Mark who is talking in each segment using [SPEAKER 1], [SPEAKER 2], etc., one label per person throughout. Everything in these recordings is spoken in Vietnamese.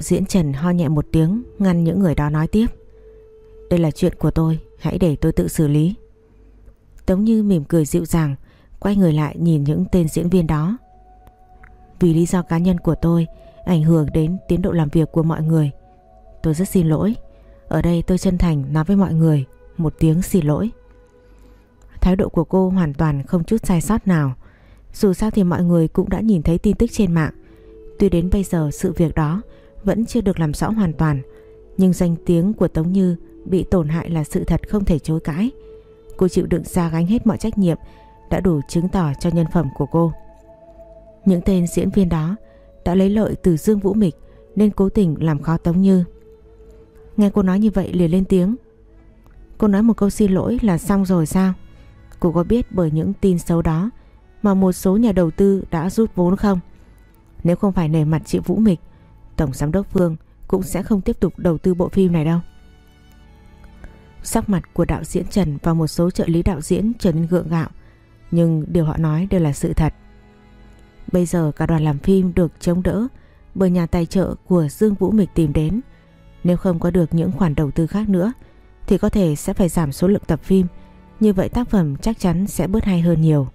[SPEAKER 1] Đạo diễn Trần ho nhẹ một tiếng ngăn những người đó nói tiếp. Đây là chuyện của tôi, hãy để tôi tự xử lý. Tống Như mỉm cười dịu dàng, quay người lại nhìn những tên diễn viên đó. Vì lý do cá nhân của tôi ảnh hưởng đến tiến độ làm việc của mọi người. Tôi rất xin lỗi. Ở đây tôi chân thành nói với mọi người một tiếng xin lỗi. Thái độ của cô hoàn toàn không chút sai sót nào. Dù sao thì mọi người cũng đã nhìn thấy tin tức trên mạng. Tuy đến bây giờ sự việc đó vẫn chưa được làm rõ hoàn toàn, nhưng danh tiếng của Tống Như bị tổn hại là sự thật không thể chối cãi. Cô chịu đựng ra gánh hết mọi trách nhiệm đã đủ chứng tỏ cho nhân phẩm của cô. Những tên diễn viên đó đã lấy lợi từ Dương Vũ Mịch nên cố tình làm khó Tống Như. Nghe cô nói như vậy liền lên tiếng. Cô nói một câu xin lỗi là xong rồi sao? Cô có biết bởi những tin xấu đó mà một số nhà đầu tư đã rút vốn không? Nếu không phải nề mặt chị Vũ Mịch, Tổng Giám đốc Phương cũng sẽ không tiếp tục đầu tư bộ phim này đâu. Sắc mặt của đạo diễn Trần và một số trợ lý đạo diễn trở nên gượng gạo, nhưng điều họ nói đều là sự thật. Bây giờ cả đoàn làm phim được chống đỡ bởi nhà tài trợ của Dương Vũ Mịch tìm đến. Nếu không có được những khoản đầu tư khác nữa thì có thể sẽ phải giảm số lượng tập phim. Như vậy tác phẩm chắc chắn sẽ bớt hay hơn nhiều.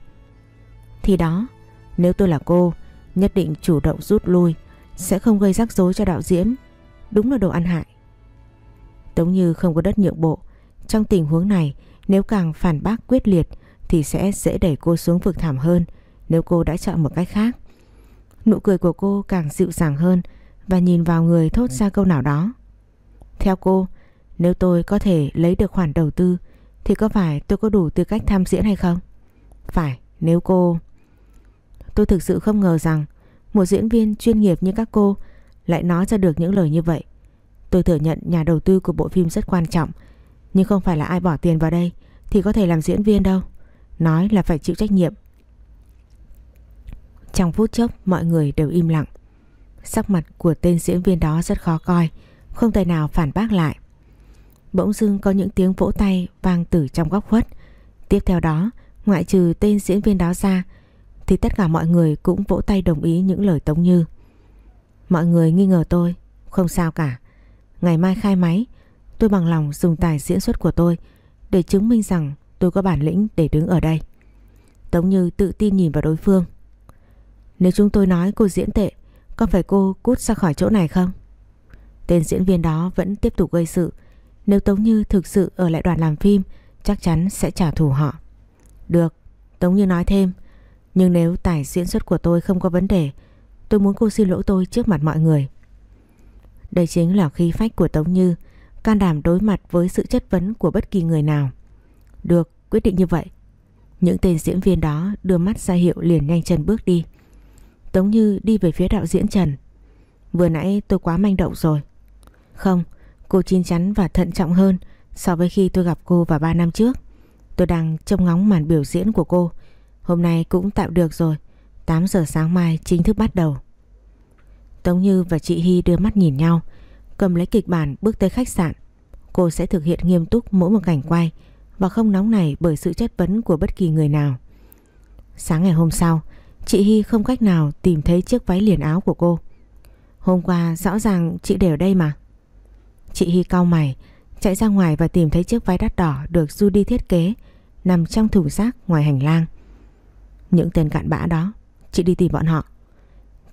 [SPEAKER 1] Thì đó, nếu tôi là cô, nhất định chủ động rút lui, sẽ không gây rắc rối cho đạo diễn. Đúng là đồ ăn hại. Tống Như không có đất nhượng bộ. Trong tình huống này, nếu càng phản bác quyết liệt thì sẽ dễ đẩy cô xuống vực thảm hơn nếu cô đã chọn một cách khác. Nụ cười của cô càng dịu dàng hơn và nhìn vào người thốt ra câu nào đó. Theo cô, nếu tôi có thể lấy được khoản đầu tư thì có phải tôi có đủ tư cách tham diễn hay không? Phải, nếu cô... Tôi thực sự không ngờ rằng một diễn viên chuyên nghiệp như các cô lại nói ra được những lời như vậy. Tôi thừa nhận nhà đầu tư của bộ phim rất quan trọng nhưng không phải là ai bỏ tiền vào đây thì có thể làm diễn viên đâu. Nói là phải chịu trách nhiệm. Trong phút chốc mọi người đều im lặng. Sắc mặt của tên diễn viên đó rất khó coi, không thể nào phản bác lại. Bỗng dưng có những tiếng vỗ tay vang từ trong góc khuất. Tiếp theo đó, ngoại trừ tên diễn viên đó ra, thì tất cả mọi người cũng vỗ tay đồng ý những lời Tống Như. Mọi người nghi ngờ tôi, không sao cả. Ngày mai khai máy, tôi bằng lòng dùng tài diễn xuất của tôi để chứng minh rằng tôi có bản lĩnh để đứng ở đây. Tống Như tự tin nhìn vào đối phương. Nếu chúng tôi nói cô diễn tệ, có phải cô cút ra khỏi chỗ này không? Tên diễn viên đó vẫn tiếp tục gây sự. Nếu Tống Như thực sự ở lại đoàn làm phim, chắc chắn sẽ trả thù họ. Được, Tống Như nói thêm. Nhưng nếu tài diễn xuất của tôi không có vấn đề, tôi muốn cô xin lỗi tôi trước mặt mọi người. Đây chính là khí phách của Tống Như, can đảm đối mặt với sự chất vấn của bất kỳ người nào. Được, quyết định như vậy. Những tên diễn viên đó đưa mắt ra hiệu liền nhanh chân bước đi. Tống Như đi về phía đạo diễn Trần. Vừa nãy tôi quá manh động rồi. Không, cô chín chắn và thận trọng hơn so với khi tôi gặp cô vào 3 năm trước. Tôi đang trông ngóng màn biểu diễn của cô. Hôm nay cũng tạm được rồi. 8 giờ sáng mai chính thức bắt đầu. Tống Như và chị Hy đưa mắt nhìn nhau, cầm lấy kịch bản bước tới khách sạn. Cô sẽ thực hiện nghiêm túc mỗi một cảnh quay và không nóng nảy bởi sự chất vấn của bất kỳ người nào. Sáng ngày hôm sau, chị Hy không cách nào tìm thấy chiếc váy liền áo của cô. Hôm qua rõ ràng chị để ở đây mà. Chị Hy cau mày, chạy ra ngoài và tìm thấy chiếc váy đắt đỏ được Judy thiết kế nằm trong thùng rác ngoài hành lang. Những tên cạn bã đó, chị đi tìm bọn họ.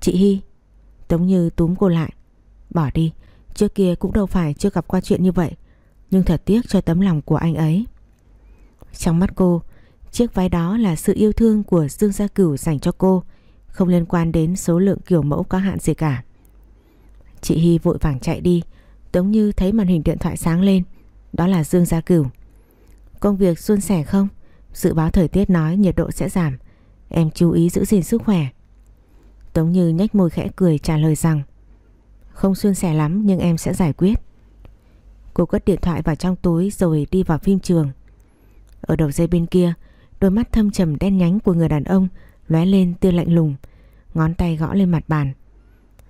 [SPEAKER 1] Chị Hy, Tống Như túm cô lại. Bỏ đi, trước kia cũng đâu phải chưa gặp qua chuyện như vậy. Nhưng thật tiếc cho tấm lòng của anh ấy. Trong mắt cô, chiếc váy đó là sự yêu thương của Dương Gia Cửu dành cho cô, không liên quan đến số lượng kiểu mẫu có hạn gì cả. Chị Hy vội vàng chạy đi, Tống Như thấy màn hình điện thoại sáng lên, đó là Dương Gia Cửu. Công việc suôn sẻ không? Dự báo thời tiết nói nhiệt độ sẽ giảm, em chú ý giữ gìn sức khỏe. Tống Như nhếch môi khẽ cười trả lời rằng Không xuyên xẻ lắm nhưng em sẽ giải quyết. Cô cất điện thoại vào trong túi rồi đi vào phim trường. Ở đầu dây bên kia, đôi mắt thâm trầm đen nhánh của người đàn ông lóe lên tia lạnh lùng, ngón tay gõ lên mặt bàn.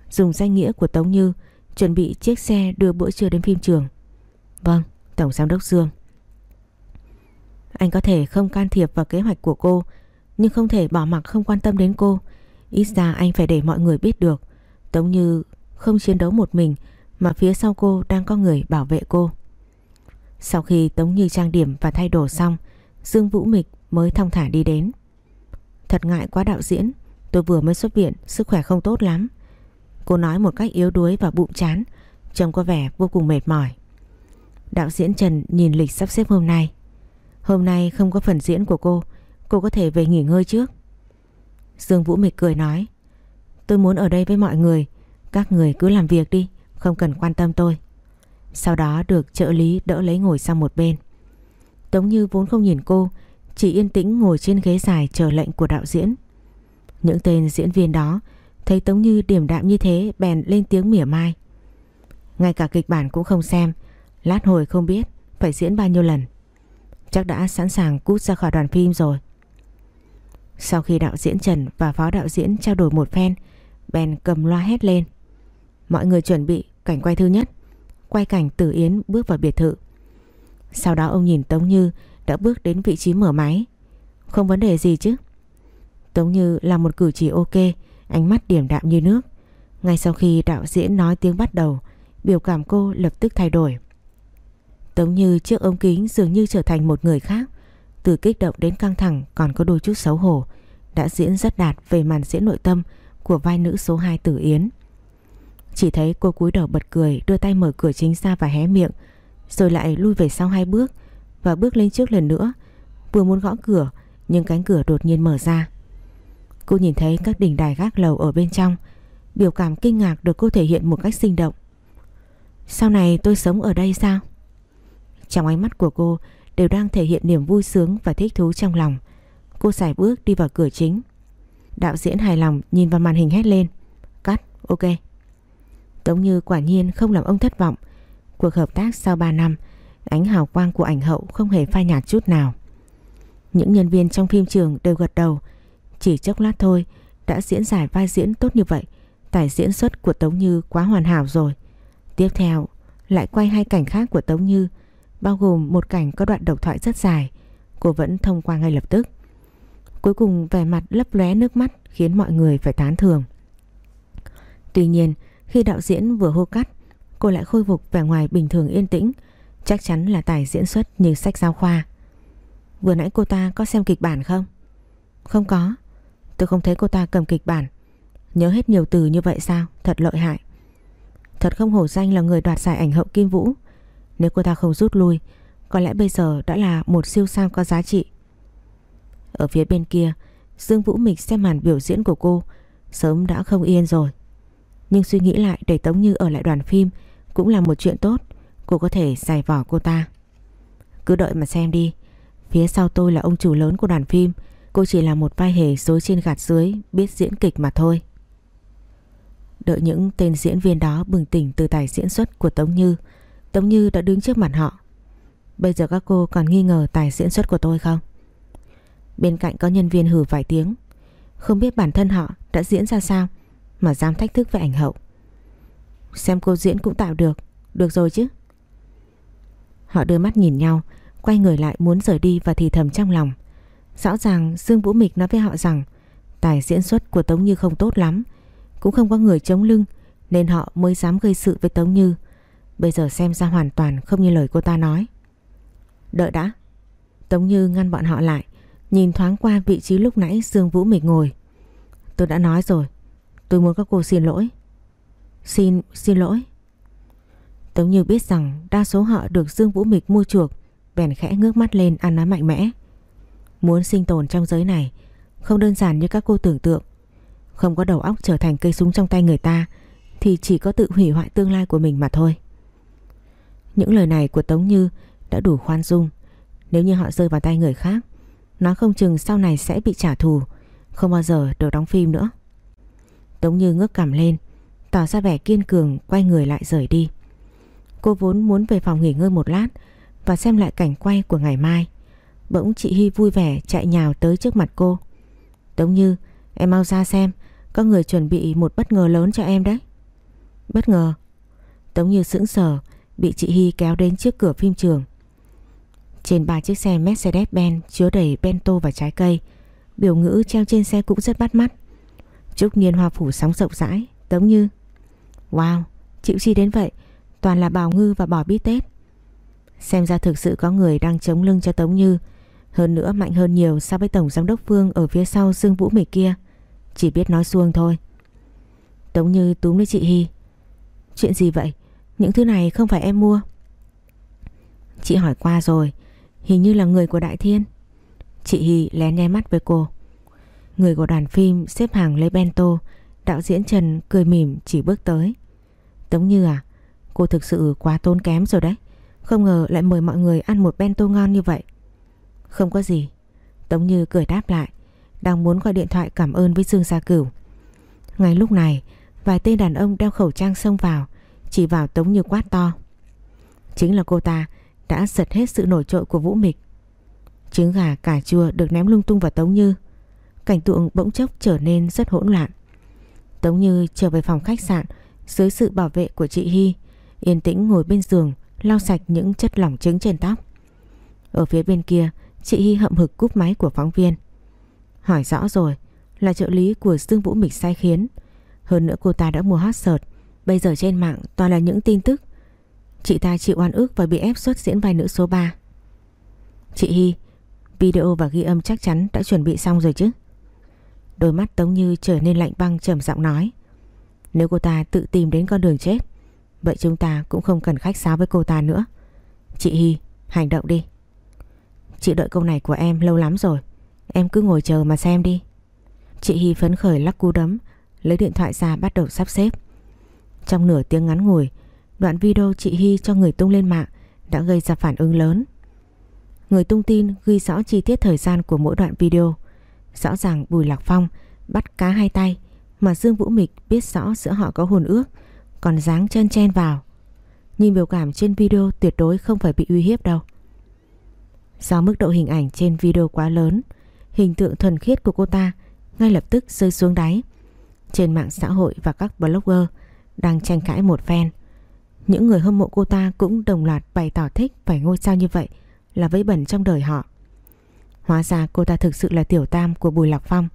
[SPEAKER 1] Dùng danh nghĩa của Tống Như chuẩn bị chiếc xe đưa bữa trưa đến phim trường. Vâng, Tổng Giám đốc Dương. Anh có thể không can thiệp vào kế hoạch của cô, nhưng không thể bỏ mặc không quan tâm đến cô. Ít ra anh phải để mọi người biết được Tống Như không chiến đấu một mình mà phía sau cô đang có người bảo vệ cô. Sau khi Tống Như trang điểm và thay đồ xong, Dương Vũ Mịch mới thong thả đi đến. Thật ngại quá đạo diễn, tôi vừa mới xuất viện, sức khỏe không tốt lắm. Cô nói một cách yếu đuối và bụng chán, trông có vẻ vô cùng mệt mỏi. Đạo diễn Trần nhìn lịch sắp xếp hôm nay. Hôm nay không có phần diễn của cô, cô có thể về nghỉ ngơi trước. Dương Vũ Mịch cười nói, tôi muốn ở đây với mọi người, các người cứ làm việc đi, không cần quan tâm tôi. Sau đó được trợ lý đỡ lấy ngồi sang một bên. Tống Như vốn không nhìn cô, chỉ yên tĩnh ngồi trên ghế dài chờ lệnh của đạo diễn. Những tên diễn viên đó thấy Tống Như điểm đạm như thế bèn lên tiếng mỉa mai. Ngay cả kịch bản cũng không xem, lát hồi không biết phải diễn bao nhiêu lần. Chắc đã sẵn sàng cút ra khỏi đoàn phim rồi. Sau khi đạo diễn Trần và phó đạo diễn trao đổi một phen, ben cầm loa hét lên. Mọi người chuẩn bị cảnh quay thứ nhất, quay cảnh Tử Yến bước vào biệt thự. Sau đó ông nhìn Tống Như đã bước đến vị trí mở máy. Không vấn đề gì chứ? Tống Như là một cử chỉ ok, ánh mắt điểm đạm như nước. Ngay sau khi đạo diễn nói tiếng bắt đầu, biểu cảm cô lập tức thay đổi. Tống Như trước ống kính dường như trở thành một người khác. Từ kích động đến căng thẳng còn có đôi chút xấu hổ. Đã diễn rất đạt về màn diễn nội tâm của vai nữ số 2 Tử Yến. Chỉ thấy cô cúi đầu bật cười, đưa tay mở cửa chính ra và hé miệng, rồi lại lui về sau hai bước và bước lên trước lần nữa. Vừa muốn gõ cửa, nhưng cánh cửa đột nhiên mở ra. Cô nhìn thấy các đỉnh đài gác lầu ở bên trong. Biểu cảm kinh ngạc được cô thể hiện một cách sinh động. Sau này tôi sống ở đây sao? Trong ánh mắt của cô đều đang thể hiện niềm vui sướng và thích thú trong lòng. Cô xài bước đi vào cửa chính. Đạo diễn hài lòng nhìn vào màn hình hét lên. Cắt, ok. Tống Như quả nhiên không làm ông thất vọng. Cuộc hợp tác sau 3 năm, ánh hào quang của ảnh hậu không hề phai nhạt chút nào. Những nhân viên trong phim trường đều gật đầu. Chỉ chốc lát thôi, đã diễn giải vai diễn tốt như vậy. Tài diễn xuất của Tống Như quá hoàn hảo rồi. Tiếp theo, lại quay hai cảnh khác của Tống Như, bao gồm một cảnh có đoạn độc thoại rất dài. Cô vẫn thông qua ngay lập tức. Cuối cùng vẻ mặt lấp lóe nước mắt khiến mọi người phải tán thường. Tuy nhiên, khi đạo diễn vừa hô cắt, cô lại khôi phục vẻ ngoài bình thường yên tĩnh, chắc chắn là tài diễn xuất như sách giáo khoa. Vừa nãy cô ta có xem kịch bản không? Không có, tôi không thấy cô ta cầm kịch bản. Nhớ hết nhiều từ như vậy sao? Thật lợi hại. Thật không hổ danh là người đoạt giải ảnh hậu Kim Vũ. Nếu cô ta không rút lui, có lẽ bây giờ đã là một siêu sao có giá trị. Ở phía bên kia, Dương Vũ Mịch xem màn biểu diễn của cô, sớm đã không yên rồi. Nhưng suy nghĩ lại để Tống Như ở lại đoàn phim cũng là một chuyện tốt. Cô có thể giải vỏ cô ta. Cứ đợi mà xem đi. Phía sau tôi là ông chủ lớn của đoàn phim. Cô chỉ là một vai hề dối trên gạt dưới, biết diễn kịch mà thôi. Đợi những tên diễn viên đó bừng tỉnh từ tài diễn xuất của Tống Như. Tống Như đã đứng trước mặt họ. Bây giờ các cô còn nghi ngờ tài diễn xuất của tôi không? Bên cạnh có nhân viên hử vài tiếng. Không biết bản thân họ đã diễn ra sao mà dám thách thức với ảnh hậu. Xem cô diễn cũng tạo được, được rồi chứ. Họ đưa mắt nhìn nhau, quay người lại muốn rời đi và thì thầm trong lòng. Rõ ràng Dương Vũ Mịch nói với họ rằng tài diễn xuất của Tống Như không tốt lắm, cũng không có người chống lưng nên họ mới dám gây sự với Tống Như. Bây giờ xem ra hoàn toàn không như lời cô ta nói. Đợi đã. Tống Như ngăn bọn họ lại, nhìn thoáng qua vị trí lúc nãy Dương Vũ Mịch ngồi. Tôi đã nói rồi, tôi muốn các cô xin lỗi. Xin, xin lỗi. Tống Như biết rằng đa số họ được Dương Vũ Mịch mua chuộc, bèn khẽ ngước mắt lên ăn nói mạnh mẽ. Muốn sinh tồn trong giới này, không đơn giản như các cô tưởng tượng. Không có đầu óc trở thành cây súng trong tay người ta, thì chỉ có tự hủy hoại tương lai của mình mà thôi. Những lời này của Tống Như đã đủ khoan dung. Nếu như họ rơi vào tay người khác, nó không chừng sau này sẽ bị trả thù, không bao giờ được đóng phim nữa. Tống Như ngước cằm lên, tỏ ra vẻ kiên cường quay người lại rời đi. Cô vốn muốn về phòng nghỉ ngơi một lát và xem lại cảnh quay của ngày mai. Bỗng chị Hy vui vẻ chạy nhào tới trước mặt cô. Tống Như, em mau ra xem, có người chuẩn bị một bất ngờ lớn cho em đấy. Bất ngờ? Tống Như sững sờ, bị chị Hy kéo đến trước cửa phim trường. Trên ba chiếc xe Mercedes-Benz chứa đầy bento và trái cây, biểu ngữ treo trên xe cũng rất bắt mắt. Trúc Niên Hoa Phủ sóng rộng rãi, Tống Như. Wow, chịu chi đến vậy, toàn là bào ngư và bò bít tết. Xem ra thực sự có người đang chống lưng cho Tống Như, hơn nữa mạnh hơn nhiều so với Tổng Giám đốc Phương ở phía sau Dương Vũ Mịch kia. Chỉ biết nói xuông thôi. Tống Như túm lấy chị Hy. Chuyện gì vậy? Những thứ này không phải em mua. Chị hỏi qua rồi, hình như là người của Đại Thiên. Chị hì lén nhe mắt với cô. Người của đoàn phim xếp hàng lấy bento, đạo diễn Trần cười mỉm chỉ bước tới. Tống Như à, cô thực sự quá tốn kém rồi đấy. Không ngờ lại mời mọi người ăn một bento ngon như vậy. Không có gì. Tống Như cười đáp lại, đang muốn gọi điện thoại cảm ơn với Dương Gia Cửu. Ngay lúc này, vài tên đàn ông đeo khẩu trang xông vào, chỉ vào Tống Như quát to. Chính là cô ta đã giật hết sự nổi trội của Vũ Mịch. Trứng gà cà chua được ném lung tung vào Tống Như. Cảnh tượng bỗng chốc trở nên rất hỗn loạn. Tống Như trở về phòng khách sạn dưới sự bảo vệ của chị Hy, yên tĩnh ngồi bên giường lau sạch những chất lỏng trứng trên tóc. Ở phía bên kia, chị Hy hậm hực cúp máy của phóng viên. Hỏi rõ rồi, là trợ lý của Dương Vũ Mịch sai khiến. Hơn nữa cô ta đã mua hot search, bây giờ trên mạng toàn là những tin tức. Chị ta chịu oan ức và bị ép xuất diễn vai nữ số 3. Chị Hy, video và ghi âm chắc chắn đã chuẩn bị xong rồi chứ? Đôi mắt Tống Như trở nên lạnh băng trầm giọng nói. Nếu cô ta tự tìm đến con đường chết, vậy chúng ta cũng không cần khách sáo với cô ta nữa. Chị Hy, hành động đi. Chị đợi câu này của em lâu lắm rồi. Em cứ ngồi chờ mà xem đi. Chị Hy phấn khởi lắc cú đấm, lấy điện thoại ra bắt đầu sắp xếp. Trong nửa tiếng ngắn ngủi, đoạn video chị Hy cho người tung lên mạng đã gây ra phản ứng lớn. Người tung tin ghi rõ chi tiết thời gian của mỗi đoạn video. Rõ ràng Bùi Lạc Phong bắt cá hai tay mà Dương Vũ Mịch biết rõ giữa họ có hồn ước còn dáng chân chen vào. Nhìn biểu cảm trên video tuyệt đối không phải bị uy hiếp đâu. Do mức độ hình ảnh trên video quá lớn, hình tượng thuần khiết của cô ta ngay lập tức rơi xuống đáy. Trên mạng xã hội và các blogger đang tranh cãi một phen. Những người hâm mộ cô ta cũng đồng loạt bày tỏ thích phải ngôi sao như vậy là vẫy bẩn trong đời họ. Hóa ra cô ta thực sự là tiểu tam của Bùi Lạc Phong,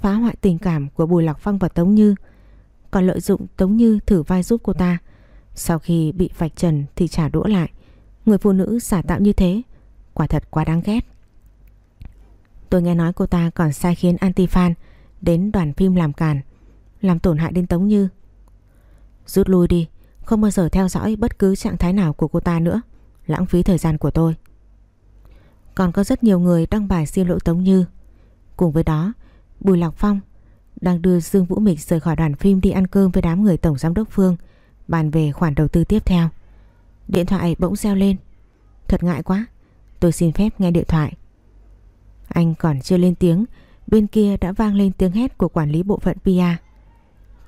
[SPEAKER 1] phá hoại tình cảm của Bùi Lạc Phong và Tống Như, còn lợi dụng Tống Như thử vai giúp cô ta. Sau khi bị vạch trần thì trả đũa lại. Người phụ nữ xả tạo như thế, quả thật quá đáng ghét. Tôi nghe nói cô ta còn sai khiến anti-fan đến đoàn phim làm càn, làm tổn hại đến Tống Như. Rút lui đi, không bao giờ theo dõi bất cứ trạng thái nào của cô ta nữa, lãng phí thời gian của tôi. Còn có rất nhiều người đăng bài xin lỗi Tống Như. Cùng với đó, Bùi Lạc Phong đang đưa Dương Vũ Mịch rời khỏi đoàn phim đi ăn cơm với đám người Tổng Giám đốc Phương bàn về khoản đầu tư tiếp theo. Điện thoại bỗng reo lên. Thật ngại quá, tôi xin phép nghe điện thoại. Anh còn chưa lên tiếng, bên kia đã vang lên tiếng hét của quản lý bộ phận PR.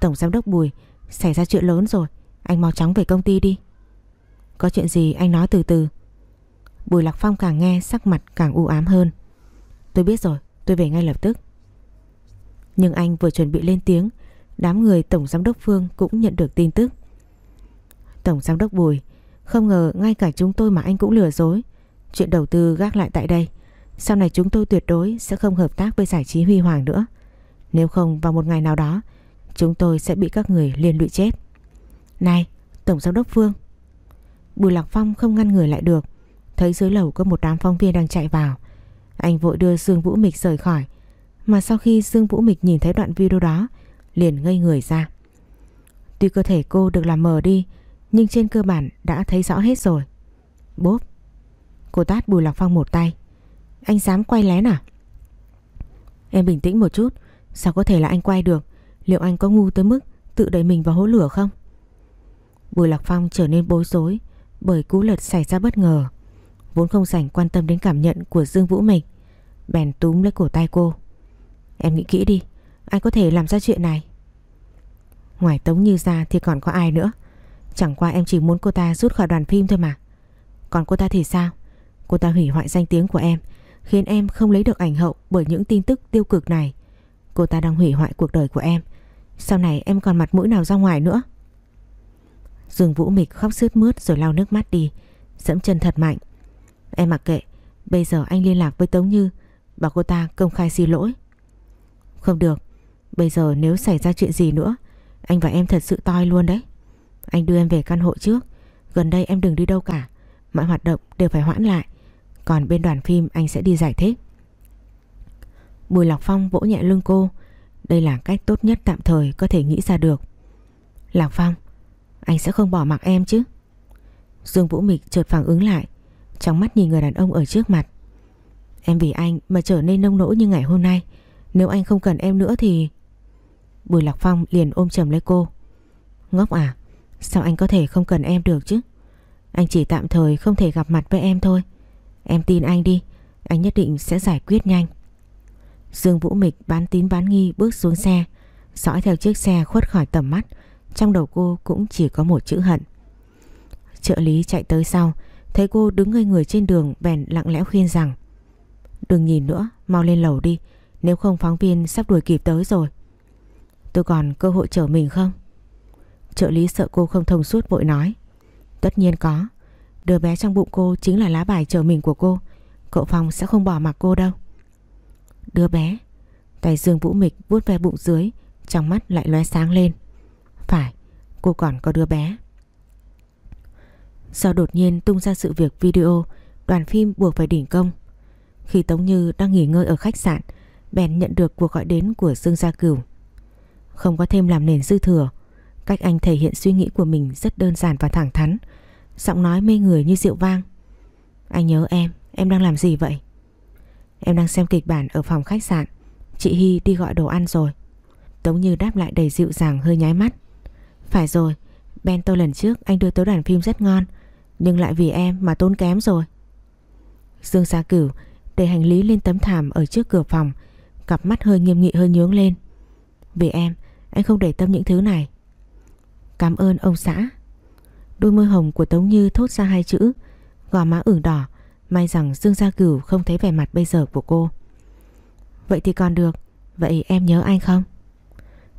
[SPEAKER 1] Tổng Giám đốc Bùi, xảy ra chuyện lớn rồi, anh mau chóng về công ty đi. Có chuyện gì anh nói từ từ. Bùi Lạc Phong càng nghe sắc mặt càng u ám hơn. Tôi biết rồi, tôi về ngay lập tức. Nhưng anh vừa chuẩn bị lên tiếng Đám người Tổng Giám đốc Phương cũng nhận được tin tức Tổng Giám đốc Bùi Không ngờ ngay cả chúng tôi mà anh cũng lừa dối Chuyện đầu tư gác lại tại đây Sau này chúng tôi tuyệt đối sẽ không hợp tác với giải trí Huy Hoàng nữa Nếu không vào một ngày nào đó Chúng tôi sẽ bị các người liên lụy chết. Này, Tổng Giám đốc Phương. Bùi Lạc Phong không ngăn người lại được. Thấy dưới lầu có một đám phóng viên đang chạy vào. Anh vội đưa Dương Vũ Mịch rời khỏi. Mà sau khi Dương Vũ Mịch nhìn thấy đoạn video đó, Liền ngây người ra. Tuy cơ thể cô được làm mờ đi, Nhưng trên cơ bản đã thấy rõ hết rồi. Bốp. Cô tát Bùi Lạc Phong một tay. Anh dám quay lén à? Em bình tĩnh một chút, Sao có thể là anh quay được? Liệu anh có ngu tới mức tự đẩy mình vào hố lửa không? Bùi Lạc Phong trở nên bối rối Bởi cú lật xảy ra bất ngờ. Vốn không dành quan tâm đến cảm nhận của Dương Vũ Mịch, Bèn túm lấy cổ tay cô. Em nghĩ kỹ đi Ai có thể làm ra chuyện này. Ngoài Tống Như ra thì còn có ai nữa? Chẳng qua em chỉ muốn cô ta rút khỏi đoàn phim thôi mà. Còn cô ta thì sao? Cô ta hủy hoại danh tiếng của em, Khiến em không lấy được ảnh hậu Bởi những tin tức tiêu cực này. Cô ta đang hủy hoại cuộc đời của em. Sau này em còn mặt mũi nào ra ngoài nữa? Dương Vũ Mịch khóc sướt mướt Rồi lau nước mắt đi. Dẫm chân thật mạnh. Em mặc kệ, Bây giờ anh liên lạc với Tống Như, Bảo cô ta công khai xin lỗi. Không được, Bây giờ nếu xảy ra chuyện gì nữa, Anh và em thật sự toi luôn đấy. Anh đưa em về căn hộ trước, Gần đây em đừng đi đâu cả, Mọi hoạt động đều phải hoãn lại. Còn bên đoàn phim anh sẽ đi giải thích. Bùi Lọc Phong vỗ nhẹ lưng cô đây là cách tốt nhất tạm thời có thể nghĩ ra được. Lạc Phong, Anh sẽ không bỏ mặc em chứ? Dương Vũ Mịch chợt phản ứng lại, Trong mắt nhìn người đàn ông ở trước mặt. Em vì anh mà trở nên nông nỗi như ngày hôm nay, Nếu anh không cần em nữa thì Bùi Lạc Phong liền ôm chầm lấy cô. Ngốc à Sao anh có thể không cần em được chứ? Anh chỉ tạm thời không thể gặp mặt với em thôi. Em tin anh đi, Anh nhất định sẽ giải quyết nhanh. Dương Vũ Mịch bán tín bán nghi bước xuống xe Dõi theo chiếc xe khuất khỏi tầm mắt. Trong đầu cô cũng chỉ có một chữ hận. Trợ lý chạy tới sau Thấy cô đứng ngây người trên đường Bèn lặng lẽ khuyên rằng Đừng nhìn nữa, mau lên lầu đi Nếu không phóng viên sắp đuổi kịp tới rồi. Tôi còn cơ hội chở mình không? Trợ lý sợ cô không thông suốt vội nói. Tất nhiên có Đứa bé trong bụng cô chính là lá bài chở mình của cô Cậu Phong sẽ không bỏ mặc cô đâu. Đứa bé. Tay Dương Vũ Mịch vuốt ve bụng dưới Trong mắt lại lóe sáng lên. Phải cô còn có đứa bé. Do đột nhiên tung ra sự việc video Đoàn phim buộc phải đỉnh công. Khi Tống Như đang nghỉ ngơi ở khách sạn Bèn nhận được cuộc gọi đến của Dương Gia Cửu. Không có thêm làm nền dư thừa Cách anh thể hiện suy nghĩ của mình rất đơn giản và thẳng thắn Giọng nói mê người như rượu vang. Anh nhớ em, em đang làm gì vậy? Em đang xem kịch bản ở phòng khách sạn. Chị Hy đi gọi đồ ăn rồi. Tống Như đáp lại đầy dịu dàng, hơi nháy mắt. Phải rồi Bento lần trước, anh đưa tới đoàn phim rất ngon. Nhưng lại vì em mà tốn kém rồi. Dương Gia Cửu Để hành lý lên tấm thảm ở trước cửa phòng. Cặp mắt hơi nghiêm nghị, hơi nhướng lên. Vì em, Anh không để tâm những thứ này. Cảm ơn ông xã. Đôi môi hồng của Tống Như thốt ra hai chữ. Gò má ửng đỏ. May rằng Dương Gia Cửu không thấy vẻ mặt bây giờ của cô. Vậy thì còn được. Vậy em nhớ anh không?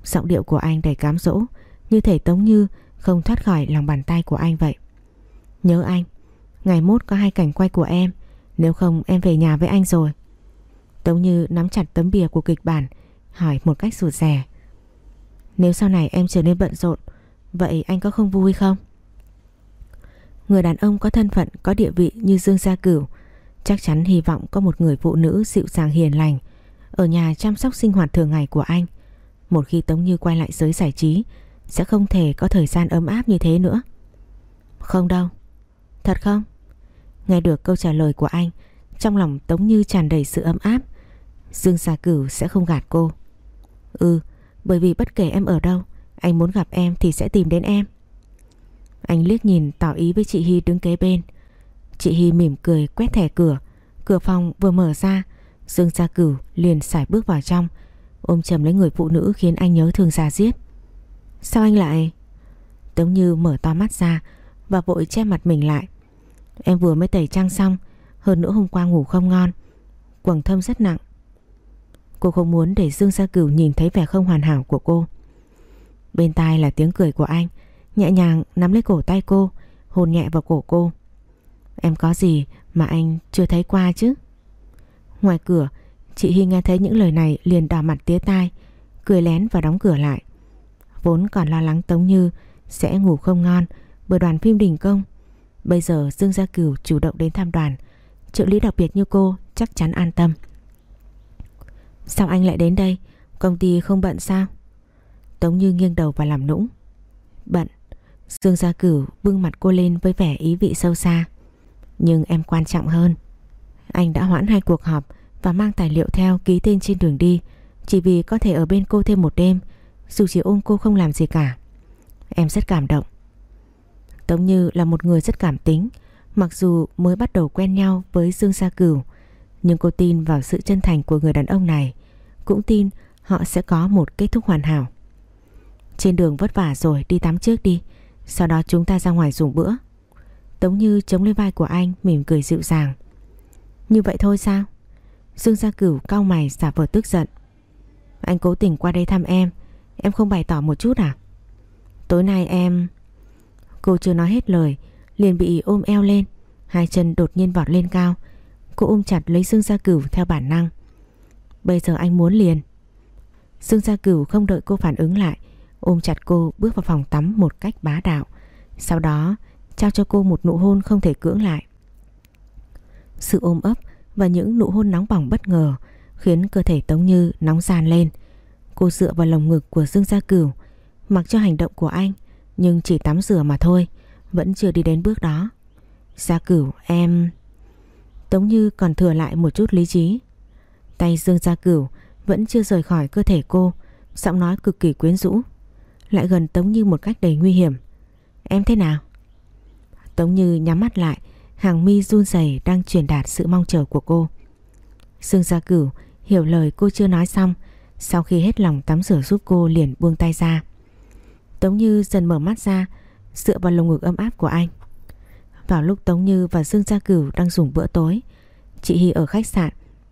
[SPEAKER 1] Giọng điệu của anh đầy cám dỗ, Như thể Tống Như không thoát khỏi lòng bàn tay của anh vậy. Nhớ anh, Ngày mốt có hai cảnh quay của em, Nếu không em về nhà với anh rồi. Tống Như nắm chặt tấm bìa của kịch bản, Hỏi một cách rụt rè. Nếu sau này em trở nên bận rộn, Vậy anh có không vui không? Người đàn ông có thân phận, có địa vị như Dương Gia Cửu chắc chắn hy vọng có một người phụ nữ dịu dàng hiền lành ở nhà chăm sóc sinh hoạt thường ngày của anh. Một khi Tống Như quay lại giới giải trí sẽ không thể có thời gian ấm áp như thế nữa. Không đâu. Thật không? Nghe được câu trả lời của anh trong lòng Tống Như tràn đầy sự ấm áp. Dương Gia Cửu sẽ không gạt cô. Ừ, bởi vì bất kể em ở đâu anh muốn gặp em thì sẽ tìm đến em. Anh liếc nhìn tỏ ý với chị Hy đứng kế bên. Chị Hy mỉm cười quét thẻ cửa. Cửa phòng vừa mở ra, Dương Gia Cửu liền sải bước vào trong, ôm chầm lấy người phụ nữ khiến anh nhớ thương già giết. Sao anh lại... Tống Như mở to mắt ra và vội che mặt mình lại. Em vừa mới tẩy trang xong, hơn nữa hôm qua ngủ không ngon. Quầng thâm rất nặng. Cô không muốn để Dương Gia Cửu nhìn thấy vẻ không hoàn hảo của cô. Bên tai là tiếng cười của anh Nhẹ nhàng nắm lấy cổ tay cô, Hôn nhẹ vào cổ cô. Em có gì mà anh chưa thấy qua chứ? Ngoài cửa, Chị Hy nghe thấy những lời này liền đỏ mặt tía tai, Cười lén và đóng cửa lại. Vốn còn lo lắng Tống Như Sẽ ngủ không ngon Bởi đoàn phim đình công. Bây giờ Dương Gia Cửu chủ động đến thăm đoàn, Trợ lý đặc biệt như cô chắc chắn an tâm. Sao anh lại đến đây? Công ty không bận sao? Tống Như nghiêng đầu và làm nũng. Bận. Dương Gia Cửu bưng mặt cô lên với vẻ ý vị sâu xa. Nhưng em quan trọng hơn, Anh đã hoãn hai cuộc họp Và mang tài liệu theo ký tên trên đường đi, Chỉ vì có thể ở bên cô thêm một đêm, Dù chỉ ôm cô không làm gì cả. Em rất cảm động. Tống Như là một người rất cảm tính, Mặc dù mới bắt đầu quen nhau với Dương Gia Cửu, Nhưng cô tin vào sự chân thành của người đàn ông này, Cũng tin họ sẽ có một kết thúc hoàn hảo. Trên đường vất vả rồi, đi tắm trước đi. Sau đó chúng ta ra ngoài dùng bữa. Tống Như chống lên vai của anh, Mỉm cười dịu dàng. Như vậy thôi sao? Dương Gia Cửu cau mày giả vờ tức giận. Anh cố tình qua đây thăm em Em không bày tỏ một chút à? Tối nay em Cô chưa nói hết lời, Liền bị ôm eo lên, Hai chân đột nhiên vọt lên cao. Cô ôm chặt lấy Dương Gia Cửu theo bản năng. Bây giờ anh muốn liền. Dương Gia Cửu không đợi cô phản ứng lại ôm chặt cô bước vào phòng tắm một cách bá đạo, Sau đó trao cho cô một nụ hôn không thể cưỡng lại. Sự ôm ấp và những nụ hôn nóng bỏng bất ngờ khiến cơ thể Tống Như nóng gian lên. Cô dựa vào lồng ngực của Dương Gia Cửu, mặc cho hành động của anh, nhưng chỉ tắm rửa mà thôi, vẫn chưa đi đến bước đó. Gia Cửu, em... Tống Như còn thừa lại một chút lý trí. Tay Dương Gia Cửu vẫn chưa rời khỏi cơ thể cô, giọng nói cực kỳ quyến rũ. Lại gần Tống Như một cách đầy nguy hiểm. Em thế nào? Tống Như nhắm mắt lại, hàng mi run rẩy đang truyền đạt sự mong chờ của cô. Dương Gia Cửu hiểu lời cô chưa nói xong, sau khi hết lòng tắm rửa giúp cô liền buông tay ra. Tống Như dần mở mắt ra, dựa vào lồng ngực ấm áp của anh. Vào lúc Tống Như và Dương Gia Cửu đang dùng bữa tối, chị Hy ở khách sạn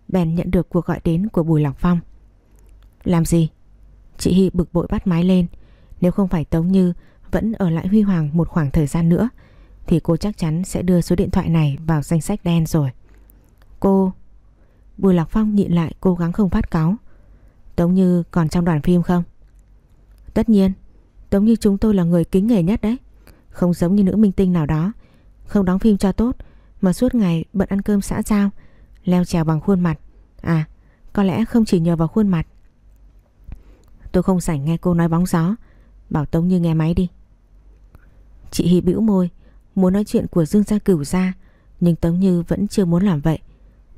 [SPEAKER 1] bèn nhận được cuộc gọi đến của Bùi Lọc Phong. Làm gì? Chị Hy bực bội bắt máy lên. Nếu không phải Tống Như vẫn ở lại Huy Hoàng một khoảng thời gian nữa thì cô chắc chắn sẽ đưa số điện thoại này vào danh sách đen rồi. Cô... Bùi Lạc Phong nhịn lại cố gắng không phát cáo. Tống Như còn trong đoàn phim không? Tất nhiên, Tống Như chúng tôi là người kính nghề nhất đấy. Không giống như nữ minh tinh nào đó. Không đóng phim cho tốt mà suốt ngày bận ăn cơm xã giao, leo trèo bằng khuôn mặt. À, có lẽ không chỉ nhờ vào khuôn mặt. Tôi không rảnh nghe cô nói bóng gió. Bảo Tống Như nghe máy đi. Chị Hy bĩu môi, muốn nói chuyện của Dương Gia Cửu ra, nhưng Tống Như vẫn chưa muốn làm vậy.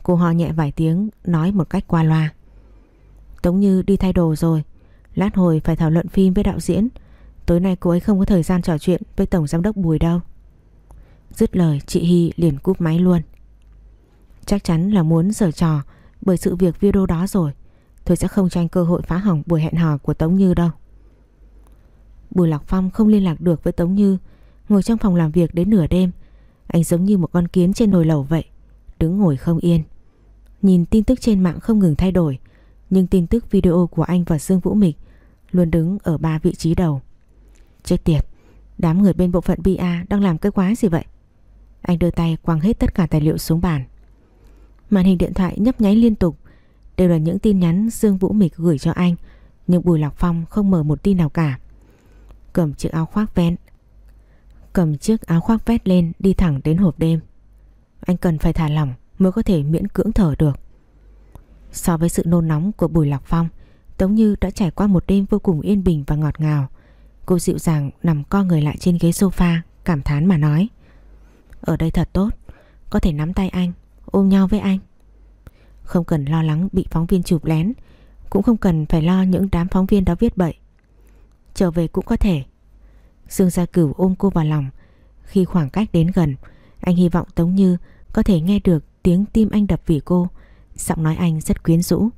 [SPEAKER 1] Cô ho nhẹ vài tiếng, nói một cách qua loa. Tống Như đi thay đồ rồi, lát hồi phải thảo luận phim với đạo diễn. Tối nay cô ấy không có thời gian trò chuyện với Tổng Giám đốc Bùi đâu. Dứt lời chị Hy liền cúp máy luôn. Chắc chắn là muốn giở trò bởi sự việc video đó rồi. Tôi sẽ không tranh cơ hội phá hỏng buổi hẹn hò của Tống Như đâu. Bùi Lạc Phong không liên lạc được với Tống Như, ngồi trong phòng làm việc đến nửa đêm. Anh giống như một con kiến trên nồi lẩu vậy, đứng ngồi không yên. Nhìn tin tức trên mạng không ngừng thay đổi, nhưng tin tức video của anh và Dương Vũ Mịch luôn đứng ở ba vị trí đầu. Chết tiệt, đám người bên bộ phận BA đang làm cái quái gì vậy? Anh đưa tay quăng hết tất cả tài liệu xuống bàn. Màn hình điện thoại nhấp nháy liên tục, đều là những tin nhắn Dương Vũ Mịch gửi cho anh, nhưng Bùi Lạc Phong không mở một tin nào cả. Cầm chiếc áo khoác vén Cầm chiếc áo khoác vét lên đi thẳng đến hộp đêm. Anh cần phải thả lỏng mới có thể miễn cưỡng thở được. So với sự nôn nóng của Bùi Lạc Phong, Tống Như đã trải qua một đêm vô cùng yên bình và ngọt ngào. Cô dịu dàng nằm co người lại trên ghế sofa, cảm thán mà nói. Ở đây thật tốt, có thể nắm tay anh, ôm nhau với anh. Không cần lo lắng bị phóng viên chụp lén, cũng không cần phải lo những đám phóng viên đó viết bậy. Trở về cũng có thể. Dương Gia Cửu ôm cô vào lòng. Khi khoảng cách đến gần, anh hy vọng Tống Như có thể nghe được tiếng tim anh đập vì cô. Giọng nói anh rất quyến rũ.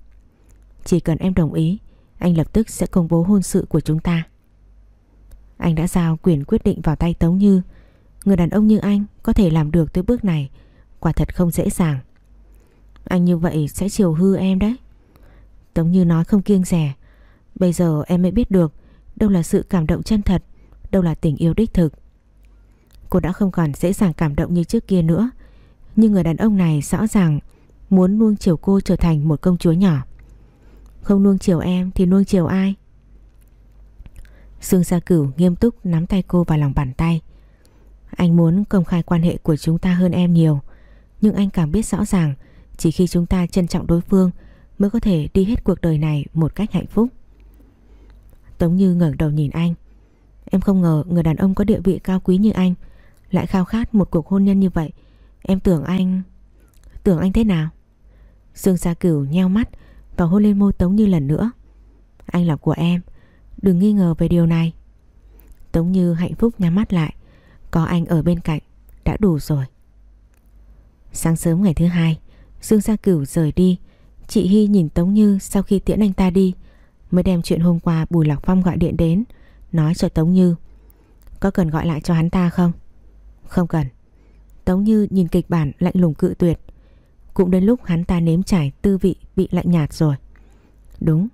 [SPEAKER 1] Chỉ cần em đồng ý, anh lập tức sẽ công bố hôn sự của chúng ta. Anh đã giao quyền quyết định vào tay Tống Như. Người đàn ông như anh có thể làm được tới bước này, quả thật không dễ dàng. Anh như vậy sẽ chiều hư em đấy. Tống Như nói không kiêng rẻ. Bây giờ em mới biết được đâu là sự cảm động chân thật, đâu là tình yêu đích thực. Cô đã không còn dễ dàng cảm động như trước kia nữa. Nhưng người đàn ông này rõ ràng muốn nuông chiều cô trở thành một công chúa nhỏ. Không nuông chiều em thì nuông chiều ai? Dương Gia Cửu nghiêm túc nắm tay cô vào lòng bàn tay. Anh muốn công khai quan hệ của chúng ta hơn em nhiều. Nhưng anh càng biết rõ ràng chỉ khi chúng ta trân trọng đối phương mới có thể đi hết cuộc đời này một cách hạnh phúc. Tống Như ngẩng đầu nhìn anh. Em không ngờ người đàn ông có địa vị cao quý như anh lại khao khát một cuộc hôn nhân như vậy. Em tưởng anh... Tưởng anh thế nào? Dương Gia Cửu nheo mắt và hôn lên môi Tống Như lần nữa. Anh là của em, đừng nghi ngờ về điều này. Tống Như hạnh phúc nhắm mắt lại, có anh ở bên cạnh, đã đủ rồi. Sáng sớm ngày thứ hai, Dương Gia Cửu rời đi, chị Hy nhìn Tống Như sau khi tiễn anh ta đi, mới đem chuyện hôm qua Bùi Lạc Phong gọi điện đến, nói cho Tống Như. Có cần gọi lại cho hắn ta không? Không cần. Tống Như nhìn kịch bản lạnh lùng cự tuyệt. Cũng đến lúc hắn ta nếm trải tư vị bị lạnh nhạt rồi. Đúng,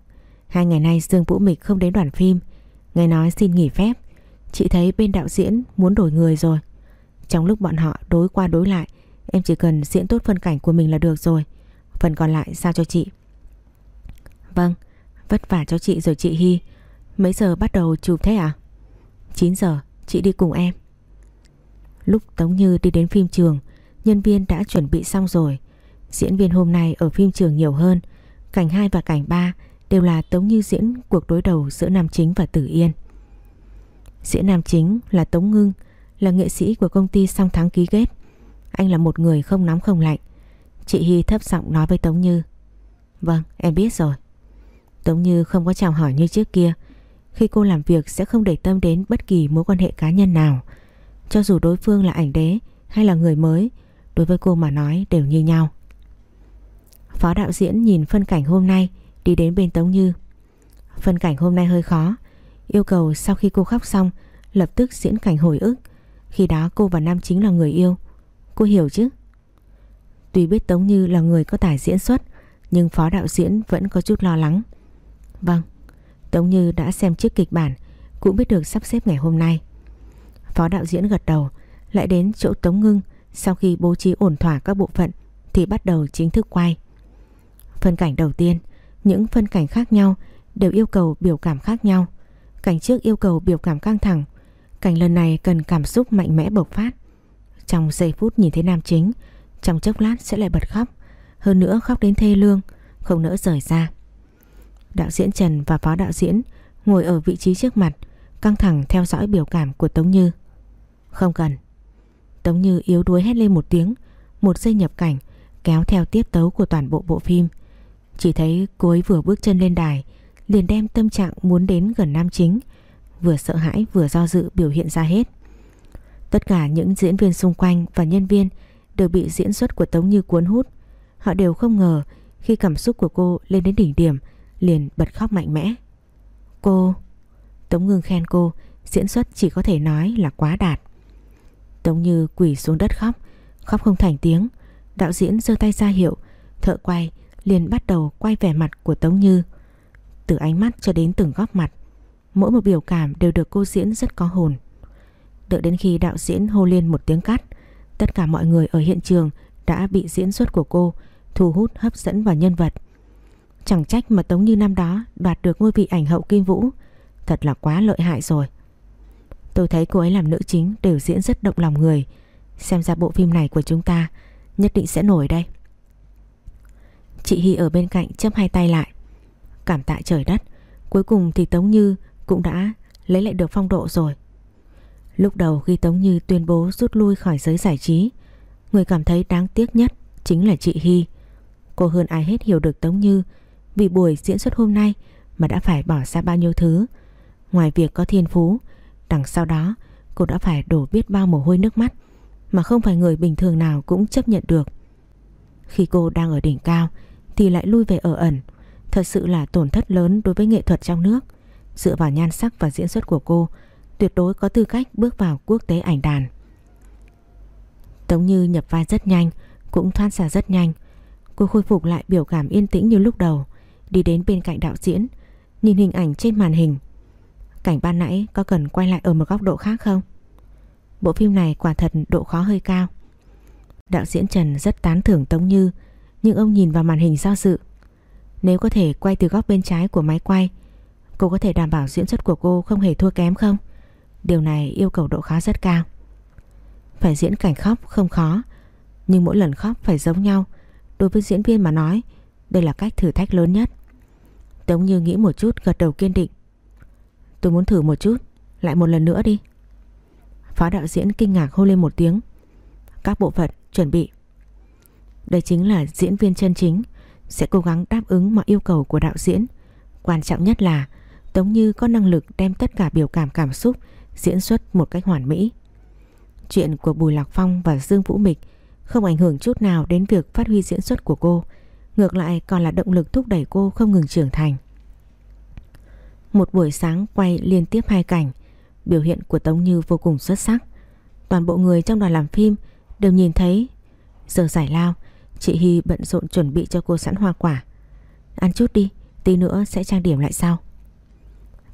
[SPEAKER 1] hai ngày nay Dương Vũ Mịch không đến đoàn phim. Nghe nói xin nghỉ phép. Chị thấy bên đạo diễn muốn đổi người rồi. Trong lúc bọn họ đối qua đối lại, em chỉ cần diễn tốt phân cảnh của mình là được rồi. Phần còn lại sao cho chị. Vâng, vất vả cho chị rồi chị Hy. Mấy giờ bắt đầu chụp thế à? 9 giờ, chị đi cùng em. Lúc Tống Như đi đến phim trường, nhân viên đã chuẩn bị xong rồi. Diễn viên hôm nay ở phim trường nhiều hơn. Cảnh 2 và cảnh 3 đều là Tống Như diễn cuộc đối đầu giữa Nam Chính và Tử Yên. Diễn Nam Chính là Tống Ngưng, là nghệ sĩ của công ty song thắng ký kết. Anh là một người không nóng không lạnh. Chị Hy thấp giọng nói với Tống Như. Vâng, em biết rồi. Tống Như không có chào hỏi như trước kia. Khi cô làm việc sẽ không để tâm đến bất kỳ mối quan hệ cá nhân nào. Cho dù đối phương là ảnh đế hay là người mới, đối với cô mà nói đều như nhau. Phó đạo diễn nhìn phân cảnh hôm nay đi đến bên Tống Như. Phân cảnh hôm nay hơi khó, yêu cầu sau khi cô khóc xong lập tức diễn cảnh hồi ức. Khi đó cô và Nam chính là người yêu. Cô hiểu chứ? Tuy biết Tống Như là người có tài diễn xuất nhưng phó đạo diễn vẫn có chút lo lắng. Vâng, Tống Như đã xem trước kịch bản cũng biết được sắp xếp ngày hôm nay. Phó đạo diễn gật đầu lại đến chỗ Tống Ngưng sau khi bố trí ổn thỏa các bộ phận thì bắt đầu chính thức quay. Phân cảnh đầu tiên, những phân cảnh khác nhau đều yêu cầu biểu cảm khác nhau. Cảnh trước yêu cầu biểu cảm căng thẳng, cảnh lần này cần cảm xúc mạnh mẽ bộc phát. Trong giây phút nhìn thấy nam chính, trong chốc lát sẽ lại bật khóc, hơn nữa khóc đến thê lương, không nỡ rời ra. Đạo diễn Trần và phó đạo diễn ngồi ở vị trí trước mặt, căng thẳng theo dõi biểu cảm của Tống Như. Không cần. Tống Như yếu đuối hét lên một tiếng, một giây nhập cảnh, kéo theo tiếp tấu của toàn bộ bộ phim. Chỉ thấy cô ấy vừa bước chân lên đài, liền đem tâm trạng muốn đến gần nam chính, vừa sợ hãi vừa do dự biểu hiện ra hết. Tất cả những diễn viên xung quanh và nhân viên đều bị diễn xuất của Tống Như cuốn hút. Họ đều không ngờ khi cảm xúc của cô lên đến đỉnh điểm liền bật khóc mạnh mẽ. Cô... Tống Ngưng khen cô, diễn xuất chỉ có thể nói là quá đạt. Tống Như quỳ xuống đất khóc, khóc không thành tiếng. Đạo diễn giơ tay ra hiệu, thợ quay liền bắt đầu quay vẻ mặt của Tống Như. Từ ánh mắt cho đến từng góc mặt, mỗi một biểu cảm đều được cô diễn rất có hồn. Đợi đến khi đạo diễn hô lên một tiếng cắt, tất cả mọi người ở hiện trường đã bị diễn xuất của cô thu hút hấp dẫn vào nhân vật. Chẳng trách mà Tống Như năm đó đoạt được ngôi vị ảnh hậu Kim Vũ, thật là quá lợi hại rồi. Tôi thấy cô ấy làm nữ chính đều diễn rất động lòng người, xem ra bộ phim này của chúng ta nhất định sẽ nổi đây. Chị Hy ở bên cạnh chấp hai tay lại. Cảm tạ trời đất, cuối cùng thì Tống Như cũng đã lấy lại được phong độ rồi. Lúc đầu khi Tống Như tuyên bố rút lui khỏi giới giải trí, người cảm thấy đáng tiếc nhất chính là chị Hy. Cô hơn ai hết hiểu được Tống Như vì buổi diễn xuất hôm nay mà đã phải bỏ ra bao nhiêu thứ. Ngoài việc có thiên phú, đằng sau đó cô đã phải đổ biết bao mồ hôi nước mắt mà không phải người bình thường nào cũng chấp nhận được. Khi cô đang ở đỉnh cao thì lại lui về ở ẩn, thật sự là tổn thất lớn đối với nghệ thuật trong nước. Dựa vào nhan sắc và diễn xuất của cô, tuyệt đối có tư cách bước vào quốc tế ảnh đàn. Tống Như nhập vai rất nhanh, cũng thoát ra rất nhanh. Cô khôi phục lại biểu cảm yên tĩnh như lúc đầu, đi đến bên cạnh đạo diễn, nhìn hình ảnh trên màn hình. Cảnh ban nãy có cần quay lại ở một góc độ khác không? Bộ phim này quả thật độ khó hơi cao. Đạo diễn Trần rất tán thưởng Tống Như, nhưng ông nhìn vào màn hình do dự. Nếu có thể quay từ góc bên trái của máy quay, cô có thể đảm bảo diễn xuất của cô không hề thua kém không? Điều này yêu cầu độ khó rất cao. Phải diễn cảnh khóc không khó, nhưng mỗi lần khóc phải giống nhau. Đối với diễn viên mà nói, đây là cách thử thách lớn nhất. Tống Như nghĩ một chút gật đầu kiên định. Tôi muốn thử một chút, lại một lần nữa đi. Phó đạo diễn kinh ngạc hô lên một tiếng. Các bộ phận chuẩn bị. Đây chính là diễn viên chân chính, sẽ cố gắng đáp ứng mọi yêu cầu của đạo diễn. Quan trọng nhất là Tống Như có năng lực đem tất cả biểu cảm cảm xúc diễn xuất một cách hoàn mỹ. Chuyện của Bùi Lạc Phong và Dương Vũ Mịch không ảnh hưởng chút nào đến việc phát huy diễn xuất của cô, ngược lại còn là động lực thúc đẩy cô không ngừng trưởng thành. Một buổi sáng quay liên tiếp hai cảnh, biểu hiện của Tống Như vô cùng xuất sắc. Toàn bộ người trong đoàn làm phim đều nhìn thấy. Giờ giải lao, chị Hy bận rộn chuẩn bị cho cô sẵn hoa quả. Ăn chút đi, tí nữa sẽ trang điểm lại sau.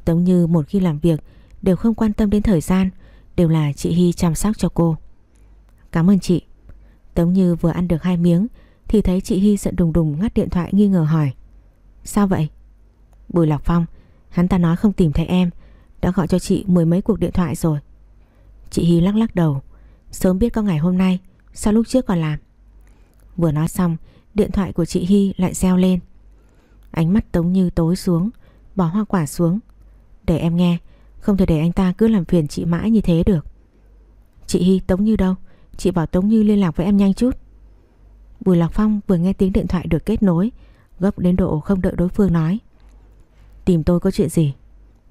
[SPEAKER 1] Tống Như một khi làm việc đều không quan tâm đến thời gian, đều là chị Hy chăm sóc cho cô. Cảm ơn chị. Tống Như vừa ăn được hai miếng thì thấy chị Hy giận đùng đùng ngắt điện thoại nghi ngờ hỏi. Sao vậy? Bùi Lạc Phong, hắn ta nói không tìm thấy em, đã gọi cho chị mười mấy cuộc điện thoại rồi. Chị Hy lắc lắc đầu, Sớm biết có ngày hôm nay Sao lúc trước còn làm? Vừa nói xong Điện thoại của chị Hy lại reo lên. Ánh mắt Tống Như tối xuống Bỏ hoa quả xuống. Để em nghe Không thể để anh ta cứ làm phiền chị mãi như thế được. Chị Hy Tống Như đâu? Chị bảo Tống Như liên lạc với em nhanh chút. Bùi Lạc Phong vừa nghe tiếng điện thoại được kết nối, Gấp đến độ không đợi đối phương nói. Tìm tôi có chuyện gì?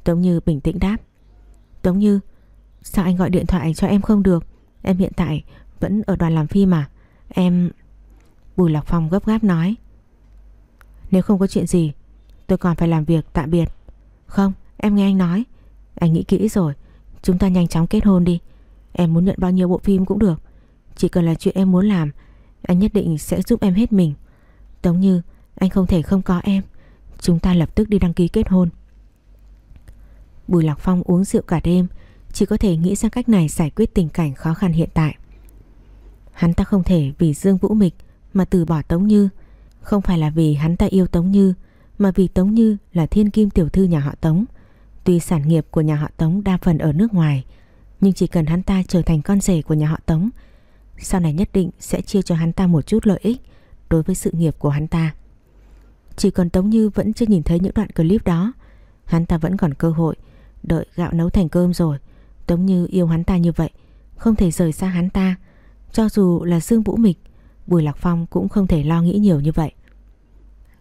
[SPEAKER 1] Tống Như bình tĩnh đáp. Tống Như, Sao anh gọi điện thoại cho em không được? Em hiện tại vẫn ở đoàn làm phim mà. Em Bùi Lạc Phong gấp gáp nói. Nếu không có chuyện gì, Tôi còn phải làm việc tạm biệt. Không, em nghe anh nói. Anh nghĩ kỹ rồi. Chúng ta nhanh chóng kết hôn đi. Em muốn nhận bao nhiêu bộ phim cũng được. Chỉ cần là chuyện em muốn làm anh nhất định sẽ giúp em hết mình. Tống như, anh không thể không có em. Chúng ta lập tức đi đăng ký kết hôn. Bùi Lạc Phong uống rượu cả đêm, Chỉ có thể nghĩ ra cách này giải quyết tình cảnh khó khăn hiện tại. Hắn ta không thể vì Dương Vũ Mịch Mà từ bỏ Tống Như. Không phải là vì hắn ta yêu Tống Như, Mà vì Tống Như là thiên kim tiểu thư nhà họ Tống. Tuy sản nghiệp của nhà họ Tống đa phần ở nước ngoài, Nhưng chỉ cần hắn ta trở thành con rể của nhà họ Tống sau này nhất định sẽ chia cho hắn ta một chút lợi ích Đối với sự nghiệp của hắn ta. Chỉ còn Tống Như vẫn chưa nhìn thấy những đoạn clip đó, Hắn ta vẫn còn cơ hội Đợi gạo nấu thành cơm rồi. Tống Như yêu hắn ta như vậy, Không thể rời xa hắn ta. Cho dù là Dương Vũ Mịch, Bùi Lạc Phong cũng không thể lo nghĩ nhiều như vậy.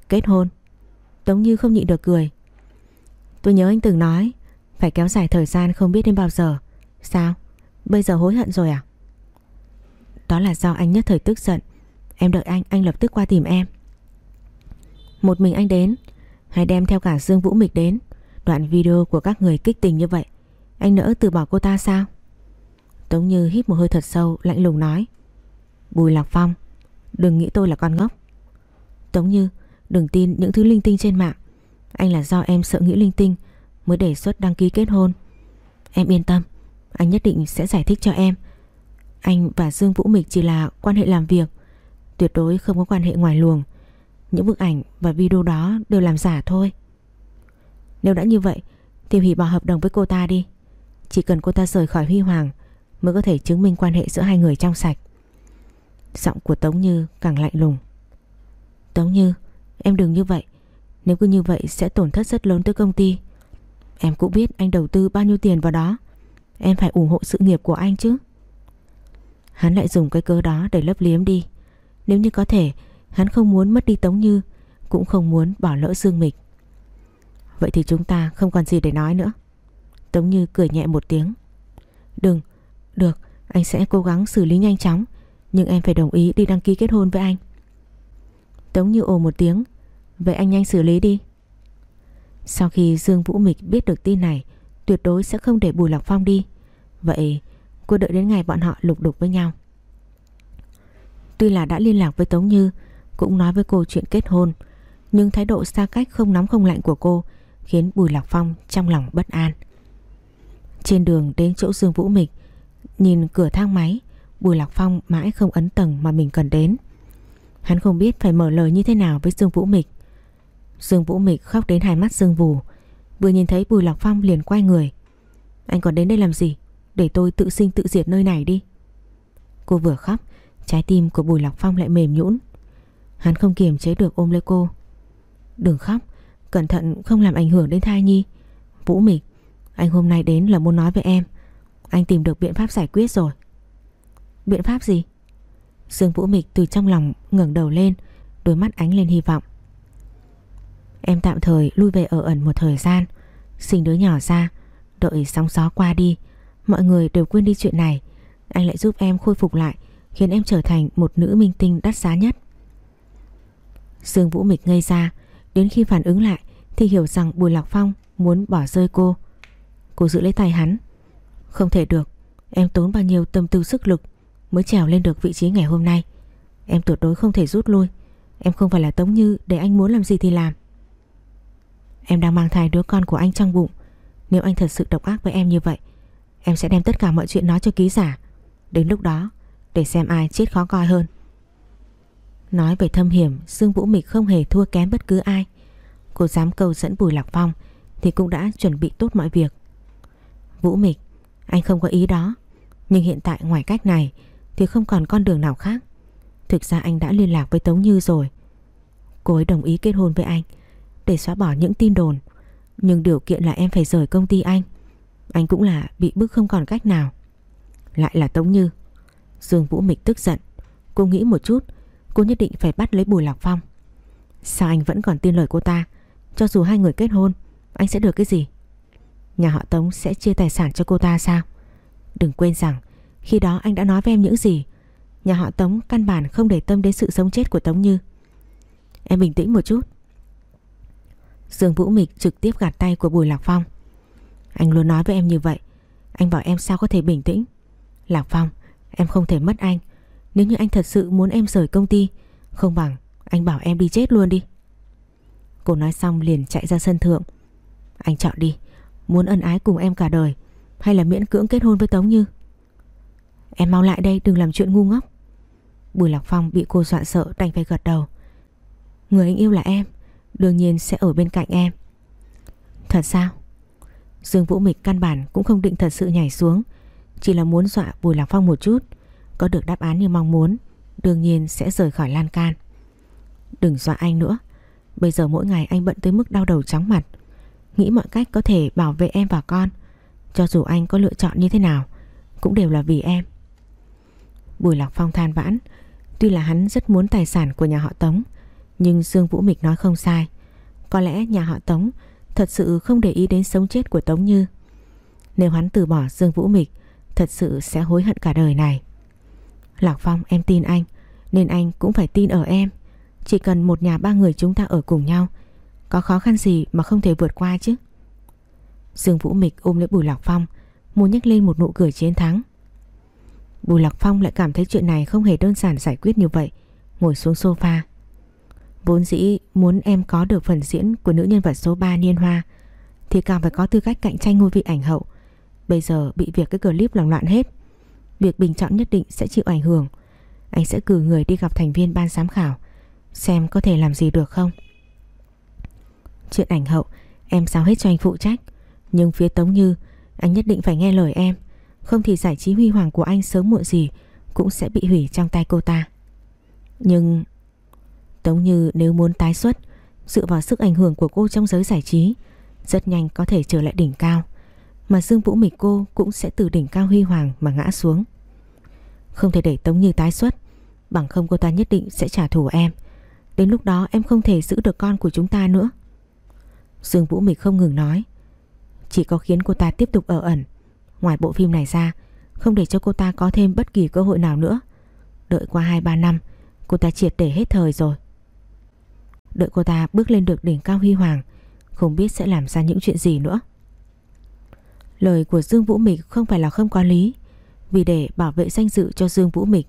[SPEAKER 1] Kết hôn. Tống Như không nhịn được cười. Tôi nhớ anh từng nói, Phải kéo dài thời gian không biết đến bao giờ. Sao? Bây giờ hối hận rồi à? Đó là do anh nhất thời tức giận. Em đợi anh, anh lập tức qua tìm em. Một mình anh đến Hay đem theo cả Dương Vũ Mịch đến. Đoạn video của các người kích tình như vậy Anh nỡ từ bỏ cô ta sao? Tống Như hít một hơi thật sâu Lạnh lùng nói. Bùi Lạc Phong Đừng nghĩ tôi là con ngốc. Tống Như đừng tin những thứ linh tinh trên mạng. Anh là do em sợ nghĩ linh tinh Mới đề xuất đăng ký kết hôn. Em yên tâm Anh nhất định sẽ giải thích cho em. Anh và Dương Vũ Mịch chỉ là quan hệ làm việc, Tuyệt đối không có quan hệ ngoài luồng. Những bức ảnh và video đó đều làm giả thôi. Nếu đã như vậy, Thì hủy bỏ hợp đồng với cô ta đi. Chỉ cần cô ta rời khỏi Huy Hoàng Mới có thể chứng minh quan hệ giữa hai người trong sạch. Giọng của Tống Như càng lạnh lùng. Tống Như, Em đừng như vậy. Nếu cứ như vậy sẽ tổn thất rất lớn tới công ty. Em cũng biết anh đầu tư bao nhiêu tiền vào đó. Em phải ủng hộ sự nghiệp của anh chứ. Hắn lại dùng cái cớ đó để lấp liếm đi. Nếu như có thể Hắn không muốn mất đi Tống Như Cũng không muốn bỏ lỡ Dương Mịch. Vậy thì chúng ta không còn gì để nói nữa. Tống Như cười nhẹ một tiếng. Đừng, được Anh sẽ cố gắng xử lý nhanh chóng Nhưng em phải đồng ý đi đăng ký kết hôn với anh. Tống Như ồ một tiếng. Vậy anh nhanh xử lý đi. Sau khi Dương Vũ Mịch biết được tin này Tuyệt đối sẽ không để Bùi Lạc Phong đi. Vậy cô đợi đến ngày bọn họ lục đục với nhau Tuy là đã liên lạc với Tống Như Cũng nói với cô chuyện kết hôn Nhưng thái độ xa cách không nóng không lạnh của cô khiến Bùi Lạc Phong trong lòng bất an. Trên đường đến chỗ Dương Vũ Mịch, nhìn cửa thang máy, Bùi Lạc Phong mãi không ấn tầng mà mình cần đến. Hắn không biết phải mở lời như thế nào với Dương Vũ Mịch. Dương Vũ Mịch khóc đến hai mắt Dương Vù, vừa nhìn thấy Bùi Lạc Phong liền quay người. Anh còn đến đây làm gì? Để tôi tự sinh tự diệt nơi này đi. Cô vừa khóc, trái tim của Bùi Lọc Phong lại mềm nhũn. Hắn không kiềm chế được ôm lấy cô. Đừng khóc, Cẩn thận không làm ảnh hưởng đến thai nhi Vũ Mịch Anh hôm nay đến là muốn nói với em Anh tìm được biện pháp giải quyết rồi Biện pháp gì Dương Vũ Mịch từ trong lòng ngẩng đầu lên Đôi mắt ánh lên hy vọng Em tạm thời lui về ở ẩn một thời gian Sinh đứa nhỏ ra Đợi sóng gió qua đi Mọi người đều quên đi chuyện này Anh lại giúp em khôi phục lại Khiến em trở thành một nữ minh tinh đắt giá nhất Sương Vũ Mịch ngây ra Đến khi phản ứng lại thì hiểu rằng Bùi Lạc Phong muốn bỏ rơi cô. Cô giữ lấy tay hắn. Không thể được, em tốn bao nhiêu tâm tư sức lực mới trèo lên được vị trí ngày hôm nay. Em tuyệt đối không thể rút lui. Em không phải là Tống Như để anh muốn làm gì thì làm. Em đang mang thai đứa con của anh trong bụng. Nếu anh thật sự độc ác với em như vậy, em sẽ đem tất cả mọi chuyện nói cho ký giả. Đến lúc đó, để xem ai chết khó coi hơn. Nói về thâm hiểm, Dương Vũ Mịch không hề thua kém bất cứ ai. Cô dám cầu dẫn Bùi Lạc Phong thì cũng đã chuẩn bị tốt mọi việc. Vũ Mịch, anh không có ý đó. Nhưng hiện tại ngoài cách này thì không còn con đường nào khác. Thực ra anh đã liên lạc với Tống Như rồi. Cô ấy đồng ý kết hôn với anh để xóa bỏ những tin đồn. Nhưng điều kiện là em phải rời công ty anh. Anh cũng là bị bức không còn cách nào. Lại là Tống Như. Dương Vũ Mịch tức giận. Cô nghĩ một chút, cô nhất định phải bắt lấy Bùi Lạc Phong. Sao anh vẫn còn tin lời cô ta? Cho dù hai người kết hôn, anh sẽ được cái gì? Nhà họ Tống sẽ chia tài sản cho cô ta sao? Đừng quên rằng khi đó anh đã nói với em những gì Nhà họ Tống căn bản không để tâm đến sự sống chết của Tống Như Em bình tĩnh một chút Dương Vũ Mịch trực tiếp gạt tay của Bùi Lạc Phong anh luôn nói với em như vậy. Anh bảo em sao có thể bình tĩnh. Lạc Phong, Em không thể mất anh. Nếu như anh thật sự muốn em rời công ty, Không bằng anh bảo em đi chết luôn đi. Cô nói xong liền chạy ra sân thượng. Anh chọn đi, Muốn ân ái cùng em cả đời, Hay là miễn cưỡng kết hôn với Tống Như? Em mau lại đây, đừng làm chuyện ngu ngốc. Bùi Lạc Phong bị cô dọa sợ đành phải gật đầu. Người anh yêu là em, Đương nhiên sẽ ở bên cạnh em. Thật sao? Dương Vũ Mịch căn bản cũng không định thật sự nhảy xuống, Chỉ là muốn dọa Bùi Lạc Phong một chút, Có được đáp án như mong muốn, Đương nhiên sẽ rời khỏi lan can. Đừng dọa anh nữa, Bây giờ mỗi ngày anh bận tới mức đau đầu chóng mặt, Nghĩ mọi cách có thể bảo vệ em và con, Cho dù anh có lựa chọn như thế nào, Cũng đều là vì em. Bùi Lạc Phong than vãn, Tuy là hắn rất muốn tài sản của nhà họ Tống, Nhưng Dương Vũ Mịch nói không sai, Có lẽ nhà họ Tống Thật sự không để ý đến sống chết của Tống Như. Nếu hắn từ bỏ Dương Vũ Mịch, Thật sự sẽ hối hận cả đời này. Lạc Phong, em tin anh, Nên anh cũng phải tin ở em. Chỉ cần một nhà ba người chúng ta ở cùng nhau, Có khó khăn gì mà không thể vượt qua chứ? Dương Vũ Mịch ôm lấy Bùi Lạc Phong, Muốn nhắc lên một nụ cười chiến thắng. Bùi Lạc Phong lại cảm thấy chuyện này không hề đơn giản giải quyết như vậy. Ngồi xuống sofa Vốn dĩ muốn em có được phần diễn của nữ nhân vật số 3 Niên Hoa, Thì càng phải có tư cách cạnh tranh ngôi vị ảnh hậu. Bây giờ bị việc cái clip làm loạn hết, Việc bình chọn nhất định sẽ chịu ảnh hưởng. Anh sẽ cử người đi gặp thành viên ban giám khảo, Xem có thể làm gì được không? Chuyện ảnh hậu, Em sao hết cho anh phụ trách. Nhưng phía Tống Như, Anh nhất định phải nghe lời em. Không thì giải trí huy hoàng của anh sớm muộn gì Cũng sẽ bị hủy trong tay cô ta. Nhưng Tống Như nếu muốn tái xuất, Dựa vào sức ảnh hưởng của cô trong giới giải trí, Rất nhanh có thể trở lại đỉnh cao. Mà Dương Vũ Mịch cô Cũng sẽ từ đỉnh cao huy hoàng mà ngã xuống. Không thể để Tống Như tái xuất, Bằng không cô ta nhất định sẽ trả thù em. Đến lúc đó em không thể giữ được con của chúng ta nữa. Dương Vũ Mịch không ngừng nói. Chỉ có khiến cô ta tiếp tục ở ẩn. Ngoài bộ phim này ra, Không để cho cô ta có thêm bất kỳ cơ hội nào nữa. Đợi qua 2-3 năm, Cô ta triệt để hết thời rồi. Đợi cô ta bước lên được đỉnh cao huy hoàng Không biết sẽ làm ra những chuyện gì nữa Lời của Dương Vũ Mịch không phải là không có lý Vì để bảo vệ danh dự cho Dương Vũ Mịch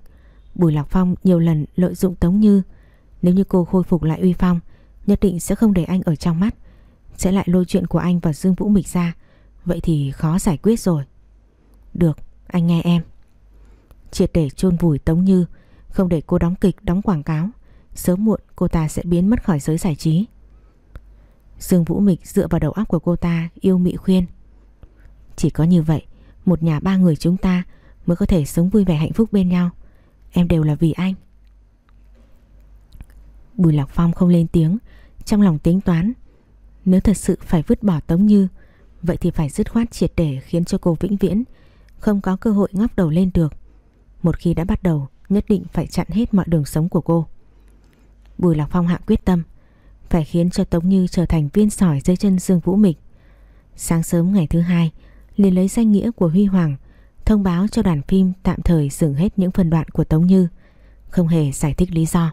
[SPEAKER 1] Bùi Lạc Phong nhiều lần lợi dụng Tống Như Nếu như cô khôi phục lại uy phong Nhất định sẽ không để anh ở trong mắt Sẽ lại lôi chuyện của anh và Dương Vũ Mịch ra Vậy thì khó giải quyết rồi được, anh nghe em. Triệt để chôn vùi Tống Như, không để cô đóng kịch, đóng quảng cáo. Sớm muộn cô ta sẽ biến mất khỏi giới giải trí. Dương Vũ Mịch dựa vào đầu óc của cô ta yêu mị khuyên. Chỉ có như vậy, một nhà ba người chúng ta mới có thể sống vui vẻ hạnh phúc bên nhau. Em đều là vì anh. Bùi Lạc Phong không lên tiếng, trong lòng tính toán. Nếu thật sự phải vứt bỏ Tống Như, vậy thì phải dứt khoát triệt để khiến cho cô vĩnh viễn không có cơ hội ngóc đầu lên được. Một khi đã bắt đầu, nhất định phải chặn hết mọi đường sống của cô. Bùi Lạc Phong hạ quyết tâm, phải khiến cho Tống Như trở thành viên sỏi dưới chân Dương Vũ Mịch. Sáng sớm ngày thứ hai, liền lấy danh nghĩa của Huy Hoàng, thông báo cho đoàn phim tạm thời dừng hết những phần đoạn của Tống Như, không hề giải thích lý do.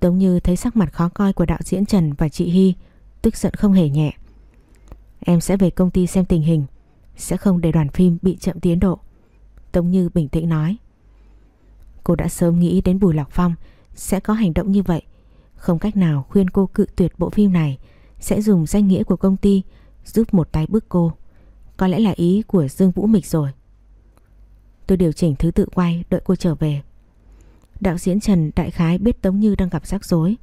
[SPEAKER 1] Tống Như thấy sắc mặt khó coi của đạo diễn Trần và chị Hy, tức giận không hề nhẹ. Em sẽ về công ty xem tình hình, sẽ không để đoàn phim bị chậm tiến độ Tống Như bình tĩnh nói Cô đã sớm nghĩ đến Bùi Lạc Phong sẽ có hành động như vậy. Không cách nào khuyên cô cự tuyệt bộ phim này Sẽ dùng danh nghĩa của công ty Giúp một tay bước cô. Có lẽ là ý của Dương Vũ Mịch rồi. Tôi điều chỉnh thứ tự quay Đợi cô trở về. Đạo diễn Trần Đại Khái biết Tống Như đang gặp rắc rối.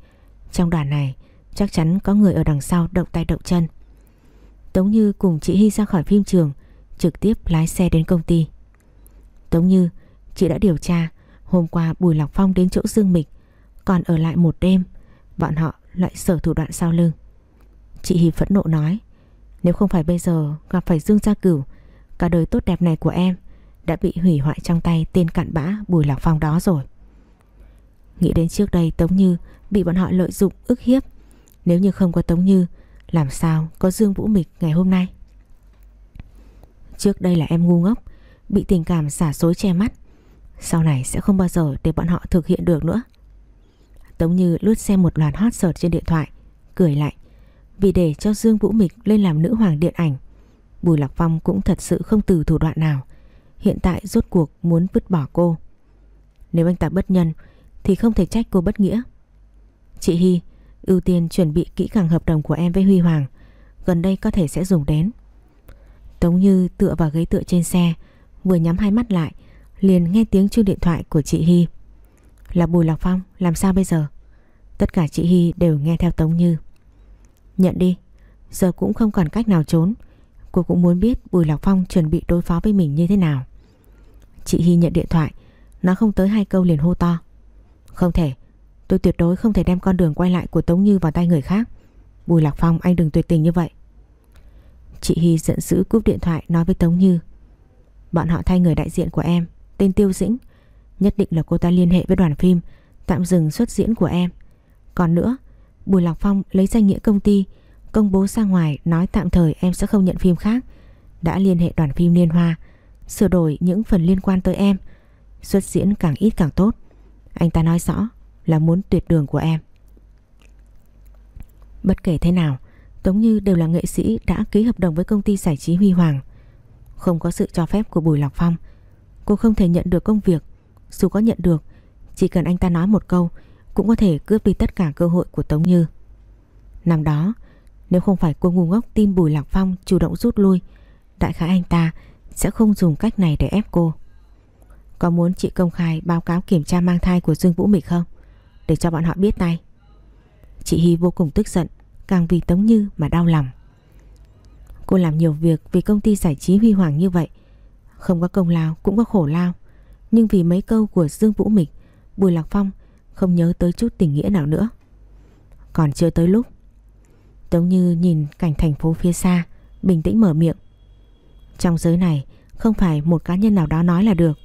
[SPEAKER 1] Trong đoàn này Chắc chắn có người ở đằng sau động tay động chân. Tống Như cùng chị Hy ra khỏi phim trường trực tiếp lái xe đến công ty. Tống Như, chị đã điều tra, hôm qua Bùi Lọc Phong đến chỗ Dương Mịch, còn ở lại một đêm, bọn họ lại sở thủ đoạn sau lưng. Chị Hy phẫn nộ nói, nếu không phải bây giờ gặp phải Dương Gia Cửu, cả đời tốt đẹp này của em đã bị hủy hoại trong tay tên cặn bã Bùi Lạc Phong đó rồi. Nghĩ đến trước đây Tống Như bị bọn họ lợi dụng ức hiếp. Nếu như không có Tống Như, làm sao có Dương Vũ Mịch ngày hôm nay? Trước đây là em ngu ngốc, bị tình cảm xả xối che mắt. Sau này sẽ không bao giờ để bọn họ thực hiện được nữa. Tống Như lướt xem một loạt hot search trên điện thoại, cười lại. Vì để cho Dương Vũ Mịch lên làm nữ hoàng điện ảnh, Bùi Lạc Phong cũng thật sự không từ thủ đoạn nào. Hiện tại rốt cuộc muốn vứt bỏ cô. Nếu anh ta bất nhân thì không thể trách cô bất nghĩa. Chị Hy, ưu tiên chuẩn bị kỹ càng hợp đồng của em với Huy Hoàng. Gần đây có thể sẽ dùng đến. Tống Như tựa vào ghế tựa trên xe, vừa nhắm hai mắt lại, liền nghe tiếng chuông điện thoại của chị Hy. Là Bùi Lạc Phong, làm sao bây giờ? Tất cả chị Hy đều nghe theo Tống Như. Nhận đi, giờ cũng không còn cách nào trốn. Cô cũng muốn biết Bùi Lạc Phong chuẩn bị đối phó với mình như thế nào. Chị Hy nhận điện thoại, nó không tới hai câu liền hô to. Không thể, tôi tuyệt đối không thể đem con đường quay lại của Tống Như vào tay người khác. Bùi Lạc Phong anh đừng tuyệt tình như vậy. Chị Hy giận dữ cúp điện thoại nói với Tống Như. Bọn họ thay người đại diện của em, tên Tiêu Dĩnh. Nhất định là cô ta liên hệ với đoàn phim, tạm dừng xuất diễn của em. Còn nữa, Bùi Lạc Phong lấy danh nghĩa công ty, công bố ra ngoài nói tạm thời em sẽ không nhận phim khác. Đã liên hệ đoàn phim Liên Hoa, sửa đổi những phần liên quan tới em. Xuất diễn càng ít càng tốt. Anh ta nói rõ là muốn tuyệt đường của em. Bất kể thế nào, Tống Như đều là nghệ sĩ đã ký hợp đồng với công ty giải trí Huy Hoàng. Không có sự cho phép của Bùi Lạc Phong, cô không thể nhận được công việc. Dù có nhận được, chỉ cần anh ta nói một câu cũng có thể cướp đi tất cả cơ hội của Tống Như. Năm đó, nếu không phải cô ngu ngốc tin Bùi Lạc Phong chủ động rút lui, đại khái anh ta sẽ không dùng cách này để ép cô. Có muốn chị công khai báo cáo kiểm tra mang thai của Dương Vũ Mịch không? Để cho bọn họ biết tay. Chị Hy vô cùng tức giận, càng vì Tống Như mà đau lòng. Cô làm nhiều việc vì công ty giải trí huy hoàng như vậy. Không có công lao cũng có khổ lao. Nhưng vì mấy câu của Dương Vũ Mịch, Bùi Lạc Phong không nhớ tới chút tình nghĩa nào nữa. Còn chưa tới lúc. Tống Như nhìn cảnh thành phố phía xa, bình tĩnh mở miệng. Trong giới này, không phải một cá nhân nào đó nói là được.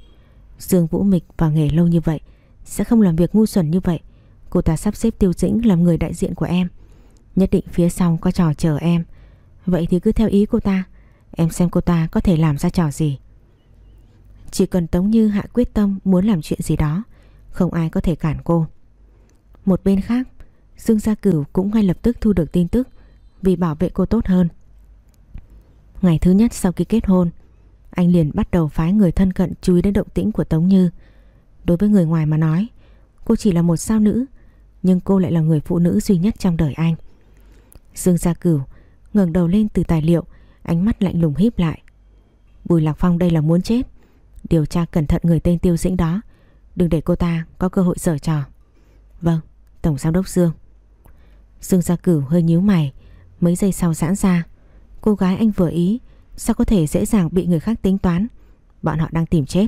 [SPEAKER 1] Dương Vũ Mịch vào nghề lâu như vậy Sẽ không làm việc ngu xuẩn như vậy Cô ta sắp xếp Tiêu Dĩnh làm người đại diện của em Nhất định phía sau có trò chờ em Vậy thì cứ theo ý cô ta Em xem cô ta có thể làm ra trò gì chỉ cần Tống Như hạ quyết tâm Muốn làm chuyện gì đó Không ai có thể cản cô Một bên khác Dương Gia Cửu cũng ngay lập tức thu được tin tức Vì bảo vệ cô tốt hơn Ngày thứ nhất sau khi kết hôn anh liền bắt đầu phái người thân cận chú ý đến động tĩnh của Tống Như. Đối với người ngoài mà nói, cô chỉ là một sao nữ, nhưng cô lại là người phụ nữ duy nhất trong đời anh. Dương Gia Cửu ngẩng đầu lên từ tài liệu, ánh mắt lạnh lùng híp lại. Bùi Lạc Phong đây là muốn chết. Điều tra cẩn thận người tên Tiêu Dĩnh đó, đừng để cô ta có cơ hội giở trò. Vâng, Tổng Giám đốc Dương. Dương Gia Cửu hơi nhíu mày, mấy giây sau giãn ra. Cô gái anh vừa ý, Sao có thể dễ dàng bị người khác tính toán Bọn họ đang tìm chết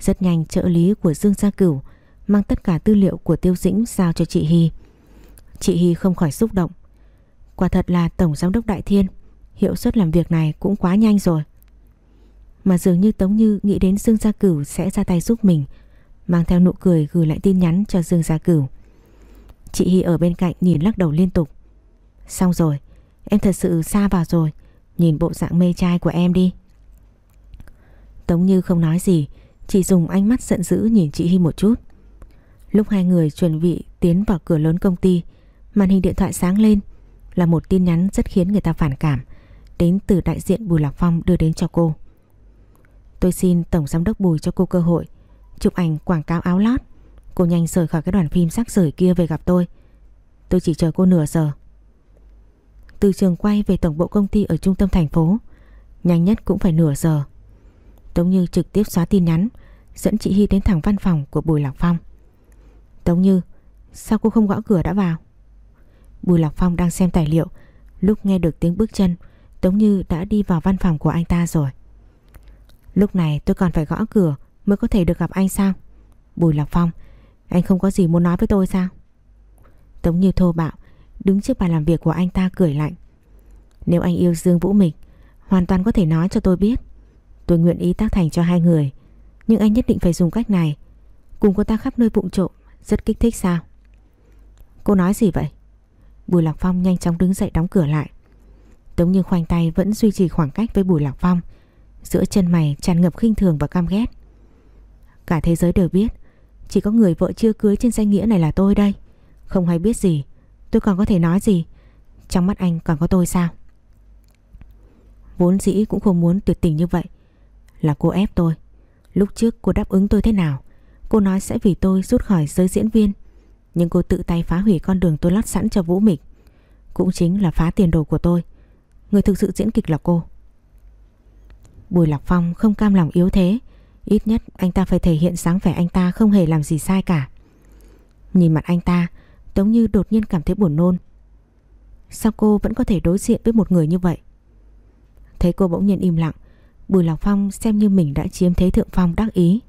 [SPEAKER 1] Rất nhanh trợ lý của Dương Gia Cửu Mang tất cả tư liệu của Tiêu Dĩnh Giao cho chị Hy Chị Hy không khỏi xúc động Quả thật là Tổng Giám đốc Đại Thiên Hiệu suất làm việc này cũng quá nhanh rồi mà dường như Tống Như nghĩ đến Dương Gia Cửu sẽ ra tay giúp mình, Mang theo nụ cười gửi lại tin nhắn cho Dương Gia Cửu. Chị Hy ở bên cạnh nhìn lắc đầu liên tục. Xong rồi, Em thật sự xa vào rồi, Nhìn bộ dạng mê trai của em đi. Tống Như không nói gì, Chỉ dùng ánh mắt giận dữ nhìn chị Hy một chút. Lúc hai người chuẩn bị tiến vào cửa lớn công ty, Màn hình điện thoại sáng lên, Là một tin nhắn rất khiến người ta phản cảm, Đến từ đại diện Bùi Lạc Phong đưa đến cho cô. Tôi xin Tổng Giám đốc Bùi cho cô cơ hội. Chụp ảnh quảng cáo áo lót. Cô nhanh rời khỏi cái đoàn phim sắc rời kia về gặp tôi. Tôi chỉ chờ cô nửa giờ. Từ trường quay về tổng bộ công ty ở trung tâm thành phố, Nhanh nhất cũng phải nửa giờ. Tống Như trực tiếp xóa tin nhắn, Dẫn chị Hy đến thẳng văn phòng của Bùi Lạc Phong. Tống Như, Sao cô không gõ cửa đã vào? Bùi Lạc Phong đang xem tài liệu, Lúc nghe được tiếng bước chân, Tống Như đã đi vào văn phòng của anh ta rồi. Lúc này tôi còn phải gõ cửa mới có thể được gặp anh sao? Bùi Lạc Phong, anh không có gì muốn nói với tôi sao? Tống Như thô bạo, đứng trước bàn làm việc của anh ta cười lạnh. Nếu anh yêu Dương Vũ Mịch, hoàn toàn có thể nói cho tôi biết. Tôi nguyện ý tác thành cho hai người, nhưng anh nhất định phải dùng cách này. Cùng cô ta khắp nơi vụng trộm, rất kích thích sao? Cô nói gì vậy? Bùi Lạc Phong nhanh chóng đứng dậy đóng cửa lại. Tống Như khoanh tay vẫn duy trì khoảng cách với Bùi Lạc Phong. Giữa chân mày tràn ngập khinh thường và căm ghét. Cả thế giới đều biết, chỉ có người vợ chưa cưới trên danh nghĩa này là tôi đây. Không hay biết gì, tôi còn có thể nói gì? Trong mắt anh còn có tôi sao? Vốn dĩ cũng không muốn tuyệt tình như vậy. Là cô ép tôi. Lúc trước cô đáp ứng tôi thế nào? Cô nói sẽ vì tôi rút khỏi giới diễn viên nhưng cô tự tay phá hủy con đường tôi lót sẵn cho Vũ Mịch Cũng chính là phá tiền đồ của tôi Người thực sự diễn kịch là cô Bùi Lạc Phong không cam lòng yếu thế. Ít nhất anh ta phải thể hiện sáng vẻ anh ta không hề làm gì sai cả. Nhìn mặt anh ta, Tống Như đột nhiên cảm thấy buồn nôn. Sao cô vẫn có thể đối diện với một người như vậy? Thấy cô bỗng nhiên im lặng, Bùi Lạc Phong xem như mình đã chiếm thế thượng phong đắc ý.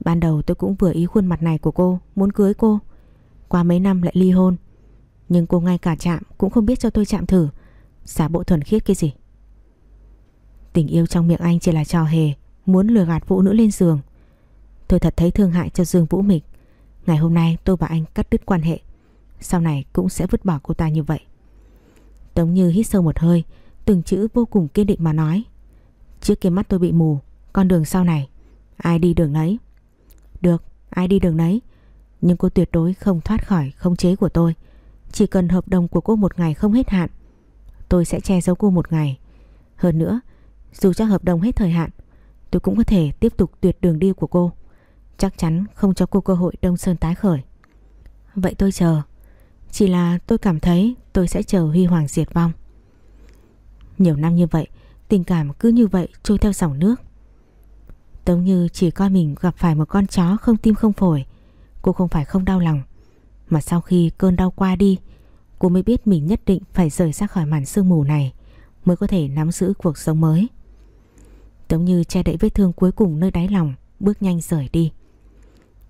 [SPEAKER 1] Ban đầu tôi cũng vừa ý khuôn mặt này của cô, Muốn cưới cô. Qua mấy năm lại ly hôn. Nhưng cô ngay cả chạm cũng không biết cho tôi chạm thử. Giả bộ thuần khiết cái gì? Tình yêu trong miệng anh chỉ là trò hề Muốn lừa gạt vũ nữ lên giường Tôi thật thấy thương hại cho Dương Vũ Mịch Ngày hôm nay tôi và anh cắt đứt quan hệ Sau này cũng sẽ vứt bỏ cô ta như vậy Tống Như hít sâu một hơi Từng chữ vô cùng kiên định mà nói Trước kia mắt tôi bị mù Con đường sau này Ai đi đường nấy được, ai đi đường nấy. Nhưng cô tuyệt đối không thoát khỏi không chế của tôi. Chỉ cần hợp đồng của cô một ngày không hết hạn, tôi sẽ che giấu cô một ngày. Hơn nữa, dù cho hợp đồng hết thời hạn, tôi cũng có thể tiếp tục tuyệt đường đi của cô. Chắc chắn không cho cô cơ hội Đông Sơn tái khởi. Vậy tôi chờ. Chỉ là tôi cảm thấy tôi sẽ chờ Huy Hoàng diệt vong. Nhiều năm như vậy, tình cảm cứ như vậy trôi theo dòng nước. Tống Như chỉ coi mình gặp phải một con chó không tim không phổi Cô không phải không đau lòng Mà sau khi cơn đau qua đi Cô mới biết mình nhất định phải rời ra khỏi màn sương mù này Mới có thể nắm giữ cuộc sống mới Tống Như che đậy vết thương cuối cùng nơi đáy lòng Bước nhanh rời đi.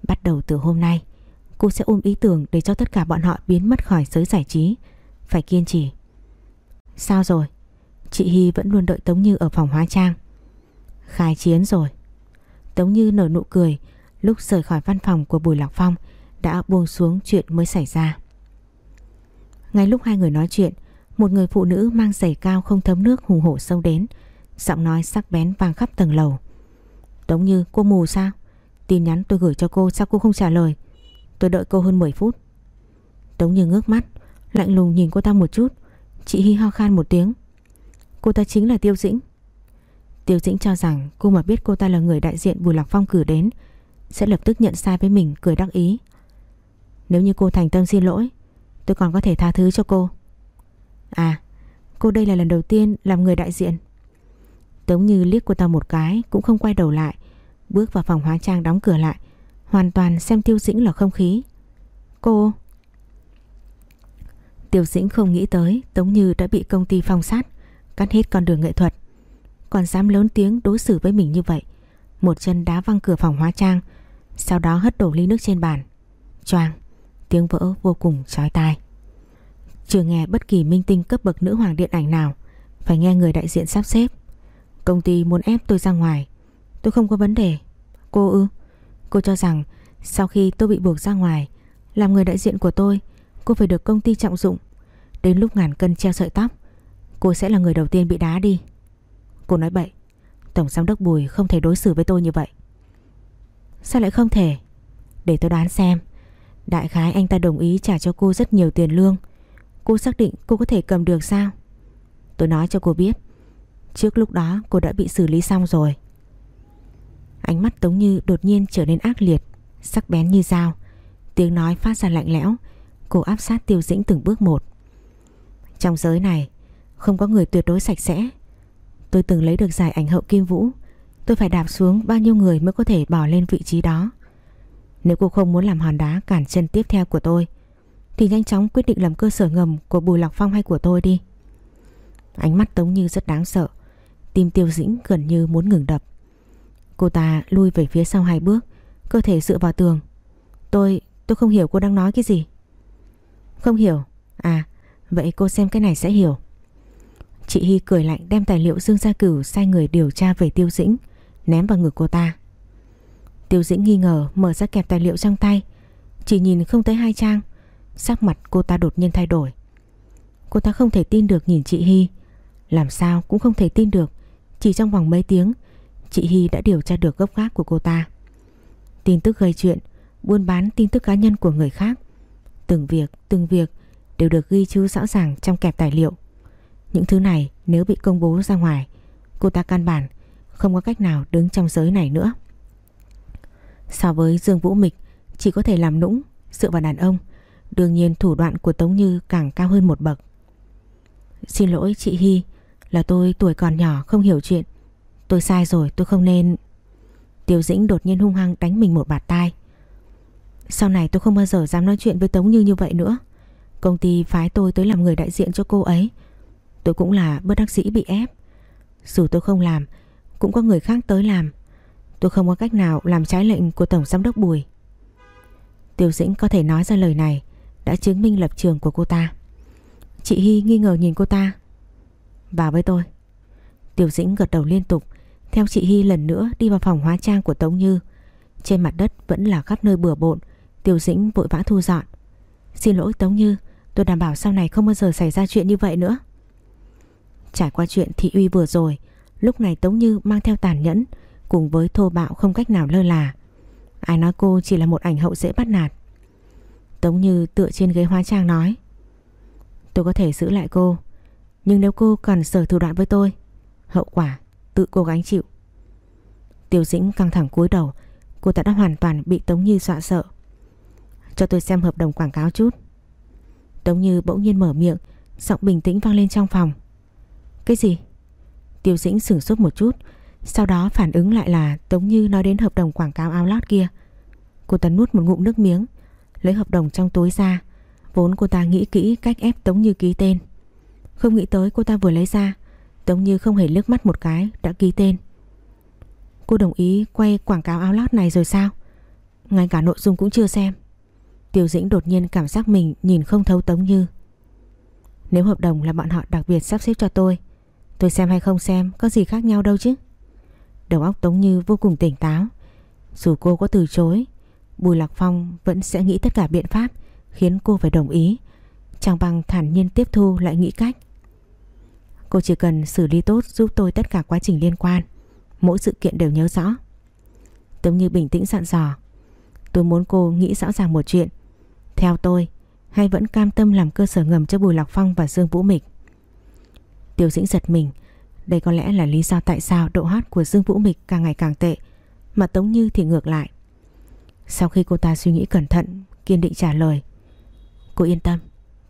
[SPEAKER 1] Bắt đầu từ hôm nay Cô sẽ ôm ý tưởng để cho tất cả bọn họ biến mất khỏi giới giải trí. Phải kiên trì. Sao rồi? Chị Hy vẫn luôn đợi Tống Như ở phòng hóa trang. Khai chiến rồi. Tống Như nở nụ cười lúc rời khỏi văn phòng của Bùi Lạc Phong đã buông xuống chuyện mới xảy ra. Ngay lúc hai người nói chuyện, một người phụ nữ mang giày cao không thấm nước hùng hổ sâu đến, giọng nói sắc bén vang khắp tầng lầu. Tống Như, cô mù sao? Tin nhắn tôi gửi cho cô sao cô không trả lời? Tôi đợi cô hơn 10 phút. Tống Như ngước mắt, lạnh lùng nhìn cô ta một chút, chị Hi ho khan một tiếng. Cô ta chính là Tiêu Dĩnh. Tiêu Dĩnh cho rằng cô mà biết cô ta là người đại diện Bùi Lạc Phong cử đến sẽ lập tức nhận sai với mình cười đắc ý. Nếu như cô thành tâm xin lỗi tôi còn có thể tha thứ cho cô. À, cô đây là lần đầu tiên làm người đại diện. Tống Như liếc cô ta một cái, cũng không quay đầu lại. Bước vào phòng hóa trang đóng cửa lại, hoàn toàn xem Tiêu Dĩnh là không khí. Cô... Tiêu Dĩnh không nghĩ tới Tống Như đã bị công ty phong sát, cắt hết con đường nghệ thuật. Còn dám lớn tiếng đối xử với mình như vậy. Một chân đá văng cửa phòng hóa trang, Sau đó hất đổ ly nước trên bàn. Choang Tiếng vỡ vô cùng chói tai. Chưa nghe bất kỳ minh tinh cấp bậc nữ hoàng điện ảnh nào, Phải nghe người đại diện sắp xếp. Công ty muốn ép tôi ra ngoài. Tôi không có vấn đề. Cô ư? Cô cho rằng sau khi tôi bị buộc ra ngoài, Làm người đại diện của tôi, Cô phải được công ty trọng dụng. Đến lúc ngàn cân treo sợi tóc, Cô sẽ là người đầu tiên bị đá đi. Cô nói bậy. Tổng giám đốc Bùi không thể đối xử với tôi như vậy. Sao lại không thể? Để tôi đoán xem. Đại khái anh ta đồng ý trả cho cô rất nhiều tiền lương. Cô xác định cô có thể cầm được sao? Tôi nói cho cô biết. Trước lúc đó, cô đã bị xử lý xong rồi. Ánh mắt Tống Như đột nhiên trở nên ác liệt, Sắc bén như dao. Tiếng nói phát ra lạnh lẽo, Cô áp sát tiêu dĩnh từng bước một. Trong giới này, Không có người tuyệt đối sạch sẽ. Tôi từng lấy được giải ảnh hậu Kim Vũ, Tôi phải đạp xuống bao nhiêu người mới có thể bỏ lên vị trí đó. Nếu cô không muốn làm hòn đá cản chân tiếp theo của tôi, Thì nhanh chóng quyết định làm cơ sở ngầm của Bùi Lạc Phong hay của tôi đi. Ánh mắt Tống Như rất đáng sợ. Tim tiêu dĩnh gần như muốn ngừng đập. Cô ta lui về phía sau hai bước Cơ thể dựa vào tường. Tôi, tôi không hiểu cô đang nói cái gì. Không hiểu. À, vậy cô xem cái này sẽ hiểu. Chị Hy cười lạnh đem tài liệu Dương Gia Cửu sai người điều tra về Tiêu Dĩnh Ném vào ngực cô ta. Tiêu Dĩnh nghi ngờ mở ra kẹp tài liệu trong tay. Chỉ nhìn không tới hai trang Sắc mặt cô ta đột nhiên thay đổi. Cô ta không thể tin được nhìn chị Hy. Làm sao cũng không thể tin được. Chỉ trong vòng mấy tiếng Chị Hy đã điều tra được gốc gác của cô ta. Tin tức gây chuyện Buôn bán tin tức cá nhân của người khác. Từng việc, từng việc Đều được ghi chú rõ ràng trong kẹp tài liệu. Những thứ này nếu bị công bố ra ngoài Cô ta căn bản Không có cách nào đứng trong giới này nữa. So với Dương Vũ Mịch Chỉ có thể làm nũng Dựa vào đàn ông. Đương nhiên thủ đoạn của Tống Như càng cao hơn một bậc. Xin lỗi chị Hy là tôi tuổi còn nhỏ không hiểu chuyện. Tôi sai rồi, tôi không nên. Tiêu Dĩnh đột nhiên hung hăng đánh mình một bạt tai. Sau này tôi không bao giờ dám nói chuyện với Tống Như như vậy nữa. Công ty phái tôi tới làm người đại diện cho cô ấy. Tôi cũng là bất đắc sĩ bị ép. Dù tôi không làm, Cũng có người khác tới làm. Tôi không có cách nào làm trái lệnh của Tổng Giám đốc Bùi. Tiêu Dĩnh có thể nói ra lời này, Đã chứng minh lập trường của cô ta. Chị Hy nghi ngờ nhìn cô ta. Vào với tôi. Tiểu Dĩnh gật đầu liên tục, Theo chị Hy lần nữa đi vào phòng hóa trang của Tống Như. Trên mặt đất vẫn là khắp nơi bừa bộn, Tiểu Dĩnh vội vã thu dọn. Xin lỗi Tống Như, Tôi đảm bảo sau này không bao giờ xảy ra chuyện như vậy nữa. Trải qua chuyện thị uy vừa rồi, Lúc này Tống Như mang theo tàn nhẫn, Cùng với thô bạo không cách nào lơ là. Ai nói cô chỉ là một ảnh hậu dễ bắt nạt? Tống Như tựa trên ghế hóa trang nói, Tôi có thể giữ lại cô nhưng nếu cô cần sở thủ đoạn với tôi, Hậu quả tự cô gánh chịu. Tiêu dĩnh căng thẳng cúi đầu, Cô ta đã hoàn toàn bị Tống Như dọa sợ. Cho tôi xem hợp đồng quảng cáo chút. Tống Như bỗng nhiên mở miệng, Giọng bình tĩnh vang lên trong phòng. Cái gì? Tiêu dĩnh sửng sốt một chút, Sau đó phản ứng lại là Tống Như nói đến hợp đồng quảng cáo áo lót kia. Cô ta nuốt một ngụm nước miếng, Lấy hợp đồng trong túi ra. Vốn cô ta nghĩ kỹ cách ép Tống Như ký tên. Không nghĩ tới cô ta vừa lấy ra Tống Như không hề liếc mắt một cái, đã ký tên. Cô đồng ý quay quảng cáo áo lót này rồi sao? Ngay cả nội dung cũng chưa xem. Tiêu Dĩnh đột nhiên cảm giác mình nhìn không thấu Tống Như. Nếu hợp đồng là bọn họ đặc biệt sắp xếp cho tôi Tôi xem hay không xem có gì khác nhau đâu chứ. Đầu óc Tống Như vô cùng tỉnh táo. Dù cô có từ chối, Bùi Lạc Phong vẫn sẽ nghĩ tất cả biện pháp Khiến cô phải đồng ý. Chàng bằng thản nhiên tiếp thu lại nghĩ cách. Cô chỉ cần xử lý tốt giúp tôi tất cả quá trình liên quan. Mỗi sự kiện đều nhớ rõ. Tống Như bình tĩnh dặn dò, Tôi muốn cô nghĩ rõ ràng một chuyện. Theo tôi, Hay vẫn cam tâm làm cơ sở ngầm cho Bùi Lạc Phong và Dương Vũ Mịch? Tiêu dĩnh giật mình. Đây có lẽ là lý do tại sao độ hot của Dương Vũ Mịch càng ngày càng tệ, Mà Tống Như thì ngược lại. Sau khi cô ta suy nghĩ cẩn thận, Kiên định trả lời, Cô yên tâm,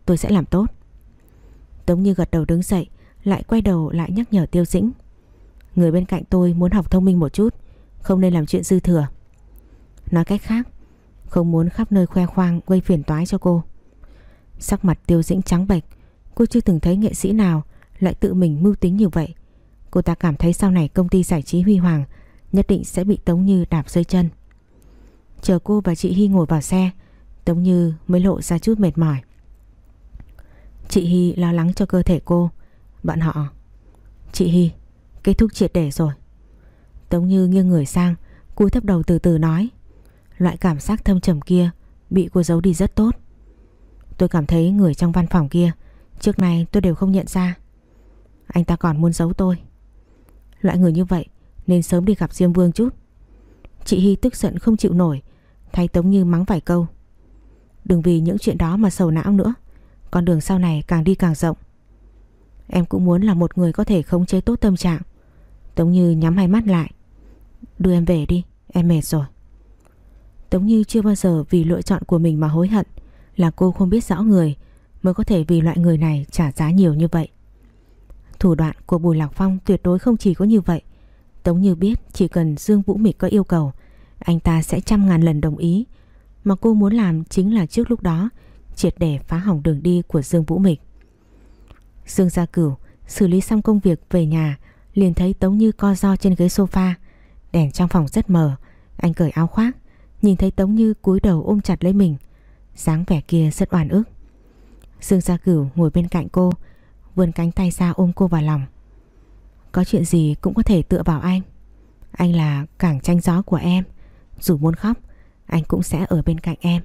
[SPEAKER 1] Tôi sẽ làm tốt. Tống Như gật đầu đứng dậy lại quay đầu lại nhắc nhở Tiêu Dĩnh. Người bên cạnh tôi muốn học thông minh một chút, Không nên làm chuyện dư thừa. Nói cách khác, Không muốn khắp nơi khoe khoang gây phiền toái cho cô. Sắc mặt Tiêu Dĩnh trắng bệch, Cô chưa từng thấy nghệ sĩ nào Lại tự mình mưu tính như vậy. Cô ta cảm thấy sau này công ty giải trí Huy Hoàng Nhất định sẽ bị Tống Như đạp rơi chân. Chờ cô và chị Hy ngồi vào xe, Tống Như mới lộ ra chút mệt mỏi. Chị Hy lo lắng cho cơ thể cô bạn họ. Chị Hy Kết thúc triệt để rồi. Tống Như nghiêng người sang, Cúi thấp đầu từ từ nói. Loại cảm giác thâm trầm kia Bị cô giấu đi rất tốt. Tôi cảm thấy người trong văn phòng kia, Trước nay tôi đều không nhận ra. Anh ta còn muốn giấu tôi. Loại người như vậy Nên sớm đi gặp Diêm Vương chút. Chị Hy tức giận không chịu nổi, Thay Tống Như mắng vài câu. Đừng vì những chuyện đó mà sầu não nữa. Con đường sau này càng đi càng rộng. Em cũng muốn là một người có thể khống chế tốt tâm trạng. Tống Như nhắm hai mắt lại. Đưa em về đi, Em mệt rồi. Tống Như chưa bao giờ vì lựa chọn của mình mà hối hận, Là cô không biết rõ người, Mới có thể vì loại người này trả giá nhiều như vậy. Thủ đoạn của Bùi Lạc Phong tuyệt đối không chỉ có như vậy. Tống Như biết chỉ cần Dương Vũ Mịch có yêu cầu, Anh ta sẽ trăm ngàn lần đồng ý. Mà cô muốn làm chính là trước lúc đó, Triệt để phá hỏng đường đi của Dương Vũ Mịch Dương Gia Cửu xử lý xong công việc về nhà, liền thấy Tống Như co do trên ghế sofa, Đèn trong phòng rất mờ. Anh cởi áo khoác, Nhìn thấy Tống Như cúi đầu ôm chặt lấy mình. Dáng vẻ kia rất oan ức. Dương Gia Cửu ngồi bên cạnh cô, Vươn cánh tay ra ôm cô vào lòng. Có chuyện gì cũng có thể tựa vào anh. Anh là cảng tranh gió của em. Dù muốn khóc, Anh cũng sẽ ở bên cạnh em.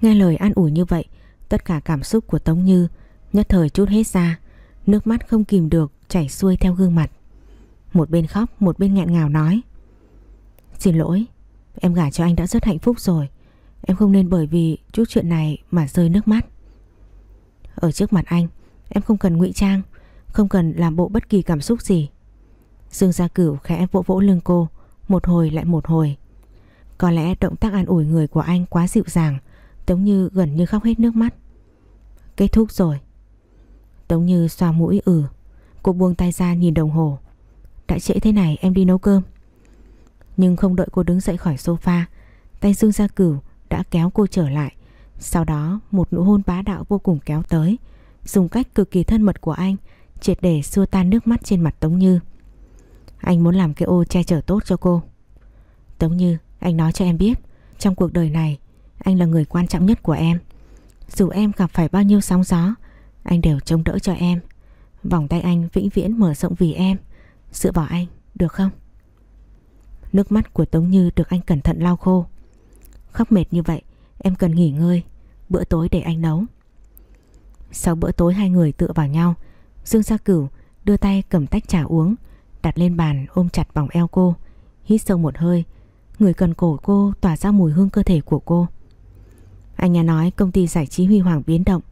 [SPEAKER 1] Nghe lời an ủi như vậy Tất cả cảm xúc của Tống Như Nhất thời chút hết ra, Nước mắt không kìm được chảy xuôi theo gương mặt. Một bên khóc, một bên nghẹn ngào nói, Xin lỗi, Em gả cho anh đã rất hạnh phúc rồi. Em không nên bởi vì chút chuyện này mà rơi nước mắt. Ở trước mặt anh, Em không cần ngụy trang, Không cần làm bộ bất kỳ cảm xúc gì. Dương Gia Cửu khẽ vỗ vỗ lưng cô, Một hồi lại một hồi. Có lẽ động tác an ủi người của anh quá dịu dàng Tống Như gần như khóc hết nước mắt. Kết thúc rồi. Tống Như xoa mũi ừ. Cô buông tay ra nhìn đồng hồ. Đã trễ thế này, em đi nấu cơm. Nhưng không đợi cô đứng dậy khỏi sofa, Tay Dương Gia Cửu đã kéo cô trở lại. Sau đó, một nụ hôn bá đạo vô cùng kéo tới, Dùng cách cực kỳ thân mật của anh, Triệt để xua tan nước mắt trên mặt Tống Như. Anh muốn làm cái ô che chở tốt cho cô. Tống Như, Anh nói cho em biết, Trong cuộc đời này anh là người quan trọng nhất của em. Dù em gặp phải bao nhiêu sóng gió, Anh đều chống đỡ cho em. Vòng tay anh vĩnh viễn mở rộng vì em. Dựa vào anh, được không? Nước mắt của Tống Như được anh cẩn thận lau khô. Khóc mệt như vậy, Em cần nghỉ ngơi. Bữa tối để anh nấu. Sau bữa tối hai người tựa vào nhau, Dương Gia Cửu đưa tay cầm tách trà uống, Đặt lên bàn ôm chặt vòng eo cô, Hít sâu một hơi. Người cần cổ cô tỏa ra mùi hương cơ thể của cô. Anh nghe nói công ty giải trí Huy Hoàng biến động.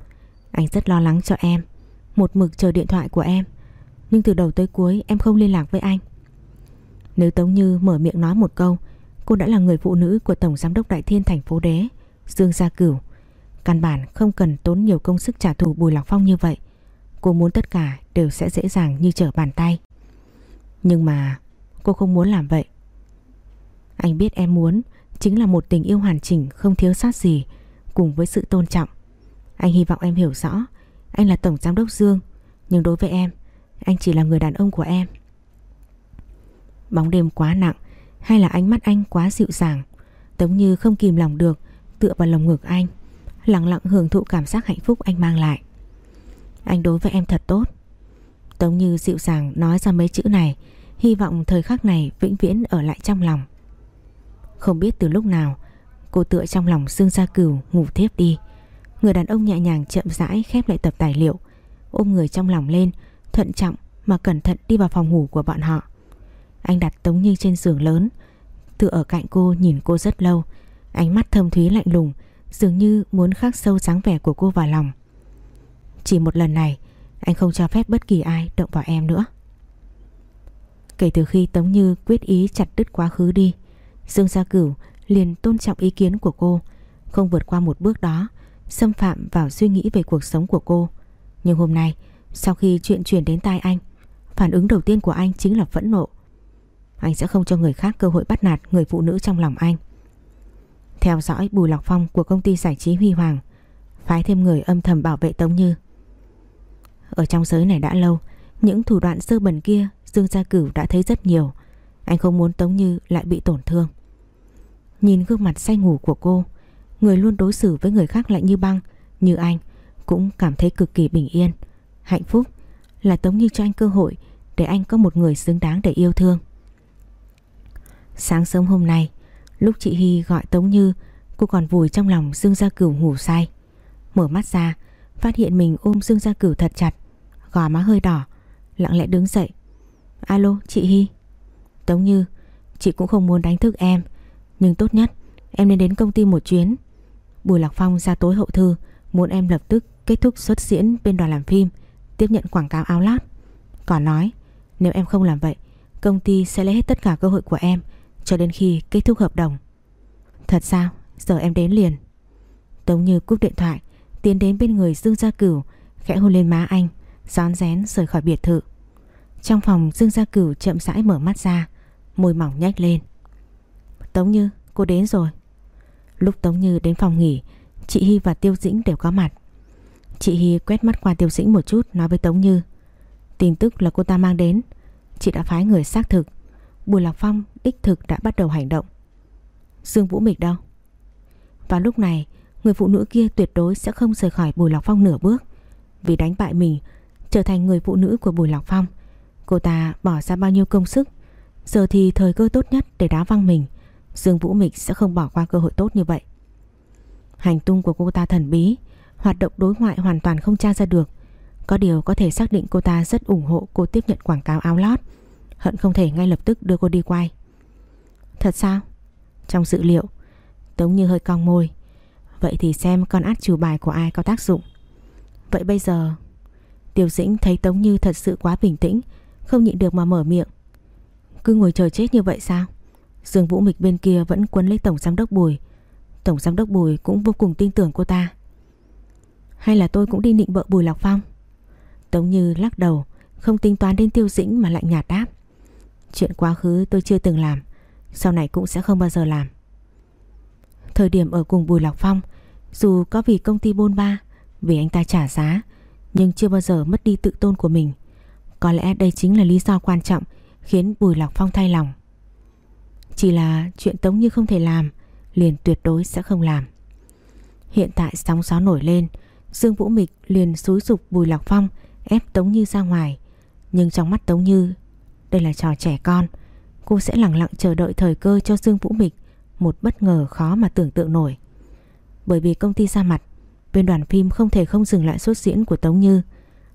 [SPEAKER 1] Anh rất lo lắng cho em. Một mực chờ điện thoại của em. Nhưng từ đầu tới cuối em không liên lạc với anh. Nếu Tống Như mở miệng nói một câu, Cô đã là người phụ nữ của Tổng Giám đốc Đại Thiên thành phố Đế, Dương Gia Cửu. Căn bản không cần tốn nhiều công sức trả thù Bùi Lạc Phong như vậy. Cô muốn tất cả đều sẽ dễ dàng như trở bàn tay. Nhưng mà cô không muốn làm vậy. Anh biết em muốn Chính là một tình yêu hoàn chỉnh, không thiếu sót gì. Cùng với sự tôn trọng. Anh hy vọng em hiểu rõ, Anh là Tổng Giám đốc Dương, Nhưng đối với em, Anh chỉ là người đàn ông của em. Bóng đêm quá nặng, hay là ánh mắt anh quá dịu dàng Tống Như không kìm lòng được, Tựa vào lồng ngực anh, Lặng lặng hưởng thụ cảm giác hạnh phúc anh mang lại. Anh đối với em thật tốt. Tống Như dịu dàng nói ra mấy chữ này, Hy vọng thời khắc này vĩnh viễn ở lại trong lòng. Không biết từ lúc nào Cô tựa trong lòng Dương Gia Cửu ngủ thiếp đi. Người đàn ông nhẹ nhàng chậm rãi khép lại tập tài liệu, Ôm người trong lòng lên, Thận trọng mà cẩn thận đi vào phòng ngủ của bọn họ. Anh đặt Tống Như trên giường lớn, Tựa ở cạnh cô nhìn cô rất lâu. Ánh mắt thâm thúy lạnh lùng, Dường như muốn khắc sâu dáng vẻ của cô vào lòng. Chỉ một lần này, Anh không cho phép bất kỳ ai động vào em nữa. Kể từ khi Tống Như quyết ý chặt đứt quá khứ đi, Dương Gia Cửu liền tôn trọng ý kiến của cô. Không vượt qua một bước đó, Xâm phạm vào suy nghĩ về cuộc sống của cô. Nhưng hôm nay, Sau khi chuyện chuyển đến tai anh, Phản ứng đầu tiên của anh chính là phẫn nộ. Anh sẽ không cho người khác cơ hội bắt nạt người phụ nữ trong lòng anh. Theo dõi Bùi Lọc Phong của công ty giải trí Huy Hoàng, Phái thêm người âm thầm bảo vệ Tống Như. Ở trong giới này đã lâu, Những thủ đoạn sơ bẩn kia Dương Gia Cửu đã thấy rất nhiều. Anh không muốn Tống Như lại bị tổn thương. Nhìn gương mặt say ngủ của cô, Người luôn đối xử với người khác lạnh như băng, Như anh, Cũng cảm thấy cực kỳ bình yên, Hạnh phúc, là Tống Như cho anh cơ hội Để anh có một người xứng đáng để yêu thương. Sáng sớm hôm nay, Lúc chị Hy gọi Tống Như, Cô còn vùi trong lòng Dương Gia Cửu ngủ say. Mở mắt ra, Phát hiện mình ôm Dương Gia Cửu thật chặt, Gò má hơi đỏ, Lặng lẽ đứng dậy. Alo, chị Hy. Tống Như, Chị cũng không muốn đánh thức em. Nhưng tốt nhất, em nên đến công ty một chuyến. Bùi Lạc Phong ra tối hậu thư, Muốn em lập tức kết thúc xuất diễn bên đoàn làm phim, Tiếp nhận quảng cáo áo lót. Còn nói, Nếu em không làm vậy, Công ty sẽ lấy hết tất cả cơ hội của em, cho đến khi kết thúc hợp đồng. Thật sao? Giờ em đến liền. Tống Như cúp điện thoại, Tiến đến bên người Dương Gia Cửu, Khẽ hôn lên má anh Gión rén rời khỏi biệt thự. Trong phòng Dương Gia Cửu chậm rãi mở mắt ra, Môi mỏng nhách lên. Tống Như, cô đến rồi. Lúc Tống Như đến phòng nghỉ, Chị Hy và Tiêu Dĩnh đều có mặt. Chị Hy quét mắt qua Tiêu Dĩnh một chút, Nói với Tống Như, Tin tức là cô ta mang đến. Chị đã phái người xác thực. Bùi Lạc Phong đích thực đã bắt đầu hành động. Dương Vũ Mịch đâu Vào lúc này, Người phụ nữ kia tuyệt đối sẽ không rời khỏi Bùi Lạc Phong nửa bước. Vì đánh bại mình, Trở thành người phụ nữ của Bùi Lạc Phong, Cô ta bỏ ra bao nhiêu công sức. Giờ thì thời cơ tốt nhất để đá văng mình. Dương Vũ Mịch sẽ không bỏ qua cơ hội tốt như vậy. Hành tung của cô ta thần bí, Hoạt động đối ngoại hoàn toàn không tra ra được. Có điều có thể xác định cô ta rất ủng hộ cô tiếp nhận quảng cáo áo lót. Hận không thể ngay lập tức đưa cô đi quay. Thật sao? Trong dự liệu, Tống như hơi cong môi. Vậy thì xem con át chủ bài của ai có tác dụng. Vậy bây giờ, Tiêu Dĩnh thấy Tống Như thật sự quá bình tĩnh, Không nhịn được mà mở miệng. Cứ ngồi chờ chết như vậy sao? Dương Vũ Mịch bên kia vẫn quấn lấy Tổng Giám Đốc Bùi. Tổng Giám Đốc Bùi cũng vô cùng tin tưởng cô ta. Hay là tôi cũng đi nịnh bợ Bùi Lạc Phong? Tống Như lắc đầu, Không tính toán đến Tiêu Dĩnh mà lạnh nhạt đáp. Chuyện quá khứ tôi chưa từng làm, Sau này cũng sẽ không bao giờ làm. Thời điểm ở cùng Bùi Lạc Phong, Dù có vì công ty bôn ba, Vì anh ta trả giá, Nhưng chưa bao giờ mất đi tự tôn của mình. Có lẽ đây chính là lý do quan trọng Khiến Bùi Lạc Phong thay lòng. Chỉ là chuyện Tống Như không thể làm Liền tuyệt đối sẽ không làm Hiện tại sóng gió nổi lên Dương Vũ Mịch liền xúi dục Bùi Lạc Phong Ép Tống Như ra ngoài Nhưng trong mắt Tống Như Đây là trò trẻ con Cô sẽ lặng lặng chờ đợi thời cơ cho Dương Vũ Mịch một bất ngờ khó mà tưởng tượng nổi. Bởi vì công ty ra mặt, bên đoàn phim không thể không dừng lại xuất diễn của Tống Như.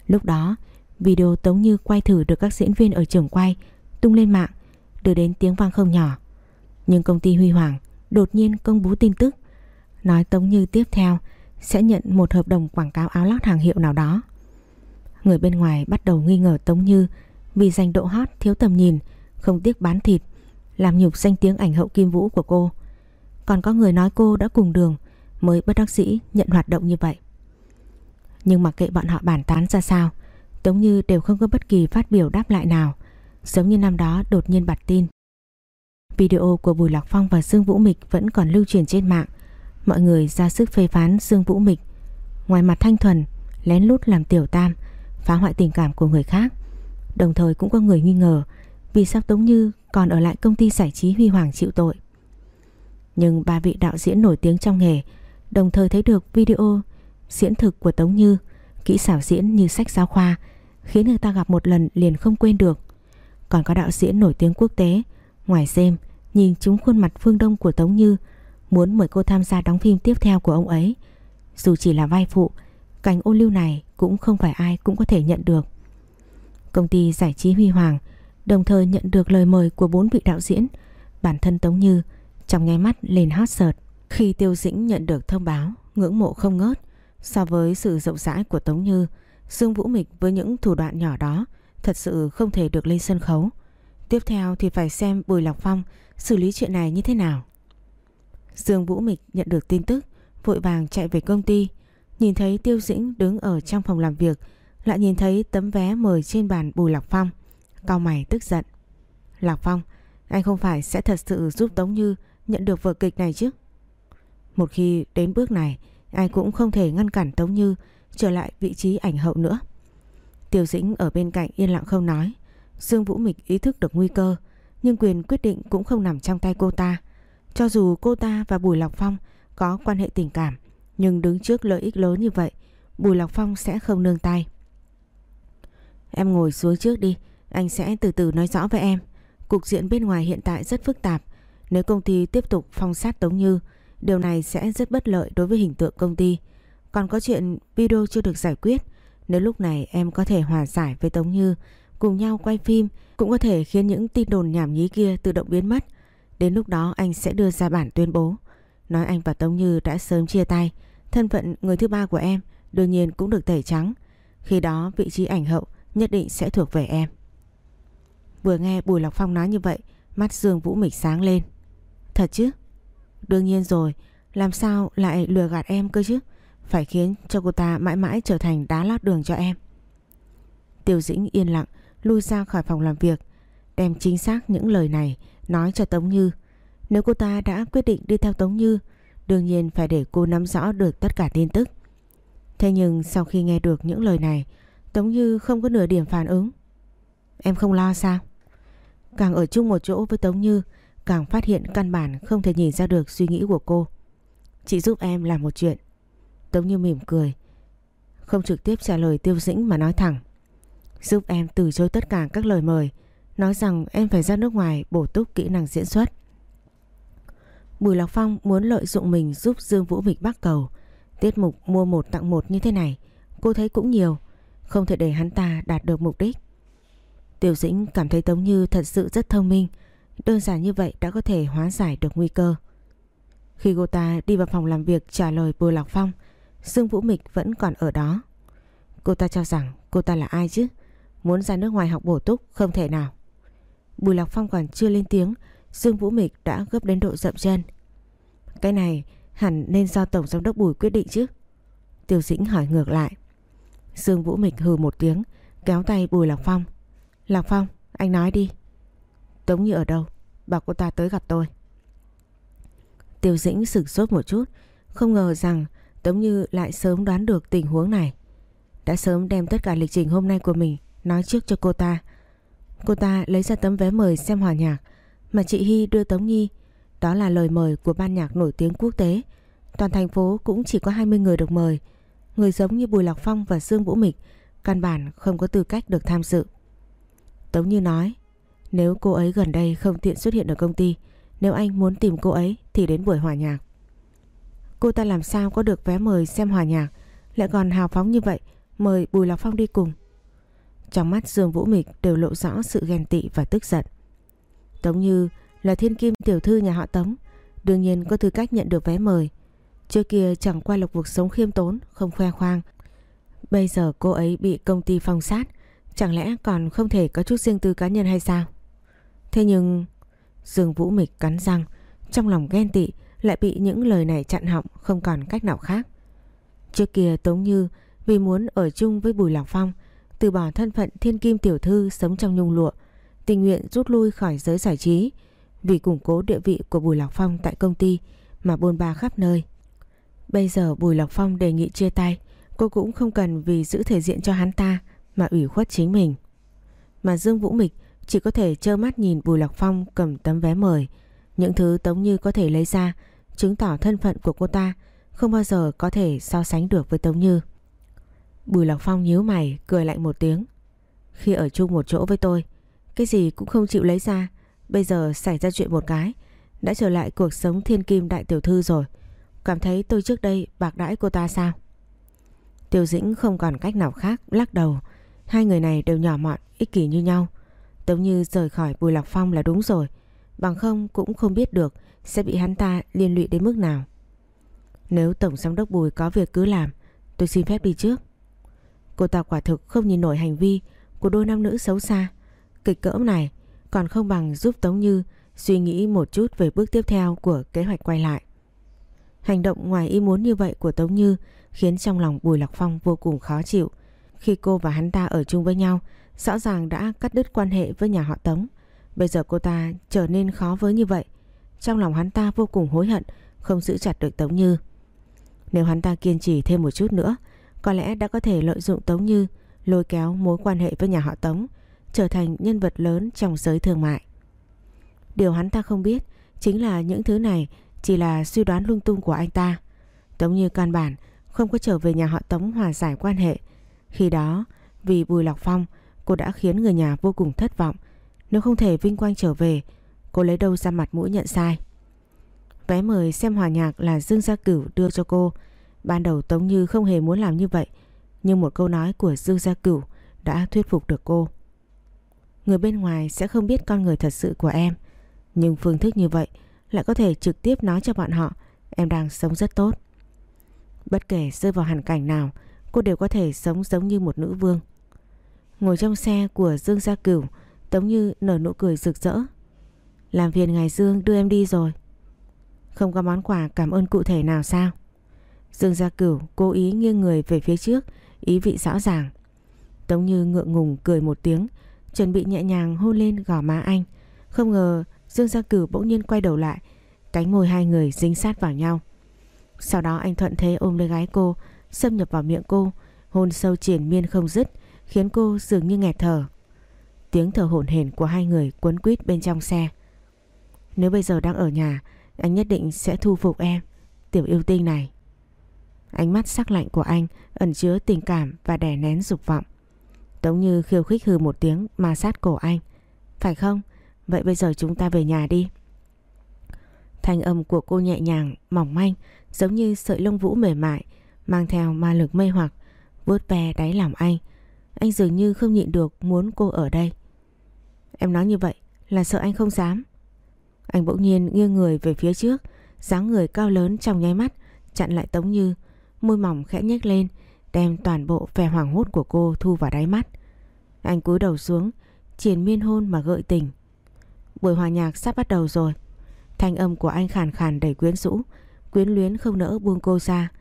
[SPEAKER 1] Lúc đó, video Tống Như quay thử được các diễn viên ở trường quay tung lên mạng, đưa đến tiếng vang không nhỏ. Nhưng công ty Huy Hoàng đột nhiên công bố tin tức, nói Tống Như tiếp theo sẽ nhận một hợp đồng quảng cáo áo lót hàng hiệu nào đó. Người bên ngoài bắt đầu nghi ngờ Tống Như vì giành độ hot thiếu tầm nhìn, không tiếc bán thịt làm nhục danh tiếng ảnh hậu Kim Vũ của cô. Còn có người nói cô đã cùng đường mới bất đắc dĩ nhận hoạt động như vậy. Nhưng mặc kệ bọn họ bàn tán ra sao, Tống Như đều không có bất kỳ phát biểu đáp lại nào, giống như năm đó đột nhiên bật tin. Video của Bùi Lạc Phong và Dương Vũ Mịch vẫn còn lưu truyền trên mạng. Mọi người ra sức phê phán Dương Vũ Mịch. Ngoài mặt thanh thuần, lén lút làm tiểu tam, phá hoại tình cảm của người khác. Đồng thời cũng có người nghi ngờ vì sao Tống Như còn ở lại công ty giải trí Huy Hoàng chịu tội. Nhưng ba vị đạo diễn nổi tiếng trong nghề đồng thời thấy được video diễn thực của Tống Như, kỹ xảo diễn như sách giáo khoa, khiến người ta gặp một lần liền không quên được. Còn có đạo diễn nổi tiếng quốc tế, ngoài xem nhìn chúng khuôn mặt phương đông của Tống Như, muốn mời cô tham gia đóng phim tiếp theo của ông ấy. Dù chỉ là vai phụ, cảnh ô lưu này cũng không phải ai cũng có thể nhận được. Công ty giải trí Huy Hoàng Đồng thời nhận được lời mời của bốn vị đạo diễn Bản thân Tống Như Trong nháy mắt lên hot search Khi Tiêu Dĩnh nhận được thông báo Ngưỡng mộ không ngớt So với sự rộng rãi của Tống Như Dương Vũ Mịch với những thủ đoạn nhỏ đó Thật sự không thể được lên sân khấu Tiếp theo thì phải xem Bùi Lọc Phong Xử lý chuyện này như thế nào? Dương Vũ Mịch nhận được tin tức, Vội vàng chạy về công ty, Nhìn thấy Tiêu Dĩnh đứng ở trong phòng làm việc, Lại nhìn thấy tấm vé mời trên bàn Bùi Lạc Phong, Cao mày tức giận. Lạc Phong, Anh không phải sẽ thật sự giúp Tống Như Nhận được vở kịch này chứ? Một khi đến bước này, ai cũng không thể ngăn cản Tống Như Trở lại vị trí ảnh hậu nữa. Tiêu Dĩnh ở bên cạnh yên lặng không nói. Dương Vũ Mịch ý thức được nguy cơ nhưng quyền quyết định cũng không nằm trong tay cô ta. Cho dù cô ta và Bùi Lọc Phong Có quan hệ tình cảm, Nhưng đứng trước lợi ích lớn như vậy, Bùi Lọc Phong sẽ không nương tay. Em ngồi xuống trước đi, anh sẽ từ từ nói rõ với em. Cục diện bên ngoài hiện tại rất phức tạp. Nếu công ty tiếp tục phong sát Tống Như, Điều này sẽ rất bất lợi đối với hình tượng công ty. Còn có chuyện video chưa được giải quyết, Nếu lúc này em có thể hòa giải với Tống Như Cùng nhau quay phim Cũng có thể khiến những tin đồn nhảm nhí kia tự động biến mất. Đến lúc đó, anh sẽ đưa ra bản tuyên bố. Nói anh và Tống Như đã sớm chia tay, Thân phận người thứ ba của em Đương nhiên cũng được tẩy trắng. Khi đó, vị trí ảnh hậu nhất định sẽ thuộc về em. Vừa nghe Bùi Lọc Phong nói như vậy, Mắt Dương Vũ Mịch sáng lên. Thật chứ? Đương nhiên rồi, Làm sao lại lừa gạt em cơ chứ? Phải khiến cho cô ta mãi mãi trở thành đá lót đường cho em. Tiêu Dĩnh yên lặng Lui ra khỏi phòng làm việc. Đem chính xác những lời này Nói cho Tống Như. Nếu cô ta đã quyết định đi theo Tống Như, Đương nhiên phải để cô nắm rõ được tất cả tin tức. Thế nhưng sau khi nghe được những lời này, Tống Như không có nửa điểm phản ứng. Em không lo sao? Càng ở chung một chỗ với Tống Như, Càng phát hiện căn bản không thể nhìn ra được suy nghĩ của cô. Chị giúp em làm một chuyện. Tống Như mỉm cười, Không trực tiếp trả lời tiêu dĩnh mà nói thẳng. Giúp em từ chối tất cả các lời mời, Nói rằng em phải ra nước ngoài bổ túc kỹ năng diễn xuất. Bùi Lạc Phong muốn lợi dụng mình giúp Dương Vũ Mịch bắt cầu. Tiết mục mua một tặng một như thế này, Cô thấy cũng nhiều, Không thể để hắn ta đạt được mục đích. Tiểu Dĩnh cảm thấy Tống Như thật sự rất thông minh, Đơn giản như vậy đã có thể hóa giải được nguy cơ. Khi cô ta đi vào phòng làm việc trả lời Bùi Lạc Phong, Dương Vũ Mịch vẫn còn ở đó. Cô ta cho rằng cô ta là ai chứ? Muốn ra nước ngoài học bổ túc, không thể nào. Bùi Lạc Phong còn chưa lên tiếng, Dương Vũ Mịch đã gấp đến độ dậm chân. Cái này hẳn nên do Tổng Giám đốc Bùi quyết định chứ? Tiêu Dĩnh hỏi ngược lại. Dương Vũ Mịch hừ một tiếng, Kéo tay Bùi Lạc Phong. Lạc Phong, anh nói đi. Tống Như ở đâu? Bảo cô ta tới gặp tôi. Tiêu Dĩnh sửng sốt một chút, Không ngờ rằng Tống Như lại sớm đoán được tình huống này. Đã sớm đem tất cả lịch trình hôm nay của mình Nói trước cho cô ta. Cô ta lấy ra tấm vé mời xem hòa nhạc, Mà chị Hy đưa Tống Nhi. Đó là lời mời của ban nhạc nổi tiếng quốc tế. Toàn thành phố cũng chỉ có 20 người được mời. Người giống như Bùi Lạc Phong và Dương Vũ Mịch, Căn bản không có tư cách được tham dự. Tống Như nói, Nếu cô ấy gần đây không tiện xuất hiện ở công ty, Nếu anh muốn tìm cô ấy Thì đến buổi hòa nhạc. Cô ta làm sao có được vé mời xem hòa nhạc? Lại còn hào phóng như vậy, Mời Bùi Lạc Phong đi cùng. Trong mắt Dương Vũ Mịch đều lộ rõ sự ghen tị và tức giận. Tống Như là thiên kim tiểu thư nhà họ Tống, Đương nhiên có tư cách nhận được vé mời. Trước kia chẳng qua là cuộc sống khiêm tốn, Không khoe khoang. Bây giờ cô ấy bị công ty phong sát, Chẳng lẽ còn không thể có chút riêng tư cá nhân hay sao? Thế nhưng, Dương Vũ Mịch cắn răng, Trong lòng ghen tị Lại bị những lời này chặn họng Không còn cách nào khác. Trước kia Tống Như Vì muốn ở chung với Bùi Lạc Phong từ bỏ thân phận thiên kim tiểu thư Sống trong nhung lụa, Tình nguyện rút lui khỏi giới giải trí Vì củng cố địa vị của Bùi Lạc Phong tại công ty Mà buôn ba khắp nơi Bây giờ Bùi Lạc Phong đề nghị chia tay, Cô cũng không cần vì giữ thể diện cho hắn ta mà ủy khuất chính mình. Mà Dương Vũ Mịch chỉ có thể trơ mắt nhìn Bùi Lạc Phong cầm tấm vé mời. Những thứ Tống Như có thể lấy ra, chứng tỏ thân phận của cô ta không bao giờ có thể so sánh được với Tống Như. Bùi Lạc Phong nhíu mày cười lạnh một tiếng. Khi ở chung một chỗ với tôi, cái gì cũng không chịu lấy ra. Bây giờ xảy ra chuyện một cái, đã trở lại cuộc sống thiên kim đại tiểu thư rồi. Cảm thấy tôi trước đây bạc đãi cô ta sao? Tiêu Dĩnh không còn cách nào khác lắc đầu Hai người này đều nhỏ mọn, ích kỷ như nhau. Tống Như rời khỏi Bùi Lạc Phong là đúng rồi. Bằng không cũng không biết được sẽ bị hắn ta liên lụy đến mức nào. Nếu Tổng Giám đốc Bùi có việc cứ làm, tôi xin phép đi trước. Cô ta quả thực không nhìn nổi hành vi của đôi nam nữ xấu xa. Kịch cỡm này còn không bằng giúp Tống Như suy nghĩ một chút về bước tiếp theo của kế hoạch quay lại. Hành động ngoài ý muốn như vậy của Tống Như khiến trong lòng Bùi Lạc Phong vô cùng khó chịu. Khi cô và hắn ta ở chung với nhau, Rõ ràng đã cắt đứt quan hệ với nhà họ Tống Bây giờ cô ta trở nên khó với như vậy Trong lòng hắn ta vô cùng hối hận, Không giữ chặt được Tống Như Nếu hắn ta kiên trì thêm một chút nữa có lẽ đã có thể lợi dụng Tống Như Lôi kéo mối quan hệ với nhà họ Tống, Trở thành nhân vật lớn trong giới thương mại Điều hắn ta không biết Chính là những thứ này Chỉ là suy đoán lung tung của anh ta Tống Như căn bản Không có trở về nhà họ Tống hòa giải quan hệ khi đó, vì Bùi Lọc Phong, cô đã khiến người nhà vô cùng thất vọng. Nếu không thể vinh quang trở về, cô lấy đâu ra mặt mũi nhận sai. Vé mời xem hòa nhạc là Dương Gia Cửu đưa cho cô. Ban đầu Tống Như không hề muốn làm như vậy. Nhưng một câu nói của Dương Gia Cửu đã thuyết phục được cô. Người bên ngoài sẽ không biết con người thật sự của em. Nhưng phương thức như vậy lại có thể trực tiếp nói cho bọn họ em đang sống rất tốt. Bất kể rơi vào hoàn cảnh nào cô đều có thể sống giống như một nữ vương. Ngồi trong xe của Dương Gia Cửu, Tống Như nở nụ cười rực rỡ. Làm phiền ngài Dương đưa em đi rồi. Không có món quà cảm ơn cụ thể nào sao? Dương Gia Cửu cố ý nghiêng người về phía trước, ý vị rõ ràng. Tống Như ngượng ngùng cười một tiếng, chuẩn bị nhẹ nhàng hôn lên gò má anh. Không ngờ Dương Gia Cửu bỗng nhiên quay đầu lại, cánh môi hai người dính sát vào nhau. Sau đó anh thuận thế ôm lấy gái cô, xâm nhập vào miệng cô, hôn sâu triển miên không dứt, khiến cô dường như nghẹt thở. Tiếng thở hổn hển của hai người cuốn quýt bên trong xe. Nếu bây giờ đang ở nhà, anh nhất định sẽ thu phục em, tiểu yêu tinh này. Ánh mắt sắc lạnh của anh ẩn chứa tình cảm và đè nén dục vọng. Tống Như khiêu khích hừ một tiếng mà sát cổ anh. Phải không? Vậy bây giờ chúng ta về nhà đi. Thanh âm của cô nhẹ nhàng, mỏng manh, giống như sợi lông vũ mềm mại, mang theo ma lực mê hoặc, vuốt ve đáy lòng anh. Anh dường như không nhịn được muốn cô ở đây. Em nói như vậy là sợ anh không dám. Anh bỗng nhiên nghiêng người về phía trước, dáng người cao lớn trong nháy mắt, chặn lại Tống Như, môi mỏng khẽ nhếch lên, đem toàn bộ vẻ hoàng hốt của cô thu vào đáy mắt. Anh cúi đầu xuống, triển miên hôn mà gợi tình. Buổi hòa nhạc sắp bắt đầu rồi. Thanh âm của anh khàn khàn đầy quyến rũ, quyến luyến không nỡ buông cô ra.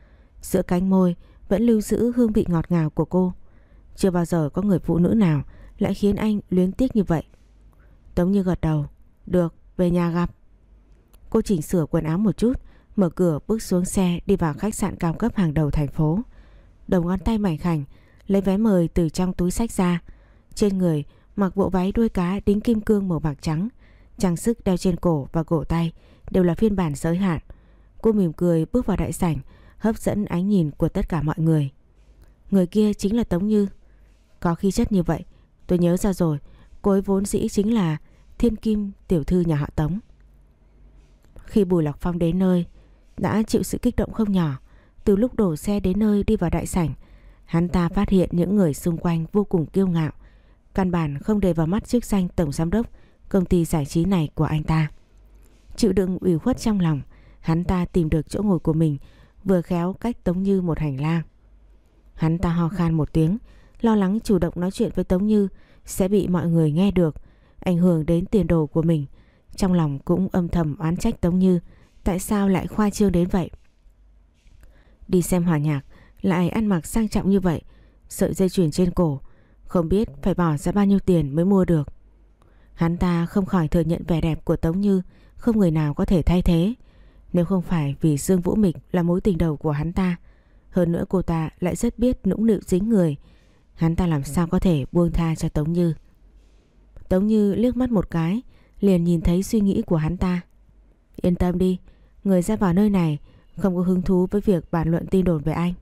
[SPEAKER 1] Giữa cánh môi vẫn lưu giữ hương vị ngọt ngào của cô. Chưa bao giờ có người phụ nữ nào lại khiến anh luyến tiếc như vậy. Tống như gật đầu. Được, về nhà gặp. Cô chỉnh sửa quần áo một chút, mở cửa bước xuống xe đi vào khách sạn cao cấp hàng đầu thành phố. Đầu ngón tay mảnh khảnh lấy vé mời từ trong túi sách ra. Trên người mặc bộ váy đuôi cá đính kim cương màu bạc trắng. Trang sức đeo trên cổ và cổ tay đều là phiên bản giới hạn. Cô mỉm cười bước vào đại sảnh, hấp dẫn ánh nhìn của tất cả mọi người. Người kia chính là Tống Như. Có khí chất như vậy, tôi nhớ ra rồi, cô ấy vốn dĩ chính là thiên kim tiểu thư nhà họ Tống. Khi Bùi Lạc Phong đến nơi, đã chịu sự kích động không nhỏ. Từ lúc đổ xe đến nơi đi vào đại sảnh, hắn ta phát hiện những người xung quanh vô cùng kiêu ngạo. Căn bản không để vào mắt chức danh tổng giám đốc công ty giải trí này của anh ta. Chịu đựng ủy khuất trong lòng, hắn ta tìm được chỗ ngồi của mình, vừa khéo cách Tống Như một hành lang. Hắn ta ho khan một tiếng, lo lắng chủ động nói chuyện với Tống Như sẽ bị mọi người nghe được, ảnh hưởng đến tiền đồ của mình. Trong lòng cũng âm thầm oán trách Tống Như tại sao lại khoa trương đến vậy. Đi xem hòa nhạc lại ăn mặc sang trọng như vậy, sợi dây chuyền trên cổ, không biết phải bỏ ra bao nhiêu tiền mới mua được. Hắn ta không khỏi thừa nhận vẻ đẹp của Tống Như không người nào có thể thay thế. Nếu không phải vì Dương Vũ Mịch là mối tình đầu của hắn ta, hơn nữa cô ta lại rất biết nũng nịu dính người, hắn ta làm sao có thể buông tha cho Tống Như. Tống Như liếc mắt một cái, liền nhìn thấy suy nghĩ của hắn ta. Yên tâm đi, người ra vào nơi này không có hứng thú với việc bàn luận tin đồn về anh.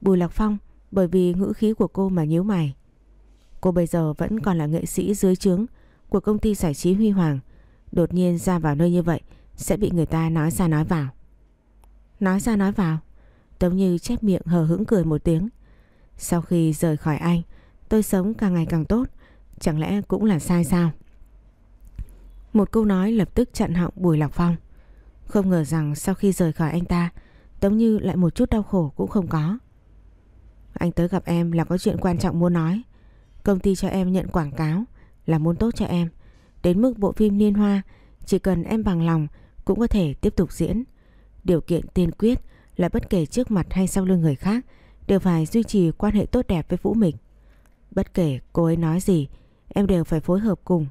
[SPEAKER 1] Bùi Lạc Phong bởi vì ngữ khí của cô mà nhíu mày. Cô bây giờ vẫn còn là nghệ sĩ dưới trướng của công ty giải trí Huy Hoàng. Đột nhiên ra vào nơi như vậy sẽ bị người ta nói ra nói vào. Nói ra nói vào. Tống Như chép miệng hờ hững cười một tiếng. Sau khi rời khỏi anh, tôi sống càng ngày càng tốt. Chẳng lẽ cũng là sai sao? Một câu nói lập tức chặn họng Bùi Lạc Phong. Không ngờ rằng sau khi rời khỏi anh ta, Tống Như lại một chút đau khổ cũng không có. Anh tới gặp em là có chuyện quan trọng muốn nói. Công ty cho em nhận quảng cáo là muốn tốt cho em. Đến mức bộ phim Liên Hoa, chỉ cần em bằng lòng cũng có thể tiếp tục diễn. Điều kiện tiên quyết là bất kể trước mặt hay sau lưng người khác đều phải duy trì quan hệ tốt đẹp với Vũ Mịch. Bất kể cô ấy nói gì, em đều phải phối hợp cùng.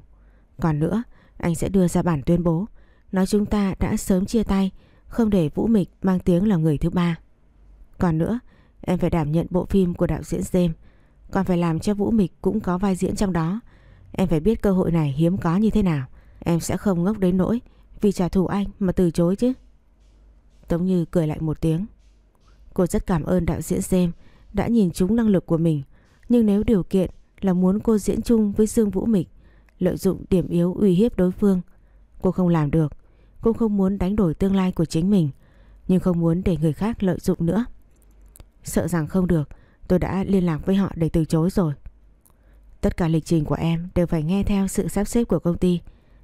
[SPEAKER 1] Còn nữa, anh sẽ đưa ra bản tuyên bố nói chúng ta đã sớm chia tay, không để Vũ Mịch mang tiếng là người thứ ba. Còn nữa, em phải đảm nhận bộ phim của đạo diễn James, còn phải làm cho Vũ Mịch cũng có vai diễn trong đó. Em phải biết cơ hội này hiếm có như thế nào. Em sẽ không ngốc đến nỗi vì trả thù anh mà từ chối chứ. Tống Như cười lại một tiếng. Cô rất cảm ơn đạo diễn James đã nhìn trúng năng lực của mình. Nhưng nếu điều kiện là muốn cô diễn chung với Dương Vũ Mịch, lợi dụng điểm yếu uy hiếp đối phương, cô không làm được cũng không muốn đánh đổi tương lai của chính mình, nhưng không muốn để người khác lợi dụng nữa. Sợ rằng không được, tôi đã liên lạc với họ để từ chối rồi. Tất cả lịch trình của em đều phải nghe theo sự sắp xếp của công ty.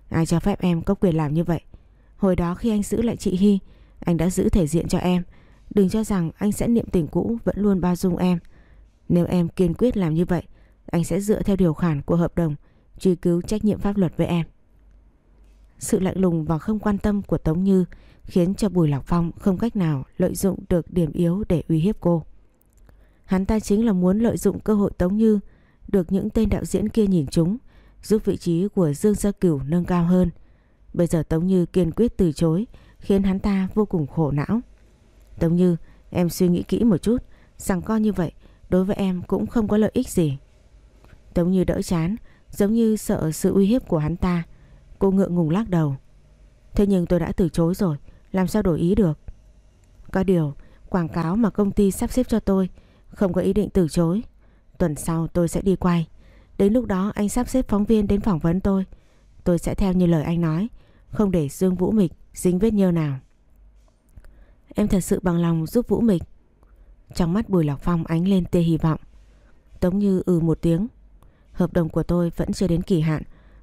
[SPEAKER 1] Ai cho phép em có quyền làm như vậy? Hồi đó khi anh giữ lại chị Hy, anh đã giữ thể diện cho em. Đừng cho rằng anh sẽ niệm tình cũ vẫn luôn bao dung em. Nếu em kiên quyết làm như vậy, anh sẽ dựa theo điều khoản của hợp đồng truy cứu trách nhiệm pháp luật với em. Sự lạnh lùng và không quan tâm của Tống Như khiến cho Bùi Lạc Phong không cách nào lợi dụng được điểm yếu để uy hiếp cô. Hắn ta chính là muốn lợi dụng cơ hội Tống Như được những tên đạo diễn kia nhìn chúng, giúp vị trí của Dương Gia Cửu nâng cao hơn. Bây giờ Tống Như kiên quyết từ chối, khiến hắn ta vô cùng khổ não. Tống Như, em suy nghĩ kỹ một chút, rằng con như vậy đối với em cũng không có lợi ích gì. Tống Như đỡ chán, Giống như sợ sự uy hiếp của hắn ta Cô ngượng ngùng lắc đầu. Thế nhưng tôi đã từ chối rồi, Làm sao đổi ý được? Có điều, quảng cáo mà công ty sắp xếp cho tôi, Không có ý định từ chối. Tuần sau tôi sẽ đi quay. Đến lúc đó anh sắp xếp phóng viên đến phỏng vấn tôi. Tôi sẽ theo như lời anh nói, Không để Dương Vũ Mịch dính vết nhơ nào. Em thật sự bằng lòng giúp Vũ Mịch. Trong mắt Bùi Lọc Phong ánh lên tia hy vọng. Tống như ừ một tiếng. Hợp đồng của tôi vẫn chưa đến kỳ hạn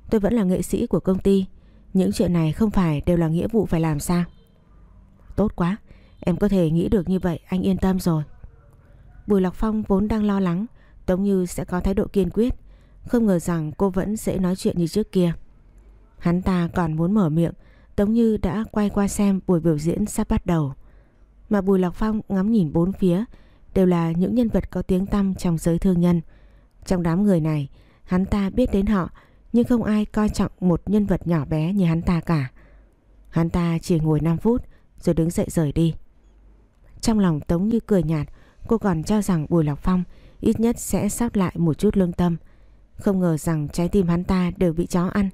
[SPEAKER 1] Tôi vẫn là nghệ sĩ của công ty. Những chuyện này không phải đều là nghĩa vụ phải làm sao? Tốt quá, Em có thể nghĩ được như vậy, anh yên tâm rồi. Bùi Lọc Phong vốn đang lo lắng, Tống Như sẽ có thái độ kiên quyết. Không ngờ rằng cô vẫn sẽ nói chuyện như trước kia. Hắn ta còn muốn mở miệng, Tống Như đã quay qua xem buổi biểu diễn sắp bắt đầu. Mà Bùi Lọc Phong ngắm nhìn bốn phía, Đều là những nhân vật có tiếng tăm trong giới thương nhân. Trong đám người này, Hắn ta biết đến họ nhưng không ai coi trọng một nhân vật nhỏ bé như hắn ta cả. Hắn ta chỉ ngồi 5 phút, Rồi đứng dậy rời đi. Trong lòng Tống Như cười nhạt, Cô còn cho rằng Bùi Lạc Phong Ít nhất sẽ sót lại một chút lương tâm. Không ngờ rằng trái tim hắn ta đều bị chó ăn.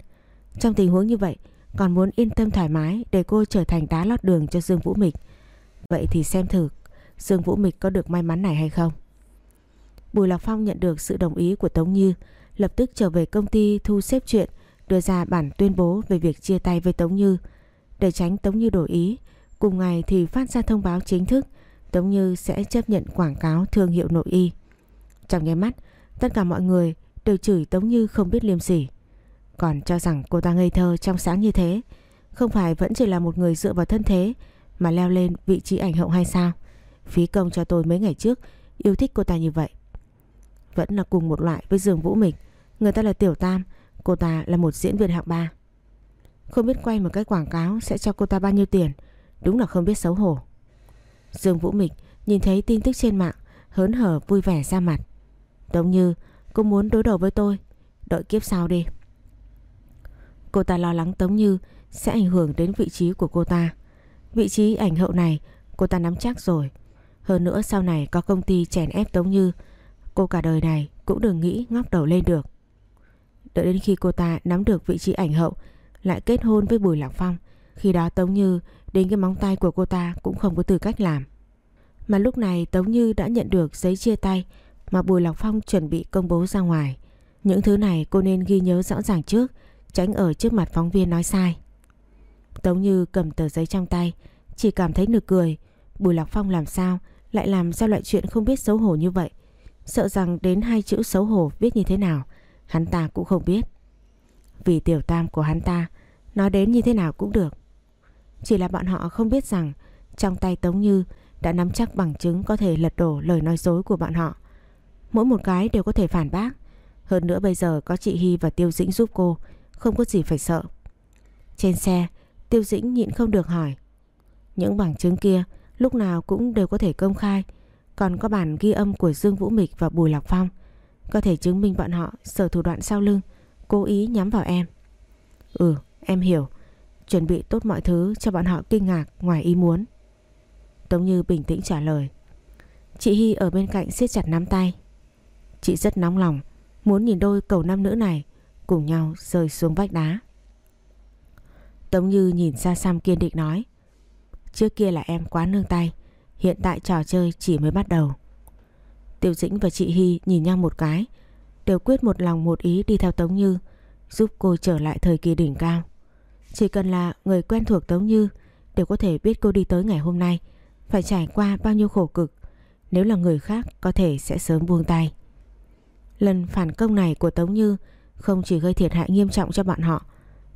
[SPEAKER 1] Trong tình huống như vậy, Còn muốn yên tâm thoải mái Để cô trở thành đá lót đường cho Dương Vũ Mịch. Vậy thì xem thử, Dương Vũ Mịch có được may mắn này hay không? Bùi Lạc Phong nhận được sự đồng ý của Tống Như Lập tức trở về công ty thu xếp chuyện, Đưa ra bản tuyên bố về việc chia tay với Tống Như. Để tránh Tống Như đổi ý, Cùng ngày thì phát ra thông báo chính thức, Tống Như sẽ chấp nhận quảng cáo thương hiệu nội y. Trong nháy mắt, Tất cả mọi người đều chửi Tống Như không biết liêm sỉ. Còn cho rằng cô ta ngây thơ trong sáng như thế, Không phải vẫn chỉ là một người dựa vào thân thế Mà leo lên vị trí ảnh hậu hay sao? Phí công cho tôi mấy ngày trước, Yêu thích cô ta như vậy. Vẫn là cùng một loại với Dương Vũ Mịch. Người ta là Tiểu Tam, Cô ta là một diễn viên hạng ba. Không biết quay một cái quảng cáo Sẽ cho cô ta bao nhiêu tiền, Đúng là không biết xấu hổ. Dương Vũ Mịch nhìn thấy tin tức trên mạng, Hớn hở vui vẻ ra mặt. Tống Như, cô muốn đối đầu với tôi Đợi kiếp sau đi. Cô ta lo lắng Tống Như Sẽ ảnh hưởng đến vị trí của cô ta. Vị trí ảnh hậu này Cô ta nắm chắc rồi. Hơn nữa sau này có công ty chèn ép Tống Như Cô cả đời này cũng đừng nghĩ ngóc đầu lên được Đợi đến khi cô ta nắm được vị trí ảnh hậu Lại kết hôn với Bùi Lạc Phong Khi đó Tống Như đến cái móng tay của cô ta cũng không có tư cách làm Mà lúc này Tống Như đã nhận được giấy chia tay mà Bùi Lạc Phong chuẩn bị công bố ra ngoài. Những thứ này cô nên ghi nhớ rõ ràng trước, tránh ở trước mặt phóng viên nói sai. Tống Như cầm tờ giấy trong tay, chỉ cảm thấy nực cười. Bùi Lạc Phong làm sao lại làm ra loại chuyện không biết xấu hổ như vậy. Sợ rằng đến hai chữ xấu hổ viết như thế nào, hắn ta cũng không biết. Vì tiểu tam của hắn ta, nói đến như thế nào cũng được. Chỉ là bọn họ không biết rằng trong tay Tống Như đã nắm chắc bằng chứng có thể lật đổ lời nói dối của bọn họ. Mỗi một cái đều có thể phản bác Hơn nữa bây giờ có chị Hy và Tiêu Dĩnh giúp cô Không có gì phải sợ Trên xe Tiêu Dĩnh nhịn không được hỏi Những bằng chứng kia Lúc nào cũng đều có thể công khai còn có bản ghi âm của Dương Vũ Mịch và Bùi Lạc Phong. Có thể chứng minh bọn họ Sở thủ đoạn sau lưng, Cố ý nhắm vào em. Ừ em hiểu. Chuẩn bị tốt mọi thứ cho bọn họ kinh ngạc ngoài ý muốn. Tống Như bình tĩnh trả lời. Chị Hy ở bên cạnh siết chặt nắm tay. Chị rất nóng lòng, Muốn nhìn đôi cầu nam nữ này Cùng nhau rơi xuống vách đá. Tống Như nhìn xa xăm kiên định nói. Trước kia là em quá nương tay Hiện tại trò chơi chỉ mới bắt đầu Tiểu Dĩnh và chị Hy nhìn nhau một cái, Đều quyết một lòng một ý đi theo Tống Như, Giúp cô trở lại thời kỳ đỉnh cao Chỉ cần là người quen thuộc Tống Như Đều có thể biết cô đi tới ngày hôm nay, Phải trải qua bao nhiêu khổ cực Nếu là người khác, có thể sẽ sớm buông tay Lần phản công này của Tống Như không chỉ gây thiệt hại nghiêm trọng cho bọn họ,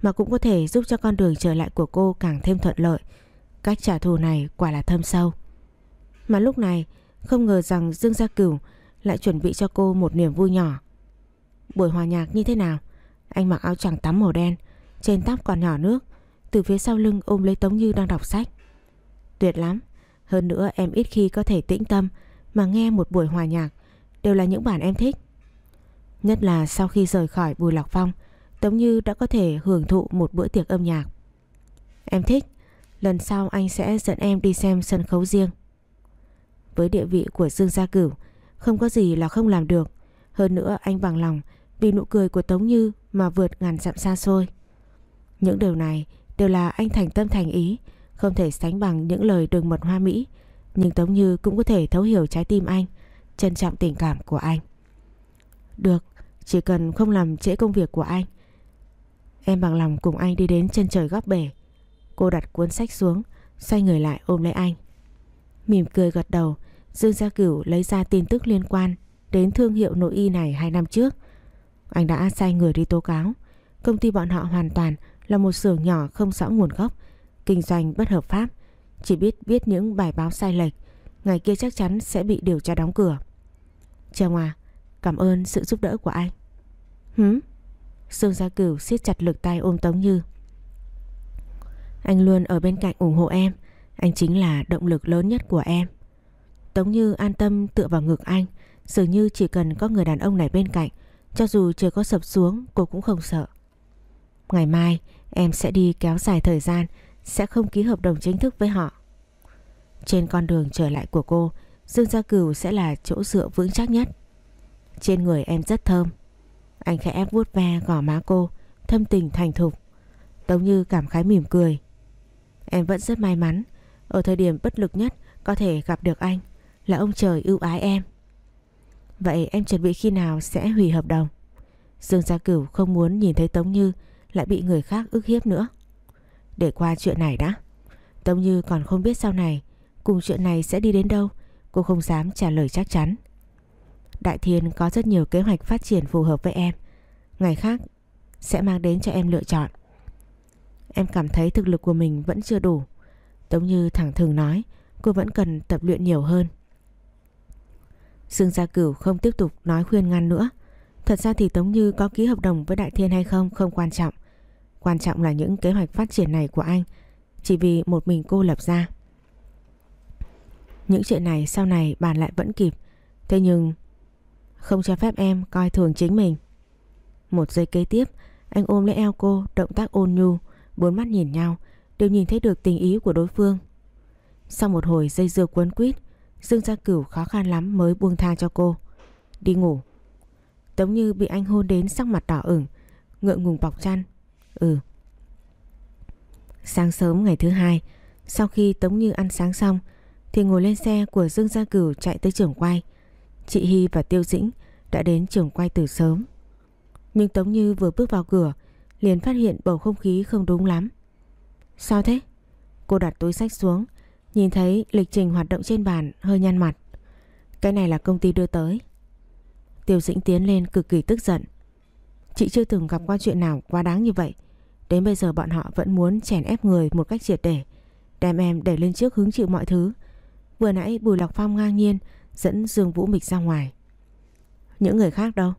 [SPEAKER 1] mà cũng có thể giúp cho con đường trở lại của cô càng thêm thuận lợi. Cách trả thù này quả là thâm sâu. Mà lúc này không ngờ rằng Dương Gia Cửu lại chuẩn bị cho cô một niềm vui nhỏ. Buổi hòa nhạc như thế nào? Anh mặc áo choàng tắm màu đen, trên tóc còn nhỏ nước, từ phía sau lưng ôm lấy Tống Như đang đọc sách. Tuyệt lắm, hơn nữa em ít khi có thể tĩnh tâm mà nghe một buổi hòa nhạc đều là những bản em thích. Nhất là sau khi rời khỏi Bùi Lạc Phong Tống Như đã có thể hưởng thụ một bữa tiệc âm nhạc Em thích Lần sau anh sẽ dẫn em đi xem sân khấu riêng với địa vị của Dương Gia Cửu Không có gì là không làm được Hơn nữa anh bằng lòng vì nụ cười của Tống Như mà vượt ngàn dặm xa xôi. Những điều này đều là anh thành tâm thành ý, không thể sánh bằng những lời đường mật hoa mỹ, nhưng Tống Như cũng có thể thấu hiểu trái tim anh, trân trọng tình cảm của anh. Được, chỉ cần không làm trễ công việc của anh. Em bằng lòng cùng anh đi đến chân trời góc bể. Cô đặt cuốn sách xuống, xoay người lại ôm lấy anh. Mỉm cười gật đầu, Dương Gia Cửu lấy ra tin tức liên quan đến thương hiệu nội y này hai năm trước. Anh đã sai người đi tố cáo. Công ty bọn họ hoàn toàn là một xưởng nhỏ không rõ nguồn gốc, kinh doanh bất hợp pháp, chỉ biết viết những bài báo sai lệch, ngày kia chắc chắn sẽ bị điều tra đóng cửa. Trương à, cảm ơn sự giúp đỡ của anh. Hứ? Dương Gia Cửu siết chặt lực tay ôm Tống Như. Anh luôn ở bên cạnh ủng hộ em, anh chính là động lực lớn nhất của em. Tống Như an tâm tựa vào ngực anh, dường như chỉ cần có người đàn ông này bên cạnh, cho dù trời có sập xuống cô cũng không sợ. Ngày mai em sẽ đi kéo dài thời gian, sẽ không ký hợp đồng chính thức với họ. Trên con đường trở lại của cô, Dương Gia Cửu sẽ là chỗ dựa vững chắc nhất. Trên người em rất thơm. Anh khẽ ép vuốt ve gò má cô, thâm tình thành thục. Tống Như cảm khái mỉm cười. Em vẫn rất may mắn, ở thời điểm bất lực nhất có thể gặp được anh, là ông trời ưu ái em. Vậy em chuẩn bị khi nào sẽ hủy hợp đồng? Dương Gia Cửu không muốn nhìn thấy Tống Như lại bị người khác ức hiếp nữa. Để qua chuyện này đã. Tống Như còn không biết sau này cùng chuyện này sẽ đi đến đâu. Cô không dám trả lời chắc chắn. Đại Thiên có rất nhiều kế hoạch phát triển phù hợp với em. Ngày khác sẽ mang đến cho em lựa chọn. Em cảm thấy thực lực của mình vẫn chưa đủ. Tống Như thẳng thừng nói, cô vẫn cần tập luyện nhiều hơn. Dương Gia Cửu không tiếp tục nói khuyên ngăn nữa. Thật ra thì Tống Như có ký hợp đồng với Đại Thiên hay không không quan trọng. Quan trọng là những kế hoạch phát triển này của anh chỉ vì một mình cô lập ra. Những chuyện này sau này bàn lại vẫn kịp. Thế nhưng không cho phép em coi thường chính mình. Một giây kế tiếp, anh ôm lấy eo cô, động tác ôn nhu, bốn mắt nhìn nhau, đều nhìn thấy được tình ý của đối phương. Sau một hồi dây dưa cuốn quýt, Dương Gia Cửu khó khăn lắm mới buông tha cho cô. Đi ngủ. Tống như bị anh hôn đến sắc mặt đỏ ửng, ngượng ngùng bọc chăn. Ừ. Sáng sớm ngày thứ hai, sau khi Tống Như ăn sáng xong, thì ngồi lên xe của Dương Gia Cửu chạy tới trường quay. Chị Hy và Tiêu Dĩnh đã đến trường quay từ sớm. Nhưng Tống Như vừa bước vào cửa, liền phát hiện bầu không khí không đúng lắm. Sao thế? Cô đặt túi sách xuống, nhìn thấy lịch trình hoạt động trên bàn hơi nhăn mặt. Cái này là công ty đưa tới. Tiêu Dĩnh tiến lên cực kỳ tức giận. Chị chưa từng gặp qua chuyện nào quá đáng như vậy. Đến bây giờ bọn họ vẫn muốn chèn ép người một cách triệt để. Đem em để lên trước hứng chịu mọi thứ. Vừa nãy Bùi Lọc Phong ngang nhiên dẫn Dương Vũ Mịch ra ngoài. Những người khác đâu?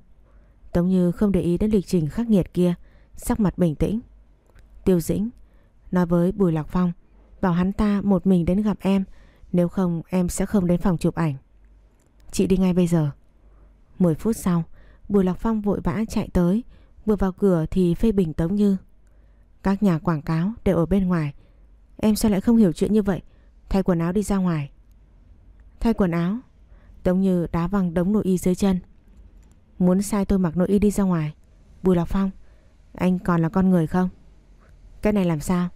[SPEAKER 1] Tống Như không để ý đến lịch trình khắc nghiệt kia, sắc mặt bình tĩnh. Tiêu Dĩnh nói với Bùi Lạc Phong bảo hắn ta một mình đến gặp em, nếu không em sẽ không đến phòng chụp ảnh. Chị đi ngay bây giờ. 10 phút sau, Bùi Lọc Phong vội vã chạy tới, vừa vào cửa thì phê bình Tống Như. Các nhà quảng cáo đều ở bên ngoài, em sao lại không hiểu chuyện như vậy? Thay quần áo đi ra ngoài. Thay quần áo? Tống Như đá văng đống nội y dưới chân. Muốn sai tôi mặc nội y đi ra ngoài. Bùi Lọc Phong, anh còn là con người không? Cái này làm sao?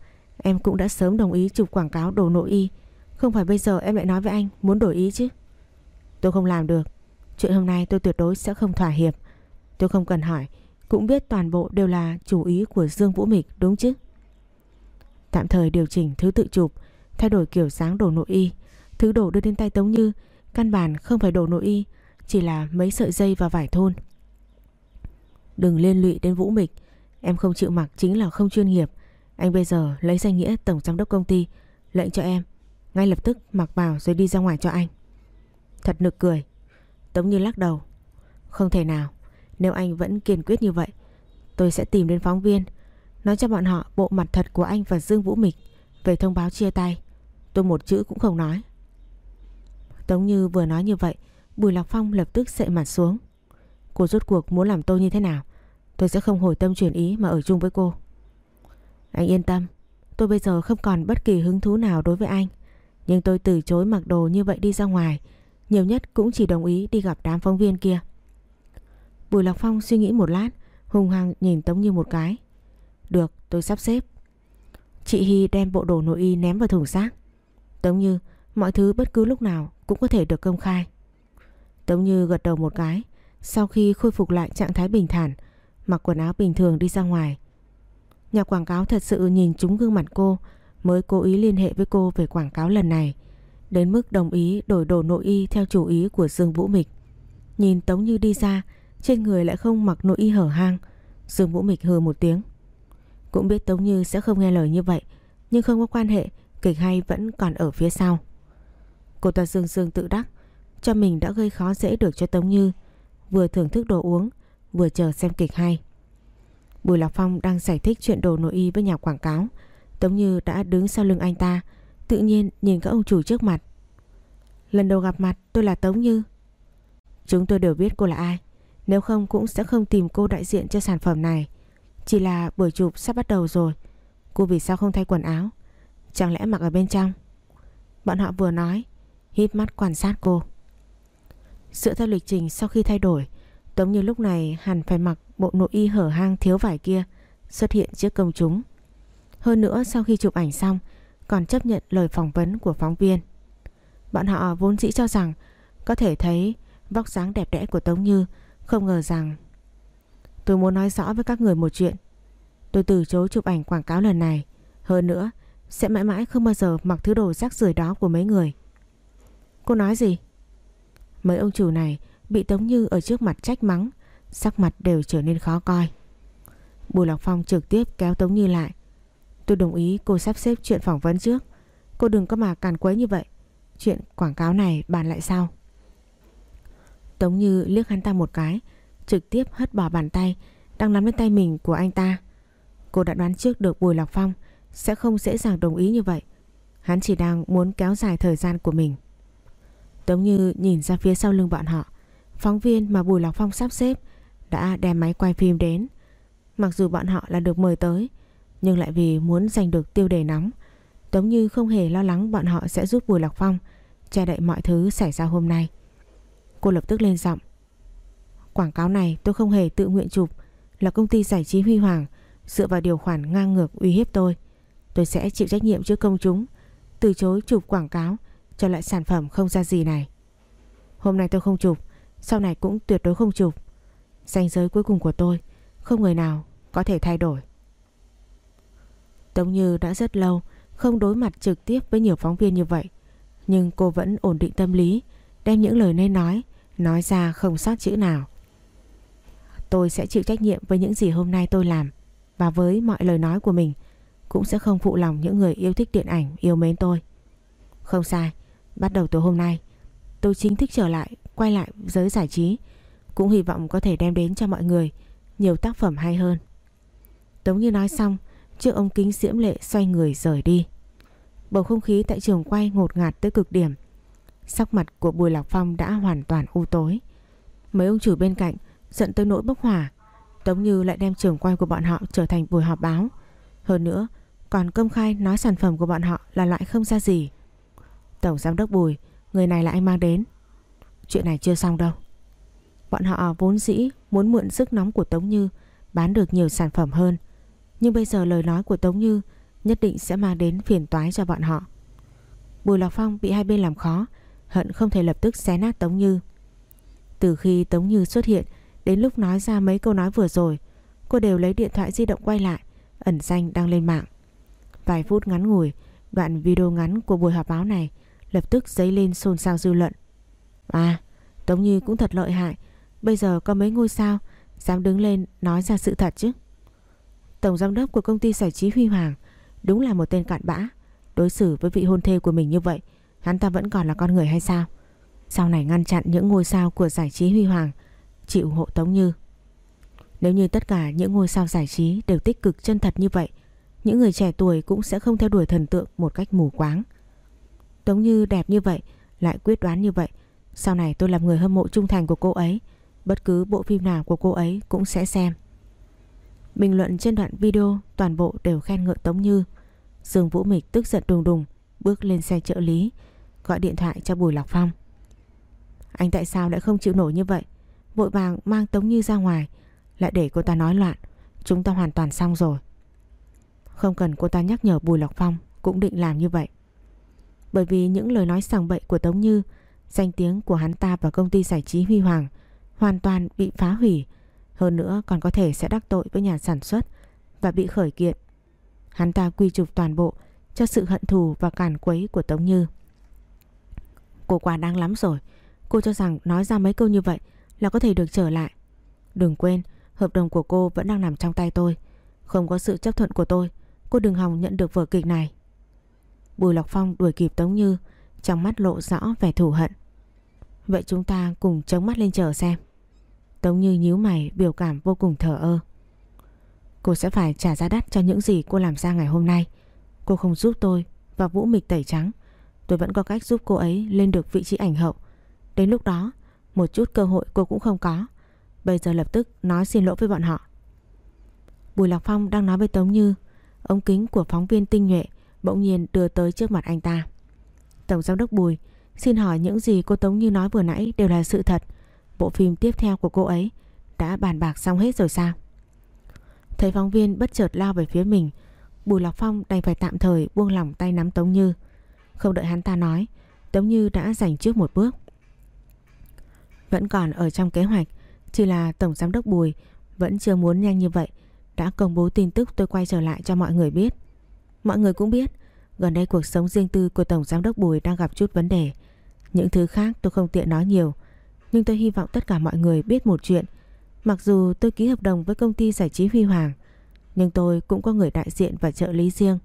[SPEAKER 1] Em cũng đã sớm đồng ý chụp quảng cáo đồ nội y. Không phải bây giờ em lại nói với anh muốn đổi ý chứ. Tôi không làm được. Chuyện hôm nay tôi tuyệt đối sẽ không thỏa hiệp. Tôi không cần hỏi. Cũng biết toàn bộ đều là chủ ý của Dương Vũ Mịch đúng chứ? Tạm thời điều chỉnh thứ tự chụp, thay đổi kiểu dáng đồ nội y. Thứ đồ đưa đến tay Tống Như, căn bản không phải đồ nội y, chỉ là mấy sợi dây và vải thôn. Đừng liên lụy đến Vũ Mịch, em không chịu mặc chính là không chuyên nghiệp. Anh bây giờ lấy danh nghĩa tổng giám đốc công ty, lệnh cho em, ngay lập tức mặc vào rồi đi ra ngoài cho anh. Thật nực cười. Tống Như lắc đầu. Không thể nào, nếu anh vẫn kiên quyết như vậy, tôi sẽ tìm đến phóng viên, nói cho bọn họ bộ mặt thật của anh và Dương Vũ Mịch về thông báo chia tay. Tôi một chữ cũng không nói. Tống Như vừa nói như vậy, Bùi Lạc Phong lập tức sệ mặt xuống. Cô rốt cuộc muốn làm tôi như thế nào? Tôi sẽ không hồi tâm chuyển ý mà ở chung với cô. Anh yên tâm, tôi bây giờ không còn bất kỳ hứng thú nào đối với anh. Nhưng tôi từ chối mặc đồ như vậy đi ra ngoài, nhiều nhất cũng chỉ đồng ý đi gặp đám phóng viên kia. Bùi Lạc Phong suy nghĩ một lát Hùng hăng nhìn Tống Như một cái. Được tôi sắp xếp. Chị Hy đem bộ đồ nội y ném vào thùng rác Tống Như Mọi thứ bất cứ lúc nào cũng có thể được công khai. Tống Như gật đầu một cái. Sau khi khôi phục lại trạng thái bình thản Mặc quần áo bình thường đi ra ngoài Nhà quảng cáo thật sự nhìn trúng gương mặt cô, Mới cố ý liên hệ với cô về quảng cáo lần này, Đến mức đồng ý đổi đồ nội y theo chủ ý của Dương Vũ Mịch. Nhìn Tống Như đi ra, Trên người lại không mặc nội y hở hang. Dương Vũ Mịch hừ một tiếng. Cũng biết Tống Như sẽ không nghe lời như vậy, Nhưng không có quan hệ, Kịch hay vẫn còn ở phía sau. Cô ta dương dương tự đắc, Cho mình đã gây khó dễ được cho Tống Như, Vừa thưởng thức đồ uống, Vừa chờ xem kịch hay. Bùi Lạc Phong đang giải thích chuyện đồ nội y với nhà quảng cáo. Tống Như đã đứng sau lưng anh ta, Tự nhiên nhìn các ông chủ trước mặt. Lần đầu gặp mặt, tôi là Tống Như. Chúng tôi đều biết cô là ai, Nếu không cũng sẽ không tìm cô đại diện cho sản phẩm này. Chỉ là buổi chụp sắp bắt đầu rồi, Cô vì sao không thay quần áo? Chẳng lẽ mặc ở bên trong? Bọn họ vừa nói hít mắt quan sát cô. Dựa theo lịch trình, sau khi thay đổi Tống như lúc này, hẳn phải mặc bộ nội y hở hang thiếu vải kia, xuất hiện trước công chúng. Hơn nữa, sau khi chụp ảnh xong, còn chấp nhận lời phỏng vấn của phóng viên. Bọn họ vốn dĩ cho rằng có thể thấy vóc dáng đẹp đẽ của Tống Như, không ngờ rằng tôi muốn nói rõ với các người một chuyện. Tôi từ chối chụp ảnh quảng cáo lần này. Hơn nữa sẽ mãi mãi không bao giờ mặc thứ đồ rác rưởi đó của mấy người. Cô nói gì? Mấy ông chủ này bị Tống Như ở trước mặt trách mắng, sắc mặt đều trở nên khó coi. Bùi Lạc Phong trực tiếp kéo Tống Như lại. Tôi đồng ý cô sắp xếp chuyện phỏng vấn trước. Cô đừng có mà càn quấy như vậy. Chuyện quảng cáo này bàn lại sau. Tống Như liếc hắn ta một cái, trực tiếp hất bỏ bàn tay đang nắm lấy tay mình của anh ta. Cô đã đoán trước được Bùi Lạc Phong sẽ không dễ dàng đồng ý như vậy. Hắn chỉ đang muốn kéo dài thời gian của mình. Tống Như nhìn ra phía sau lưng bọn họ. Phóng viên mà Bùi Lạc Phong sắp xếp đã đem máy quay phim đến. Mặc dù bọn họ là được mời tới, nhưng lại vì muốn giành được tiêu đề nóng. Tống Như không hề lo lắng bọn họ sẽ giúp Bùi Lạc Phong che đậy mọi thứ xảy ra hôm nay. Cô lập tức lên giọng. Quảng cáo này tôi không hề tự nguyện chụp, là công ty giải trí Huy Hoàng dựa vào điều khoản ngang ngược uy hiếp tôi. Tôi sẽ chịu trách nhiệm trước công chúng, từ chối chụp quảng cáo cho loại sản phẩm không ra gì này. Hôm nay tôi không chụp, sau này cũng tuyệt đối không chụp. Danh giới cuối cùng của tôi, không người nào có thể thay đổi. Tống Như đã rất lâu không đối mặt trực tiếp với nhiều phóng viên như vậy. Nhưng cô vẫn ổn định tâm lý, đem những lời nên nói, nói ra không sót chữ nào. Tôi sẽ chịu trách nhiệm với những gì hôm nay tôi làm và với mọi lời nói của mình cũng sẽ không phụ lòng những người yêu thích điện ảnh, yêu mến tôi. Không sai, bắt đầu từ hôm nay tôi chính thức trở lại, quay lại giới giải trí. Cũng hy vọng có thể đem đến cho mọi người nhiều tác phẩm hay hơn. Tống như nói xong, trước ông kính diễm lệ xoay người rời đi. Bầu không khí tại trường quay ngột ngạt tới cực điểm. Sắc mặt của Bùi Lạc Phong đã hoàn toàn u tối. Mấy ông chủ bên cạnh giận tới nỗi bốc hỏa. Tống Như lại đem trường quay của bọn họ trở thành buổi họp báo. Hơn nữa, còn công khai nói sản phẩm của bọn họ là loại không ra gì. Tổng giám đốc Bùi, người này là anh mang đến. Chuyện này chưa xong đâu. Bọn họ vốn dĩ muốn mượn sức nóng của Tống Như bán được nhiều sản phẩm hơn. Nhưng bây giờ lời nói của Tống Như nhất định sẽ mang đến phiền toái cho bọn họ. Bùi Lạc Phong bị hai bên làm khó, hận không thể lập tức xé nát Tống Như. Từ khi Tống Như xuất hiện, đến lúc nói ra mấy câu nói vừa rồi, cô đều lấy điện thoại di động quay lại, ẩn danh đăng lên mạng. Vài phút ngắn ngủi, đoạn video ngắn của buổi họp báo này lập tức dấy lên xôn xao dư luận. À, Tống Như cũng thật lợi hại, bây giờ có mấy ngôi sao dám đứng lên nói ra sự thật chứ. Tổng giám đốc của công ty giải trí Huy Hoàng đúng là một tên cạn bã, đối xử với vị hôn thê của mình như vậy, hắn ta vẫn còn là con người hay sao? Sau này ngăn chặn những ngôi sao của giải trí Huy Hoàng chịu hộ Tống Như. Nếu như tất cả những ngôi sao giải trí đều tích cực chân thật như vậy, những người trẻ tuổi cũng sẽ không theo đuổi thần tượng một cách mù quáng. Tống Như đẹp như vậy, lại quyết đoán như vậy. Sau này tôi làm người hâm mộ trung thành của cô ấy. Bất cứ bộ phim nào của cô ấy cũng sẽ xem. Bình luận trên đoạn video toàn bộ đều khen ngợi Tống Như. Dương Vũ Mịch tức giận đùng đùng, bước lên xe trợ lý, gọi điện thoại cho Bùi Lạc Phong. Anh tại sao lại không chịu nổi như vậy? Vội vàng mang Tống Như ra ngoài Lại để cô ta nói loạn Chúng ta hoàn toàn xong rồi Không cần cô ta nhắc nhở Bùi Lọc Phong Cũng định làm như vậy Bởi vì những lời nói sằng bậy của Tống Như Danh tiếng của hắn ta và công ty giải trí Huy Hoàng Hoàn toàn bị phá hủy, Hơn nữa còn có thể sẽ đắc tội với nhà sản xuất Và bị khởi kiện. Hắn ta quy trục toàn bộ Cho sự hận thù và càn quấy của Tống Như. Cô quá đáng lắm rồi. Cô cho rằng nói ra mấy câu như vậy Là có thể được trở lại. Đừng quên, hợp đồng của cô vẫn đang nằm trong tay tôi. Không có sự chấp thuận của tôi, Cô đừng hòng nhận được vở kịch này. Bùi Lọc Phong đuổi kịp Tống Như, Trong mắt lộ rõ vẻ thù hận. Vậy chúng ta cùng chống mắt lên chờ xem. Tống Như nhíu mày, biểu cảm vô cùng thở ơ. Cô sẽ phải trả giá đắt cho những gì cô làm ra ngày hôm nay. Cô không giúp tôi và Vũ Mịch tẩy trắng. Tôi vẫn có cách giúp cô ấy lên được vị trí ảnh hậu. Đến lúc đó, Một chút cơ hội cô cũng không có. Bây giờ lập tức nói xin lỗi với bọn họ. Bùi Lạc Phong đang nói với Tống Như. Ống kính của phóng viên tinh nhuệ Bỗng nhiên đưa tới trước mặt anh ta. Tổng giám đốc Bùi Xin hỏi những gì cô Tống Như nói vừa nãy đều là sự thật. Bộ phim tiếp theo của cô ấy Đã bàn bạc xong hết rồi sao? Thấy phóng viên bất chợt lao về phía mình, Bùi Lọc Phong đành phải tạm thời buông lỏng tay nắm Tống Như. Không đợi hắn ta nói, Tống Như đã giành trước một bước. Vẫn còn ở trong kế hoạch, Chỉ là Tổng Giám đốc Bùi Vẫn chưa muốn nhanh như vậy, Đã công bố tin tức tôi quay trở lại cho mọi người biết. Mọi người cũng biết Gần đây cuộc sống riêng tư của Tổng Giám đốc Bùi đang gặp chút vấn đề. Những thứ khác tôi không tiện nói nhiều, Nhưng tôi hy vọng tất cả mọi người biết một chuyện. Mặc dù tôi ký hợp đồng với công ty giải trí Huy Hoàng, Nhưng tôi cũng có người đại diện và trợ lý riêng.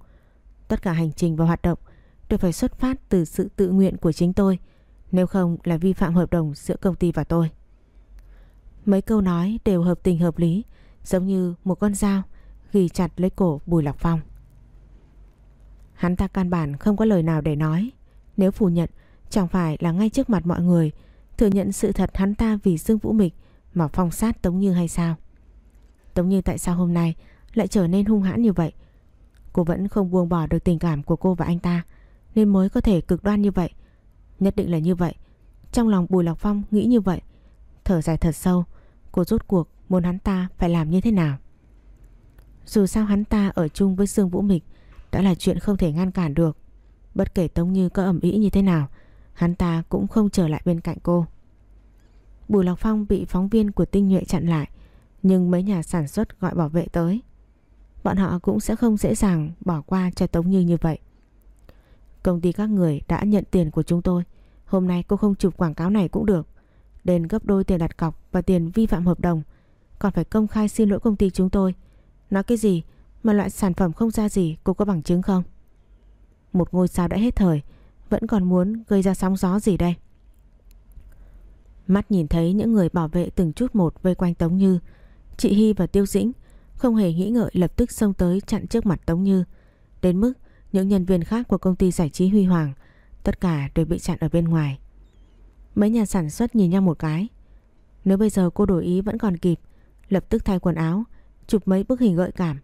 [SPEAKER 1] Tất cả hành trình và hoạt động đều phải xuất phát từ sự tự nguyện của chính tôi, Nếu không là vi phạm hợp đồng giữa công ty và tôi. Mấy câu nói đều hợp tình hợp lý, Giống như một con dao ghi chặt lấy cổ Bùi Lọc Phong. Hắn ta căn bản không có lời nào để nói. Nếu phủ nhận, Chẳng phải là ngay trước mặt mọi người, Thừa nhận sự thật hắn ta vì Dương Vũ Mịch Mà phong sát Tống Như hay sao? Tống Như tại sao hôm nay Lại trở nên hung hãn như vậy? Cô vẫn không buông bỏ được tình cảm của cô và anh ta, Nên mới có thể cực đoan như vậy. Nhất định là như vậy. Trong lòng Bùi Lọc Phong nghĩ như vậy. Thở dài thật sâu, Cô rốt cuộc muốn hắn ta phải làm như thế nào? Dù sao hắn ta ở chung với Dương Vũ Mịch đã là chuyện không thể ngăn cản được. Bất kể Tống Như có ẩm ý như thế nào, hắn ta cũng không trở lại bên cạnh cô. Bùi Lọc Phong bị phóng viên của tinh nhuệ chặn lại, nhưng mấy nhà sản xuất gọi bảo vệ tới. Bọn họ cũng sẽ không dễ dàng bỏ qua cho Tống Như như vậy. Công ty các người đã nhận tiền của chúng tôi. Hôm nay cô không chụp quảng cáo này cũng được. Đền gấp đôi tiền đặt cọc và tiền vi phạm hợp đồng. Còn phải công khai xin lỗi công ty chúng tôi. Nói cái gì mà loại sản phẩm không ra gì, cô có bằng chứng không? Một ngôi sao đã hết thời, Vẫn còn muốn gây ra sóng gió gì đây? Mắt nhìn thấy những người bảo vệ từng chút một vây quanh Tống Như, Chị Hy và Tiêu Dĩnh Không hề nghĩ ngợi lập tức xông tới chặn trước mặt Tống Như Đến mức những nhân viên khác của công ty giải trí Huy Hoàng, Tất cả đều bị chặn ở bên ngoài Mấy nhà sản xuất nhìn nhau một cái Nếu bây giờ cô đổi ý vẫn còn kịp, Lập tức thay quần áo, Chụp mấy bức hình gợi cảm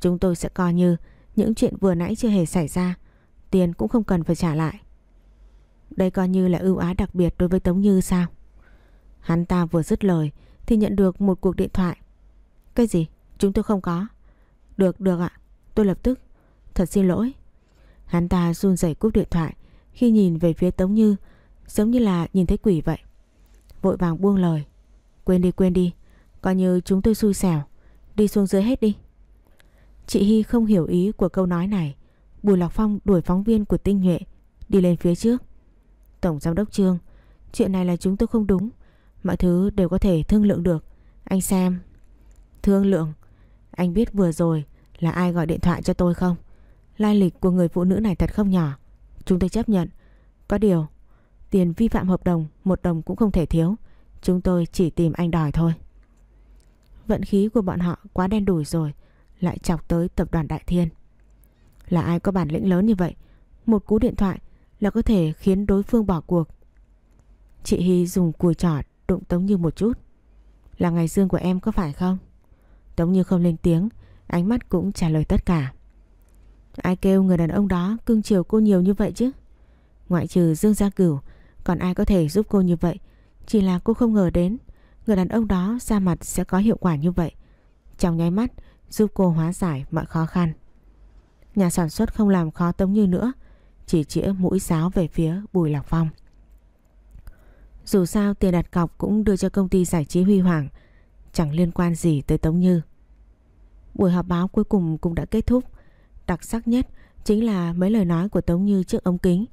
[SPEAKER 1] Chúng tôi sẽ coi như những chuyện vừa nãy chưa hề xảy ra. Tiền cũng không cần phải trả lại. Đây coi như là ưu ái đặc biệt đối với Tống Như sao? Hắn ta vừa dứt lời Thì nhận được một cuộc điện thoại. Cái gì? Chúng tôi không có. Được, được ạ. Tôi lập tức. Thật xin lỗi. Hắn ta run rẩy cúp điện thoại Khi nhìn về phía Tống Như Giống như là nhìn thấy quỷ vậy. Vội vàng buông lời. Quên đi quên đi. Coi như chúng tôi xui xẻo. Đi xuống dưới hết đi. Chị Hy không hiểu ý của câu nói này. Bùi Lạc Phong đuổi phóng viên của tinh nhuệ, Đi lên phía trước. Tổng giám đốc Trương, Chuyện này là chúng tôi không đúng. Mọi thứ đều có thể thương lượng được. Anh xem. Thương lượng? Anh biết vừa rồi là ai gọi điện thoại cho tôi không? Lai lịch của người phụ nữ này thật không nhỏ. Chúng tôi chấp nhận. Có điều, Tiền vi phạm hợp đồng Một đồng cũng không thể thiếu. Chúng tôi chỉ tìm anh đòi thôi. Vận khí của bọn họ quá đen đủi rồi lại chọc tới tập đoàn Đại Thiên. Là ai có bản lĩnh lớn như vậy, một cú điện thoại là có thể khiến đối phương bỏ cuộc. Chị Hy dùng cùi trỏ đụng Tống Như một chút. Là ngày dương của em có phải không? Tống Như không lên tiếng, ánh mắt cũng trả lời tất cả. Ai kêu người đàn ông đó cưng chiều cô nhiều như vậy chứ? Ngoại trừ Dương Gia Cửu, còn ai có thể giúp cô như vậy? Chỉ là cô không ngờ đến, Người đàn ông đó ra mặt sẽ có hiệu quả như vậy. Trong nháy mắt giúp cô hóa giải mọi khó khăn. Nhà sản xuất không làm khó Tống Như nữa, chỉ chĩa mũi giáo về phía Bùi Lạc Phong. Dù sao tiền đặt cọc cũng đưa cho công ty giải trí Huy Hoàng, chẳng liên quan gì tới Tống Như. Buổi họp báo cuối cùng cũng đã kết thúc. Đặc sắc nhất chính là mấy lời nói của Tống Như trước ống kính.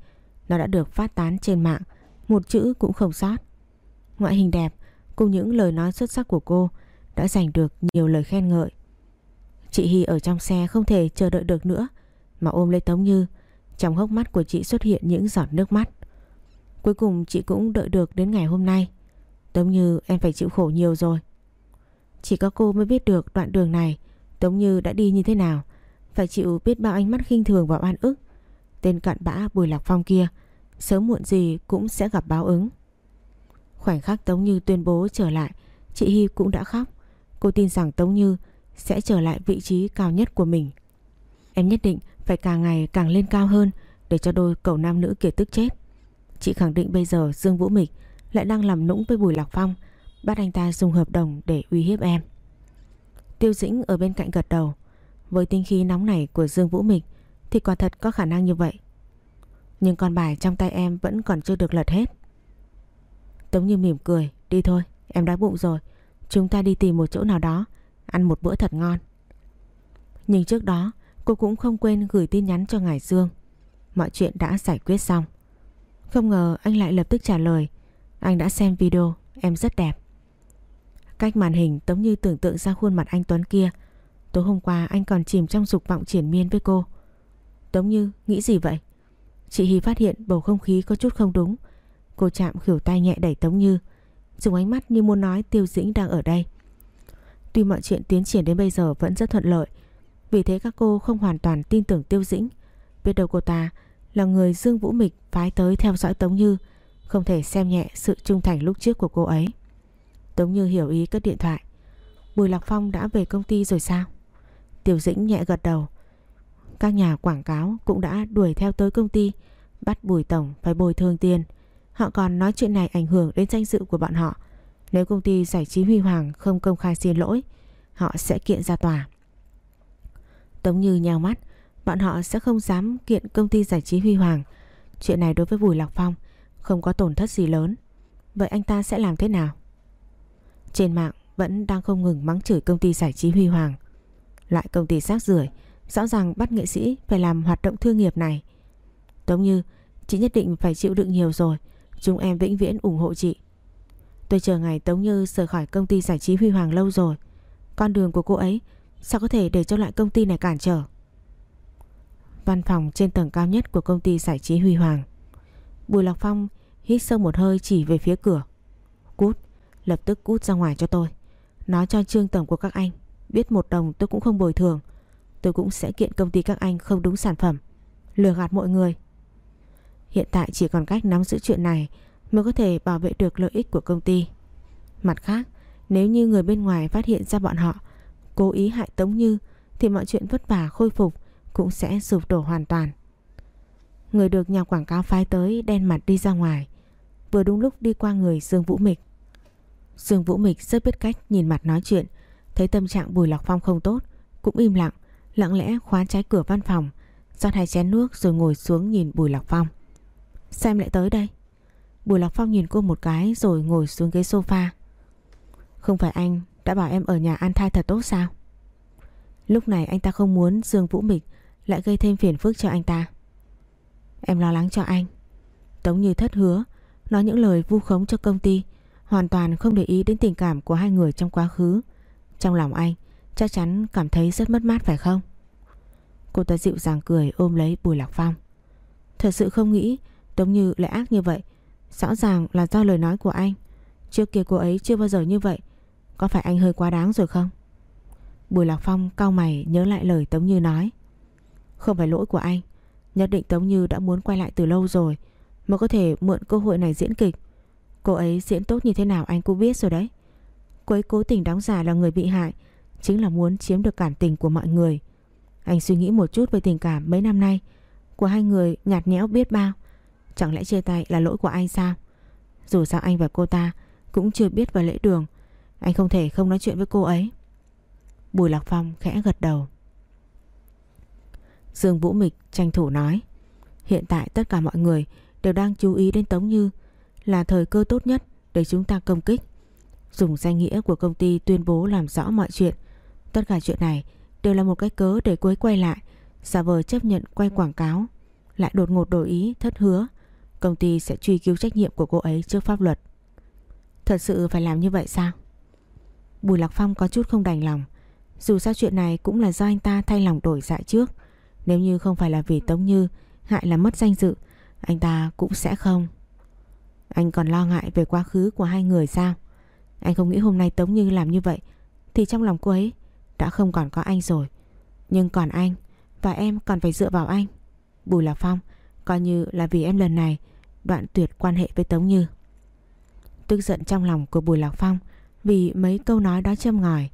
[SPEAKER 1] Nó đã được phát tán trên mạng, một chữ cũng không sót. Ngoại hình đẹp cùng những lời nói xuất sắc của cô đã giành được nhiều lời khen ngợi. Chị Hy ở trong xe không thể chờ đợi được nữa, mà ôm lấy Tống Như. Trong hốc mắt của chị xuất hiện những giọt nước mắt. Cuối cùng chị cũng đợi được đến ngày hôm nay. Tống Như, em phải chịu khổ nhiều rồi. Chỉ có cô mới biết được đoạn đường này, Tống Như đã đi như thế nào Phải chịu biết bao ánh mắt khinh thường và oan ức Tên cặn bã Bùi Lạc Phong kia, Sớm muộn gì cũng sẽ gặp báo ứng Khoảnh khắc Tống Như tuyên bố trở lại, Chị Hy cũng đã khóc Cô tin rằng Tống Như sẽ trở lại vị trí cao nhất của mình. Em nhất định phải càng ngày càng lên cao hơn Để cho đôi cậu nam nữ kia tức chết. Chị khẳng định bây giờ Dương Vũ Mịch Lại đang làm nũng với Bùi Lạc Phong, Bắt anh ta dùng hợp đồng để uy hiếp em. Tiêu Dĩnh ở bên cạnh gật đầu. Với tinh khí nóng này của Dương Vũ Mịch Thì quả thật có khả năng như vậy. Nhưng con bài trong tay em vẫn còn chưa được lật hết. Tống như mỉm cười, Đi thôi, em đói bụng rồi, Chúng ta đi tìm một chỗ nào đó. Ăn một bữa thật ngon. Nhưng trước đó, cô cũng không quên gửi tin nhắn cho Ngài Dương. Mọi chuyện đã giải quyết xong. Không ngờ anh lại lập tức trả lời. Anh đã xem video, Em rất đẹp. Cách màn hình Tống Như tưởng tượng ra khuôn mặt anh Tuấn kia. Tối hôm qua, anh còn chìm trong dục vọng triển miên với cô. Tống Như nghĩ gì vậy? Chị Hy phát hiện bầu không khí có chút không đúng. Cô chạm khỉu tay nhẹ đẩy Tống Như. Dùng ánh mắt như muốn nói Tiêu Dĩnh đang ở đây. Tuy mọi chuyện tiến triển đến bây giờ vẫn rất thuận lợi, Vì thế các cô không hoàn toàn tin tưởng Tiêu Dĩnh. Biết đâu cô ta là người Dương Vũ Mịch phái tới theo dõi Tống Như, Không thể xem nhẹ sự trung thành lúc trước của cô ấy. Tống Như hiểu ý cất điện thoại. Bùi Lạc Phong đã về công ty rồi sao? Tiểu Dĩnh nhẹ gật đầu. Các nhà quảng cáo cũng đã đuổi theo tới công ty, Bắt Bùi Tổng phải bồi thường tiền. Họ còn nói chuyện này ảnh hưởng đến danh dự của bọn họ. Nếu công ty giải trí Huy Hoàng không công khai xin lỗi Họ sẽ kiện ra tòa Tống Như nhào mắt Bọn họ sẽ không dám kiện công ty giải trí Huy Hoàng Chuyện này đối với Bùi Lạc Phong Không có tổn thất gì lớn Vậy anh ta sẽ làm thế nào trên mạng vẫn đang không ngừng mắng chửi công ty giải trí Huy Hoàng. Lại công ty rác rưởi rõ ràng bắt nghệ sĩ phải làm hoạt động thương nghiệp này. Tống Như, chị nhất định phải chịu đựng nhiều rồi, chúng em vĩnh viễn ủng hộ chị. Tôi chờ ngày Tống Như rời khỏi công ty giải trí Huy Hoàng lâu rồi. Con đường của cô ấy sao có thể để cho loại công ty này cản trở? Văn phòng trên tầng cao nhất của công ty giải trí Huy Hoàng. Bùi Lạc Phong hít sâu một hơi chỉ về phía cửa. Cút, Lập tức cút ra ngoài cho tôi Nói cho trương tổng của các anh Biết một đồng tôi cũng không bồi thường Tôi cũng sẽ kiện công ty các anh không đúng sản phẩm Lừa gạt mọi người Hiện tại chỉ còn cách nắm giữ chuyện này Mới có thể bảo vệ được lợi ích của công ty. Mặt khác, Nếu như người bên ngoài phát hiện ra bọn họ Cố ý hại Tống Như, Thì mọi chuyện vất vả khôi phục Cũng sẽ sụp đổ hoàn toàn. Người được nhà quảng cáo phái tới Đen mặt đi ra ngoài, Vừa đúng lúc đi qua người Dương Vũ Mịch. Dương Vũ Mịch rất biết cách nhìn mặt nói chuyện, Thấy tâm trạng Bùi Lọc Phong không tốt, Cũng im lặng Lặng lẽ khóa trái cửa văn phòng, rót hai chén nước rồi ngồi xuống nhìn Bùi Lọc Phong. Xem lại tới đây? Bùi Lạc Phong nhìn cô một cái rồi ngồi xuống ghế sofa. Không phải anh đã bảo em ở nhà an thai thật tốt sao? Lúc này anh ta không muốn Dương Vũ Mịch lại gây thêm phiền phức cho anh ta. Em lo lắng cho anh. Tống như thất hứa, Nói những lời vu khống cho công ty, Hoàn toàn không để ý đến tình cảm của hai người trong quá khứ. Trong lòng anh, Chắc chắn cảm thấy rất mất mát phải không? Cô ta dịu dàng cười ôm lấy Bùi Lạc Phong. Thật sự không nghĩ Tống Như lại ác như vậy Rõ ràng là do lời nói của anh. Trước kia cô ấy chưa bao giờ như vậy. Có phải anh hơi quá đáng rồi không? Bùi Lạc Phong cao mày nhớ lại lời Tống Như nói. Không phải lỗi của anh. Nhất định Tống Như đã muốn quay lại từ lâu rồi Mà có thể mượn cơ hội này diễn kịch. Cô ấy diễn tốt như thế nào anh cũng biết rồi đấy. Cô ấy cố tình đóng giả là người bị hại, Chính là muốn chiếm được cảm tình của mọi người. Anh suy nghĩ một chút về tình cảm mấy năm nay. Của hai người nhạt nhẽo biết bao. Chẳng lẽ chia tay là lỗi của anh sao? Dù sao anh và cô ta Cũng chưa biết vào lễ đường. Anh không thể không nói chuyện với cô ấy. Bùi Lạc Phong khẽ gật đầu. Dương Vũ Mịch tranh thủ nói, Hiện tại tất cả mọi người đều đang chú ý đến Tống Như, Là thời cơ tốt nhất để chúng ta công kích. Dùng danh nghĩa của công ty tuyên bố làm rõ mọi chuyện, Tất cả chuyện này đều là một cái cớ để cuối quay lại, Giả vờ chấp nhận quay quảng cáo, Lại đột ngột đổi ý, thất hứa. Công ty sẽ truy cứu trách nhiệm của cô ấy trước pháp luật. Thật sự phải làm như vậy sao? Bùi Lạc Phong có chút không đành lòng. Dù sao chuyện này cũng là do anh ta thay lòng đổi dạ trước. Nếu như không phải là vì Tống Như, Hại là mất danh dự, Anh ta cũng sẽ không. Anh còn lo ngại về quá khứ của hai người sao? Anh không nghĩ hôm nay Tống Như làm như vậy, Thì trong lòng cô ấy Đã không còn có anh rồi. Nhưng còn anh Và em còn phải dựa vào anh. Bùi Lạc Phong Coi như là vì em lần này, Đoạn tuyệt quan hệ với Tống Như. Tức giận trong lòng của Bùi Lạc Phong Vì mấy câu nói đó châm ngòi.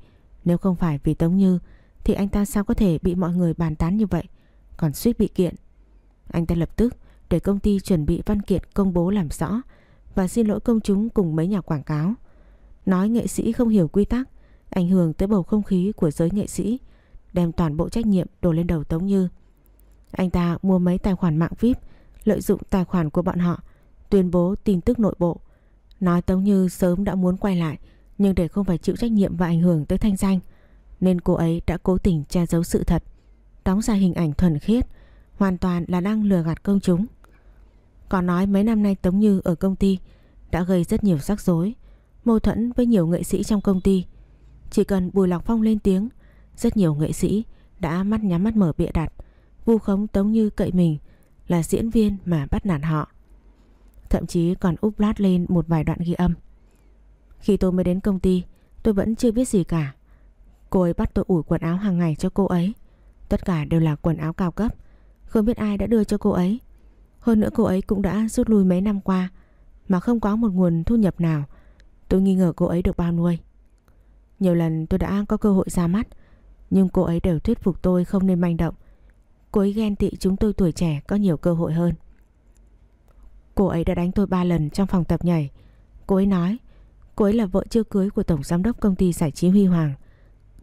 [SPEAKER 1] Nếu không phải vì Tống Như, Thì anh ta sao có thể bị mọi người bàn tán như vậy? Còn suýt bị kiện. Anh ta lập tức để công ty chuẩn bị văn kiện công bố làm rõ Và xin lỗi công chúng cùng mấy nhà quảng cáo. Nói nghệ sĩ không hiểu quy tắc, Ảnh hưởng tới bầu không khí của giới nghệ sĩ, Đem toàn bộ trách nhiệm đổ lên đầu Tống Như. Anh ta mua mấy tài khoản mạng VIP Lợi dụng tài khoản của bọn họ, Tuyên bố tin tức nội bộ. Nói Tống Như sớm đã muốn quay lại, Nhưng để không phải chịu trách nhiệm và ảnh hưởng tới thanh danh, Nên cô ấy đã cố tình che giấu sự thật, Đóng ra hình ảnh thuần khiết, Hoàn toàn là đang lừa gạt công chúng. Còn nói mấy năm nay Tống Như ở công ty Đã gây rất nhiều rắc rối, Mâu thuẫn với nhiều nghệ sĩ trong công ty. Chỉ cần Bùi Lọc Phong lên tiếng, Rất nhiều nghệ sĩ đã mắt nhắm mắt mở bịa đặt Vu khống Tống Như cậy mình, Là diễn viên mà bắt nạt họ. Thậm chí còn úp lát lên một vài đoạn ghi âm. Khi tôi mới đến công ty, Tôi vẫn chưa biết gì cả. Cô ấy bắt tôi ủi quần áo hàng ngày cho cô ấy. Tất cả đều là quần áo cao cấp. Không biết ai đã đưa cho cô ấy. Hơn nữa cô ấy cũng đã rút lui mấy năm qua, Mà không có một nguồn thu nhập nào. Tôi nghi ngờ cô ấy được bao nuôi. Nhiều lần tôi đã có cơ hội ra mắt, Nhưng cô ấy đều thuyết phục tôi không nên manh động. Cô ấy ghen tị chúng tôi tuổi trẻ có nhiều cơ hội hơn. Cô ấy đã đánh tôi ba lần trong phòng tập nhảy. Cô ấy nói, Cô ấy là vợ chưa cưới của Tổng Giám đốc công ty giải trí Huy Hoàng.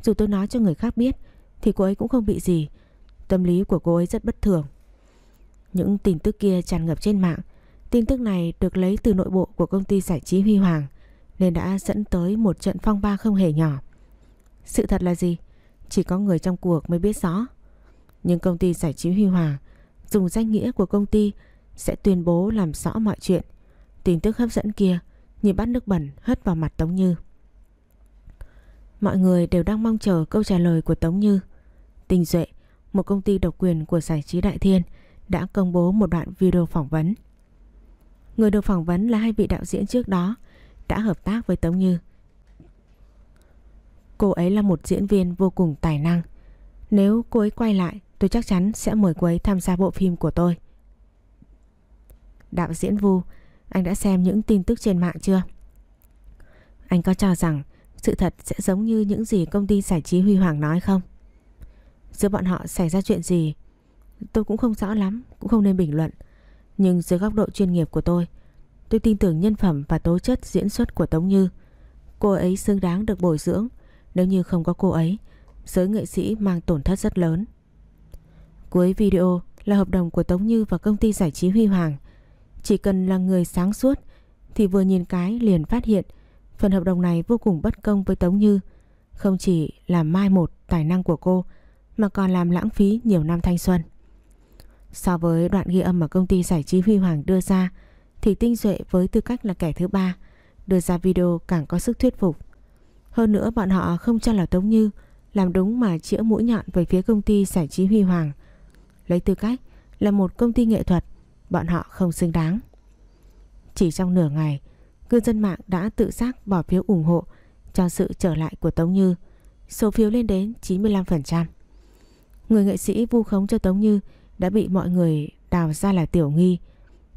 [SPEAKER 1] Dù tôi nói cho người khác biết, Thì cô ấy cũng không bị gì. Tâm lý của cô ấy rất bất thường. Những tin tức kia tràn ngập trên mạng. Tin tức này được lấy từ nội bộ của công ty giải trí Huy Hoàng, Nên đã dẫn tới một trận phong ba không hề nhỏ. Sự thật là gì? Chỉ có người trong cuộc mới biết rõ. Nhưng công ty giải trí Huy hòa Dùng danh nghĩa của công ty sẽ tuyên bố làm rõ mọi chuyện. Tin tức hấp dẫn kia như bắt nước bẩn hất vào mặt Tống Như. Mọi người đều đang mong chờ câu trả lời của Tống Như. Tình Duệ, một công ty độc quyền của giải trí Đại Thiên đã công bố một đoạn video phỏng vấn. Người được phỏng vấn là hai vị đạo diễn trước đó đã hợp tác với Tống Như. Cô ấy là một diễn viên vô cùng tài năng. Nếu cô ấy quay lại, tôi chắc chắn sẽ mời cô ấy tham gia bộ phim của tôi. Đạo diễn Vu, anh đã xem những tin tức trên mạng chưa? Anh có cho rằng sự thật sẽ giống như những gì công ty giải trí Huy Hoàng nói không? Giữa bọn họ xảy ra chuyện gì Tôi cũng không rõ lắm Cũng không nên bình luận Nhưng dưới góc độ chuyên nghiệp của tôi Tôi tin tưởng nhân phẩm và tố chất diễn xuất của Tống Như Cô ấy xứng đáng được bồi dưỡng Nếu như không có cô ấy Giới nghệ sĩ mang tổn thất rất lớn Cuối video là hợp đồng của Tống Như và công ty giải trí Huy Hoàng chỉ cần là người sáng suốt thì vừa nhìn cái liền phát hiện phần hợp đồng này vô cùng bất công với Tống Như. Không chỉ làm mai một tài năng của cô, mà còn làm lãng phí nhiều năm thanh xuân. So với đoạn ghi âm mà công ty giải trí Huy Hoàng đưa ra, thì Tinh Duệ với tư cách là kẻ thứ ba, đưa ra video càng có sức thuyết phục. Hơn nữa, bọn họ không cho là Tống Như làm đúng mà chĩa mũi nhọn về phía công ty giải trí Huy Hoàng. Lấy tư cách là một công ty nghệ thuật bọn họ không xứng đáng. Chỉ trong nửa ngày, cư dân mạng đã tự giác bỏ phiếu ủng hộ cho sự trở lại của Tống Như. Số phiếu lên đến 95%. Người nghệ sĩ vu khống cho Tống Như đã bị mọi người đào ra là tiểu nghi.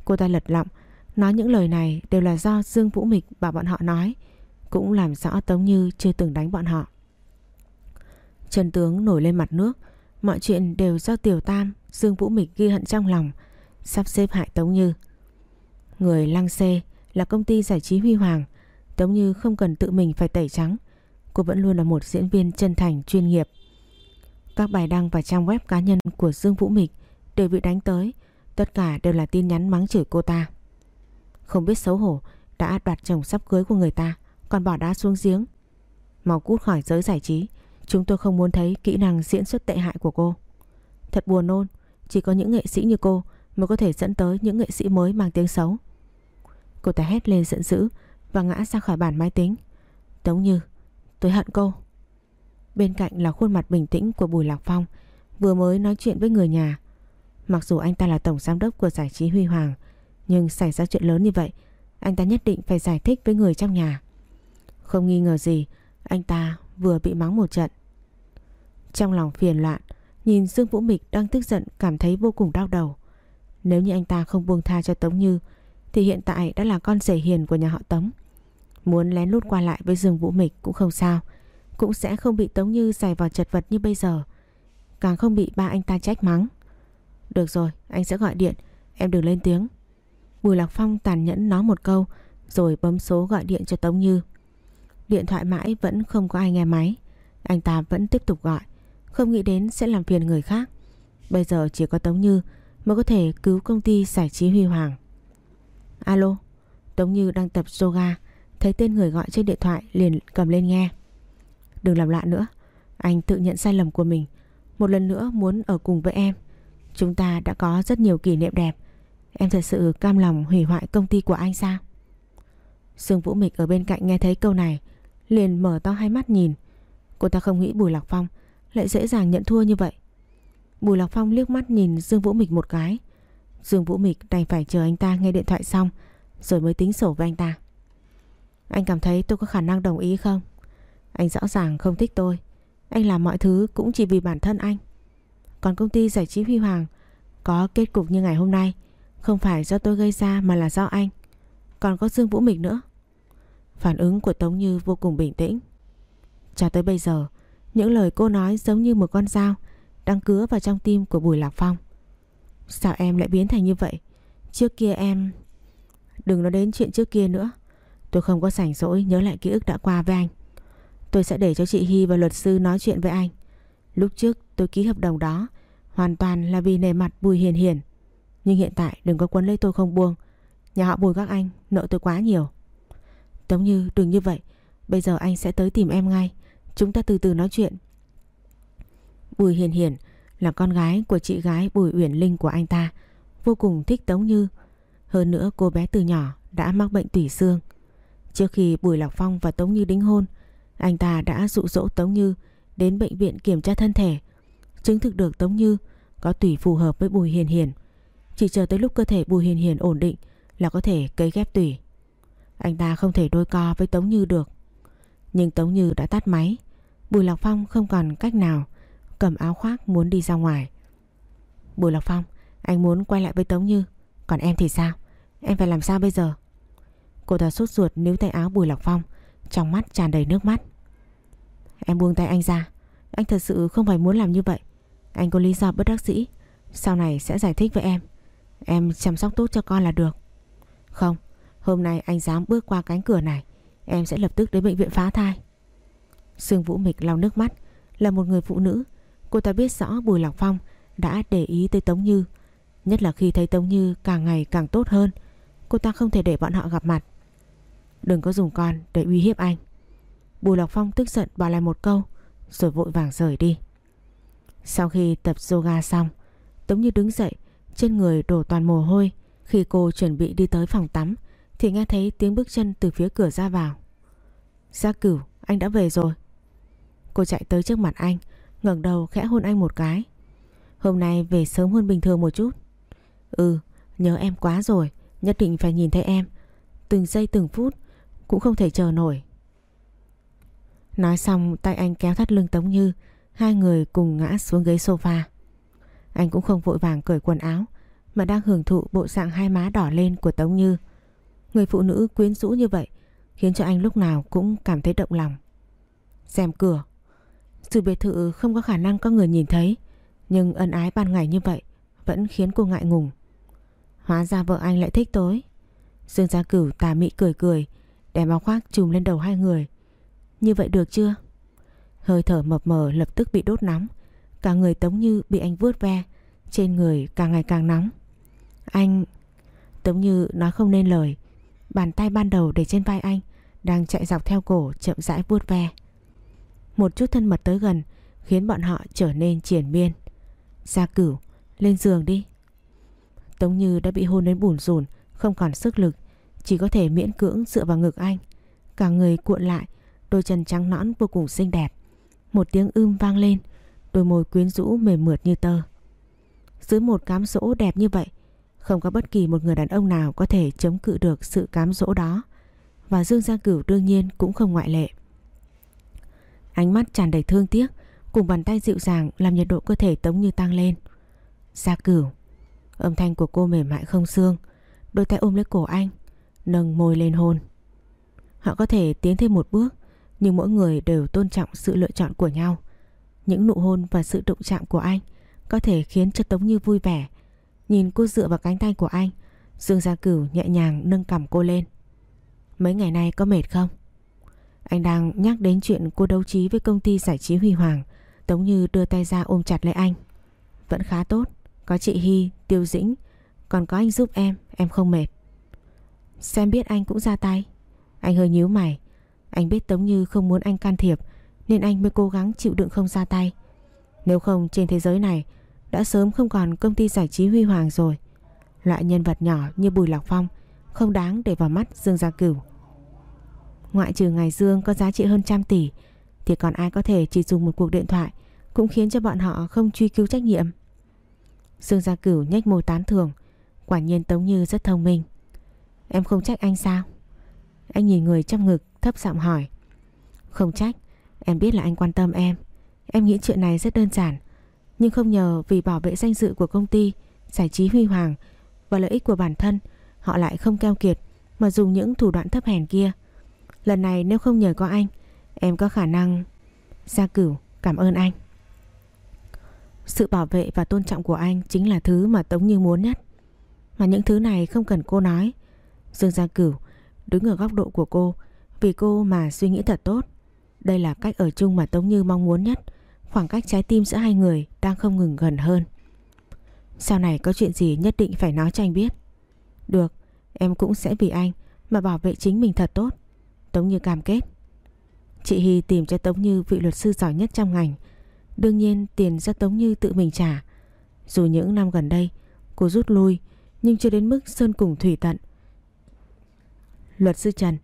[SPEAKER 1] Cô ta lật lọng, nói những lời này đều là do Dương Vũ Mịch bảo bọn họ nói, cũng làm rõ Tống Như chưa từng đánh bọn họ. Trần tướng nổi lên mặt nước, mọi chuyện đều do Tiểu Tam, Dương Vũ Mịch ghi hận trong lòng, sắp xếp hại Tống Như. Người lăng xê là công ty giải trí Huy Hoàng, Tống Như không cần tự mình phải tẩy trắng. Cô vẫn luôn là một diễn viên chân thành chuyên nghiệp. Các bài đăng và trang web cá nhân của Dương Vũ Mịch đều bị đánh tới. Tất cả đều là tin nhắn mắng chửi cô ta. Không biết xấu hổ Đã đoạt chồng sắp cưới của người ta Còn bỏ đá xuống giếng. Mau cút khỏi giới giải trí. Chúng tôi không muốn thấy kỹ năng diễn xuất tệ hại của cô. Thật buồn nôn, Chỉ có những nghệ sĩ như cô Mới có thể dẫn tới những nghệ sĩ mới mang tiếng xấu. Cô ta hét lên giận dữ Và ngã ra khỏi bàn máy tính. Tống như, tôi hận cô. Bên cạnh là khuôn mặt bình tĩnh của Bùi Lạc Phong, Vừa mới nói chuyện với người nhà. Mặc dù anh ta là tổng giám đốc của giải trí Huy Hoàng, Nhưng xảy ra chuyện lớn như vậy, Anh ta nhất định phải giải thích với người trong nhà. Không nghi ngờ gì, Anh ta vừa bị mắng một trận. Trong lòng phiền loạn, Nhìn Dương Vũ Mịch đang tức giận, Cảm thấy vô cùng đau đầu. Nếu như anh ta không buông tha cho Tống Như, Thì hiện tại đã là con rể hiền của nhà họ Tống. Muốn lén lút qua lại với Dương Vũ Mịch cũng không sao, Cũng sẽ không bị Tống Như giày vào chật vật như bây giờ. Càng không bị ba anh ta trách mắng. Được rồi, anh sẽ gọi điện, Em đừng lên tiếng. Bùi Lạc Phong tàn nhẫn nói một câu, Rồi bấm số gọi điện cho Tống Như. Điện thoại mãi vẫn không có ai nghe máy. Anh ta vẫn tiếp tục gọi, Không nghĩ đến sẽ làm phiền người khác. Bây giờ chỉ có Tống Như Mới có thể cứu công ty giải trí Huy Hoàng. Alo, Tống Như đang tập yoga, Thấy tên người gọi trên điện thoại liền cầm lên nghe. Đừng làm lạ nữa, Anh tự nhận sai lầm của mình. Một lần nữa muốn ở cùng với em. Chúng ta đã có rất nhiều kỷ niệm đẹp. Em thật sự cam lòng hủy hoại công ty của anh sao? Sương Vũ Mịch ở bên cạnh nghe thấy câu này Liền mở to hai mắt nhìn. Cô ta không nghĩ Bùi Lạc Phong Lại dễ dàng nhận thua như vậy. Bùi Lạc Phong liếc mắt nhìn Dương Vũ Mịch một cái. Dương Vũ Mịch đành phải chờ anh ta nghe điện thoại xong, Rồi mới tính sổ với anh ta. Anh cảm thấy tôi có khả năng đồng ý không? Anh rõ ràng không thích tôi. Anh làm mọi thứ cũng chỉ vì bản thân anh. Còn công ty giải trí Huy Hoàng Có kết cục như ngày hôm nay, Không phải do tôi gây ra mà là do anh. Còn có Dương Vũ Mịch nữa. Phản ứng của Tống Như vô cùng bình tĩnh. Cho tới bây giờ, Những lời cô nói giống như một con dao Đang cứa vào trong tim của Bùi Lạc Phong. Sao em lại biến thành như vậy? Trước kia em Đừng nói đến chuyện trước kia nữa. Tôi không có sảnh rỗi nhớ lại ký ức đã qua với anh. Tôi sẽ để cho chị Hy và luật sư nói chuyện với anh. Lúc trước tôi ký hợp đồng đó Hoàn toàn là vì nề mặt Bùi Hiền Hiền. Nhưng hiện tại đừng có quấn lấy tôi không buông. Nhà họ Bùi các anh nợ tôi quá nhiều. Tống Như, đừng như vậy. Bây giờ anh sẽ tới tìm em ngay. Chúng ta từ từ nói chuyện. Bùi Hiền Hiền là con gái của chị gái Bùi Uyển Linh của anh ta. Vô cùng thích Tống Như. Hơn nữa, cô bé từ nhỏ đã mắc bệnh tủy xương. Trước khi Bùi Lạc Phong và Tống Như đính hôn, Anh ta đã dụ dỗ Tống Như đến bệnh viện kiểm tra thân thể. Chứng thực được Tống Như có tủy phù hợp với Bùi Hiền Hiền. Chỉ chờ tới lúc cơ thể Bùi Hiền Hiền ổn định là có thể cấy ghép tủy anh ta không thể đôi co với Tống Như được. Nhưng Tống Như đã tắt máy. Bùi Lạc Phong không còn cách nào Cầm áo khoác muốn đi ra ngoài. Bùi Lạc Phong, Anh muốn quay lại với Tống Như. Còn em thì sao? Em phải làm sao bây giờ? Cô ta sốt ruột níu tay áo Bùi Lạc Phong, Trong mắt tràn đầy nước mắt. Em buông tay anh ra. Anh thật sự không phải muốn làm như vậy. Anh có lý do bất đắc dĩ, Sau này sẽ giải thích với em. Em chăm sóc tốt cho con là được. Không Hôm nay anh dám bước qua cánh cửa này, Em sẽ lập tức đến bệnh viện phá thai. Sương Vũ Mịch lau nước mắt, Là một người phụ nữ. Cô ta biết rõ Bùi Lạc Phong đã để ý tới Tống Như, Nhất là khi thấy Tống Như càng ngày càng tốt hơn, Cô ta không thể để bọn họ gặp mặt. Đừng có dùng con để uy hiếp anh. Bùi Lạc Phong tức giận bỏ lại một câu, Rồi vội vàng rời đi. Sau khi tập yoga xong, Tống Như đứng dậy, Trên người đổ toàn mồ hôi Khi cô chuẩn bị đi tới phòng tắm thì nghe thấy tiếng bước chân từ phía cửa ra vào. Gia cửu, anh đã về rồi. Cô chạy tới trước mặt anh, ngẩng đầu khẽ hôn anh một cái. Hôm nay về sớm hơn bình thường một chút. Ừ nhớ em quá rồi, Nhất định phải nhìn thấy em. Từng giây từng phút, Cũng không thể chờ nổi. Nói xong, tay anh kéo thắt lưng Tống Như, Hai người cùng ngã xuống ghế sofa. Anh cũng không vội vàng cởi quần áo, Mà đang hưởng thụ bộ dạng hai má đỏ lên của Tống Như. Người phụ nữ quyến rũ như vậy khiến cho anh lúc nào cũng cảm thấy động lòng. Xem cửa. Sự biệt thự không có khả năng có người nhìn thấy, nhưng ân ái ban ngày như vậy vẫn khiến cô ngại ngùng. Hóa ra vợ anh lại thích tối. Dương Gia Cửu tà mị cười cười, Đem áo khoác trùm lên đầu hai người Như vậy được chưa Hơi thở mập mờ lập tức bị đốt nóng Cả người Tống Như bị anh vuốt ve, Trên người càng ngày càng nóng Anh, Tống Như nói không nên lời Bàn tay ban đầu để trên vai anh, Đang chạy dọc theo cổ chậm rãi vuốt ve. Một chút thân mật tới gần, Khiến bọn họ trở nên triển miên. Gia cửu, Lên giường đi. Tống Như đã bị hôn đến bùn rùn Không còn sức lực, Chỉ có thể miễn cưỡng dựa vào ngực anh. Cả người cuộn lại, Đôi chân trắng nõn vô cùng xinh đẹp. Một tiếng ưm vang lên, Đôi môi quyến rũ mềm mượt như tơ. Dưới một cám dỗ đẹp như vậy không có bất kỳ một người đàn ông nào Có thể chống cự được sự cám dỗ đó. Và Dương Gia Cửu đương nhiên cũng không ngoại lệ. Ánh mắt tràn đầy thương tiếc, Cùng bàn tay dịu dàng Làm nhiệt độ cơ thể Tống Như tăng lên. Gia Cửu, Âm thanh của cô mềm mại không xương, Đôi tay ôm lấy cổ anh, Nâng môi lên hôn. Họ có thể tiến thêm một bước, Nhưng mỗi người đều tôn trọng sự lựa chọn của nhau. Những nụ hôn và sự đụng chạm của anh Có thể khiến cho Tống Như vui vẻ Nhìn cô dựa vào cánh tay của anh Dương Gia Cửu nhẹ nhàng nâng cầm cô lên. Mấy ngày nay có mệt không? Anh đang nhắc đến chuyện cô đấu trí với công ty giải trí Huy Hoàng Tống Như đưa tay ra ôm chặt lấy anh. Vẫn khá tốt Có chị Hy, Tiêu Dĩnh Còn có anh giúp em, em không mệt. Xem biết anh cũng ra tay. Anh hơi nhíu mày. Anh biết Tống Như không muốn anh can thiệp Nên anh mới cố gắng chịu đựng không ra tay. Nếu không trên thế giới này đã sớm không còn công ty giải trí huy hoàng rồi. Loại nhân vật nhỏ như Bùi Lạc Phong Không đáng để vào mắt Dương Gia Cửu. Ngoại trừ ngày Dương có giá trị hơn trăm tỷ, Thì còn ai có thể chỉ dùng một cuộc điện thoại Cũng khiến cho bọn họ không truy cứu trách nhiệm? Dương Gia Cửu nhếch môi tán thưởng, Quả nhiên Tống Như rất thông minh. Em không trách anh sao? Anh nhìn người trong ngực, thấp giọng hỏi. Không trách, Em biết là anh quan tâm em. Em nghĩ chuyện này rất đơn giản nhưng không nhờ vì bảo vệ danh dự của công ty, Giải trí huy hoàng Và lợi ích của bản thân, Họ lại không keo kiệt Mà dùng những thủ đoạn thấp hèn kia. Lần này nếu không nhờ có anh, Em có khả năng Gia cửu. Cảm ơn anh. Sự bảo vệ và tôn trọng của anh Chính là thứ mà Tống Như muốn nhất. Mà những thứ này không cần cô nói. Dương Gia Cửu, đứng ở góc độ của cô, Vì cô mà suy nghĩ thật tốt. Đây là cách ở chung mà Tống Như mong muốn nhất. Khoảng cách trái tim giữa hai người Đang không ngừng gần hơn. Sau này có chuyện gì nhất định phải nói cho anh biết. Được, Em cũng sẽ vì anh Mà bảo vệ chính mình thật tốt. Tống Như cam kết. Chị Hy tìm cho Tống Như vị luật sư giỏi nhất trong ngành. Đương nhiên tiền do Tống Như tự mình trả. Dù những năm gần đây, Cô rút lui, Nhưng chưa đến mức sơn cùng thủy tận. Luật sư Trần,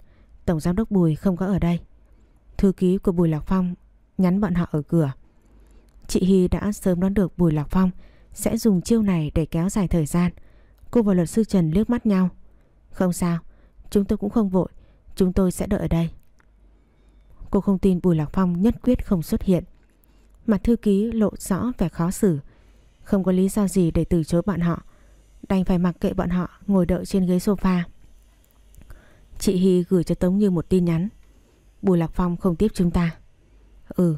[SPEAKER 1] Tổng giám đốc Bùi không có ở đây. Thư ký của Bùi Lạc Phong Nhắn bọn họ ở cửa. Chị Hy đã sớm đoán được Bùi Lạc Phong Sẽ dùng chiêu này để kéo dài thời gian. Cô và luật sư Trần liếc mắt nhau. Không sao, Chúng tôi cũng không vội, Chúng tôi sẽ đợi ở đây. Cô không tin Bùi Lạc Phong nhất quyết không xuất hiện. Mặt thư ký lộ rõ vẻ khó xử. Không có lý do gì để từ chối bọn họ. Đành phải mặc kệ bọn họ Ngồi đợi trên ghế sofa. Chị Hy gửi cho Tống Như một tin nhắn. Bùi Lạc Phong không tiếp chúng ta. Ừ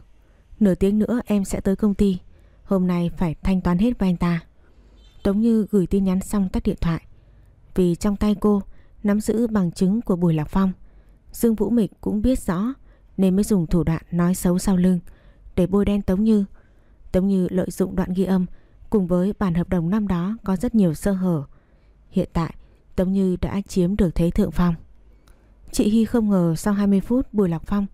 [SPEAKER 1] Nửa tiếng nữa em sẽ tới công ty. Hôm nay phải thanh toán hết với anh ta. Tống Như gửi tin nhắn xong tắt điện thoại. Vì trong tay cô, Nắm giữ bằng chứng của Bùi Lạc Phong, Dương Vũ Mịch cũng biết rõ Nên mới dùng thủ đoạn nói xấu sau lưng Để bôi đen Tống Như. Tống Như lợi dụng đoạn ghi âm Cùng với bản hợp đồng năm đó có rất nhiều sơ hở. Hiện tại, Tống Như đã chiếm được thế thượng phong. Chị Hy không ngờ sau 20 phút Bùi Lạc Phong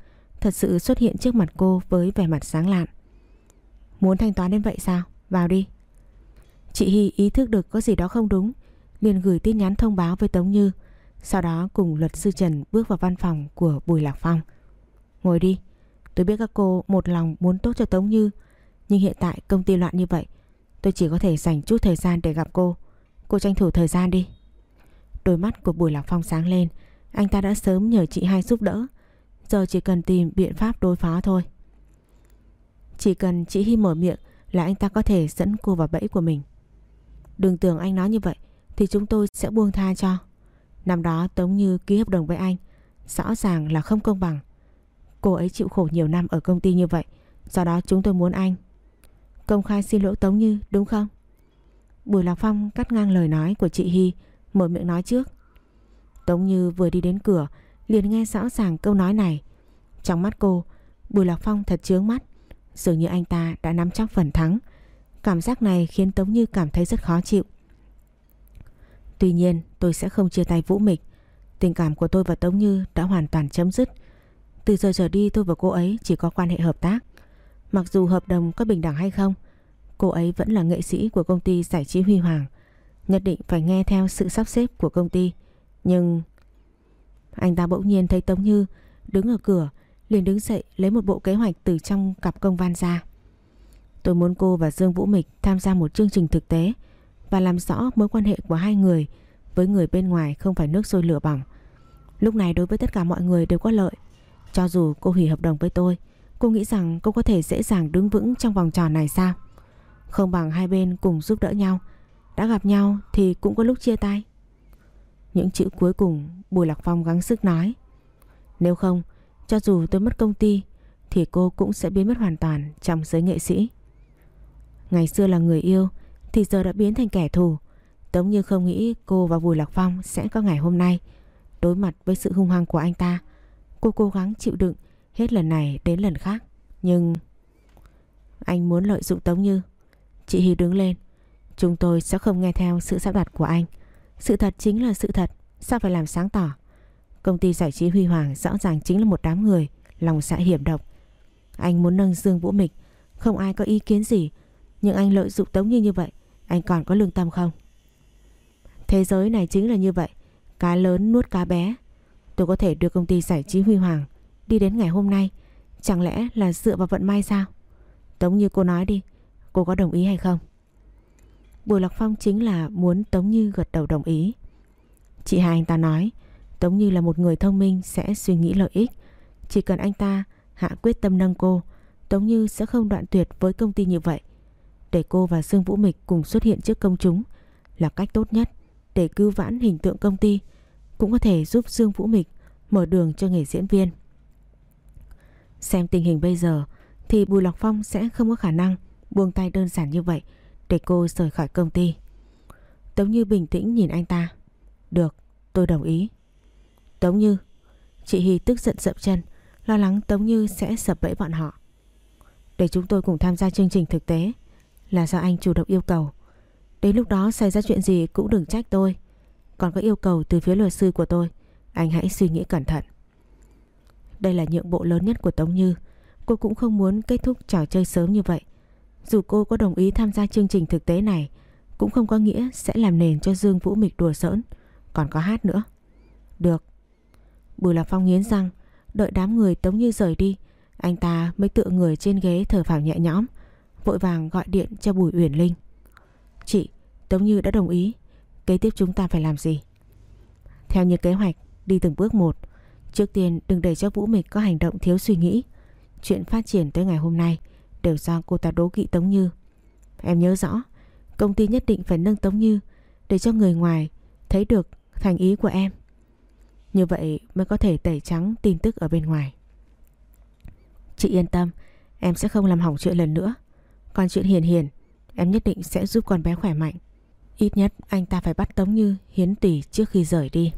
[SPEAKER 1] thật sự xuất hiện trước mặt cô với vẻ mặt sáng lạn. Muốn thanh toán đến vậy sao? Vào đi. Chị Hy ý thức được có gì đó không đúng, liền gửi tin nhắn thông báo với Tống Như. Sau đó cùng luật sư Trần bước vào văn phòng của Bùi Lạc Phong. Ngồi đi, tôi biết các cô một lòng muốn tốt cho Tống Như, nhưng hiện tại công ty loạn như vậy, tôi chỉ có thể dành chút thời gian để gặp cô. Cô tranh thủ thời gian đi. Đôi mắt của Bùi Lạc Phong sáng lên, anh ta đã sớm nhờ chị hai giúp đỡ Giờ chỉ cần tìm biện pháp đối phó thôi. Chỉ cần chị Hy mở miệng Là anh ta có thể dẫn cô vào bẫy của mình. Đừng tưởng anh nói như vậy Thì chúng tôi sẽ buông tha cho. Năm đó Tống Như ký hợp đồng với anh, Rõ ràng là không công bằng. Cô ấy chịu khổ nhiều năm ở công ty như vậy, Do đó chúng tôi muốn anh. Công khai xin lỗi Tống Như, đúng không? Bùi Lạc Phong cắt ngang lời nói của chị Hy Mở miệng nói trước. Tống Như vừa đi đến cửa liền nghe rõ ràng câu nói này. Trong mắt cô, Bùi Lạc Phong thật chướng mắt. Dường như anh ta đã nắm chắc phần thắng. Cảm giác này khiến Tống Như cảm thấy rất khó chịu. Tuy nhiên tôi sẽ không chia tay Vũ Mịch. Tình cảm của tôi và Tống Như đã hoàn toàn chấm dứt. Từ giờ trở đi tôi và cô ấy chỉ có quan hệ hợp tác. Mặc dù hợp đồng có bình đẳng hay không, cô ấy vẫn là nghệ sĩ của công ty giải trí Huy Hoàng. Nhất định phải nghe theo sự sắp xếp của công ty. Nhưng... Anh ta bỗng nhiên thấy Tống Như đứng ở cửa, liền đứng dậy lấy một bộ kế hoạch từ trong cặp công văn ra. Tôi muốn cô và Dương Vũ Mịch tham gia một chương trình thực tế và làm rõ mối quan hệ của hai người với người bên ngoài không phải nước sôi lửa bỏng. Lúc này đối với tất cả mọi người đều có lợi. Cho dù cô hủy hợp đồng với tôi, cô nghĩ rằng cô có thể dễ dàng đứng vững trong vòng tròn này sao? Không bằng hai bên cùng giúp đỡ nhau. Đã gặp nhau thì cũng có lúc chia tay. Những chữ cuối cùng Bùi Lạc Phong gắng sức nói. Nếu không, cho dù tôi mất công ty thì cô cũng sẽ biến mất hoàn toàn trong giới nghệ sĩ. Ngày xưa là người yêu thì giờ đã biến thành kẻ thù. Tống như không nghĩ cô và Bùi Lạc Phong sẽ có ngày hôm nay. Đối mặt với sự hung hăng của anh ta, cô cố gắng chịu đựng hết lần này đến lần khác. Nhưng... Anh muốn lợi dụng Tống Như. Chị Hy đứng lên. Chúng tôi sẽ không nghe theo sự sắp đặt của anh. Sự thật chính là sự thật. Sao phải làm sáng tỏ? Công ty giải trí Huy Hoàng rõ ràng chính là một đám người lòng dạ hiểm độc. Anh muốn nâng Dương Vũ Mịch, không ai có ý kiến gì. Nhưng anh lợi dụng Tống Như như vậy, anh còn có lương tâm không? Thế giới này chính là như vậy, cá lớn nuốt cá bé. Tôi có thể đưa công ty giải trí Huy Hoàng đi đến ngày hôm nay, chẳng lẽ là dựa vào vận may sao? Tống Như cô nói đi, cô có đồng ý hay không? Bùi Lạc Phong chính là muốn Tống Như gật đầu đồng ý. Chị hai anh ta nói, Tống Như là một người thông minh sẽ suy nghĩ lợi ích. Chỉ cần anh ta hạ quyết tâm nâng cô, Tống Như sẽ không đoạn tuyệt với công ty như vậy. Để cô và Dương Vũ Mịch cùng xuất hiện trước công chúng là cách tốt nhất để cứu vãn hình tượng công ty, cũng có thể giúp Dương Vũ Mịch mở đường cho nghề diễn viên. Xem tình hình bây giờ thì Bùi Lọc Phong sẽ không có khả năng buông tay đơn giản như vậy để cô rời khỏi công ty. Tống Như bình tĩnh nhìn anh ta. Được, tôi đồng ý. Tống Như Chị Hy tức giận dậm chân Lo lắng Tống Như sẽ sập bẫy bọn họ Để chúng tôi cùng tham gia chương trình thực tế Là do anh chủ động yêu cầu Đến lúc đó xảy ra chuyện gì cũng đừng trách tôi Còn có yêu cầu từ phía luật sư của tôi Anh hãy suy nghĩ cẩn thận Đây là nhượng bộ lớn nhất của Tống Như Cô cũng không muốn kết thúc trò chơi sớm như vậy dù cô có đồng ý tham gia chương trình thực tế này, Cũng không có nghĩa sẽ làm nền cho Dương Vũ Mịch đùa giỡn. Còn có hát nữa. Được. Bùi Lạc Phong nghiến răng, Đợi đám người Tống Như rời đi, Anh ta mới tựa người trên ghế thở phào nhẹ nhõm, Vội vàng gọi điện cho Bùi Uyển Linh. Chị, Tống Như đã đồng ý. Kế tiếp chúng ta phải làm gì? Theo như kế hoạch, đi từng bước một. Trước tiên đừng để cho Vũ Mịch có hành động thiếu suy nghĩ. Chuyện phát triển tới ngày hôm nay Đều do cô ta đố kỵ Tống Như. Em nhớ rõ, Công ty nhất định phải nâng Tống Như Để cho người ngoài thấy được thành ý của em. Như vậy mới có thể tẩy trắng tin tức ở bên ngoài. Chị yên tâm, Em sẽ không làm hỏng chuyện lần nữa. Còn chuyện hiền hiền, Em nhất định sẽ giúp con bé khỏe mạnh. Ít nhất anh ta phải bắt Tống Như hiến tỷ trước khi rời đi.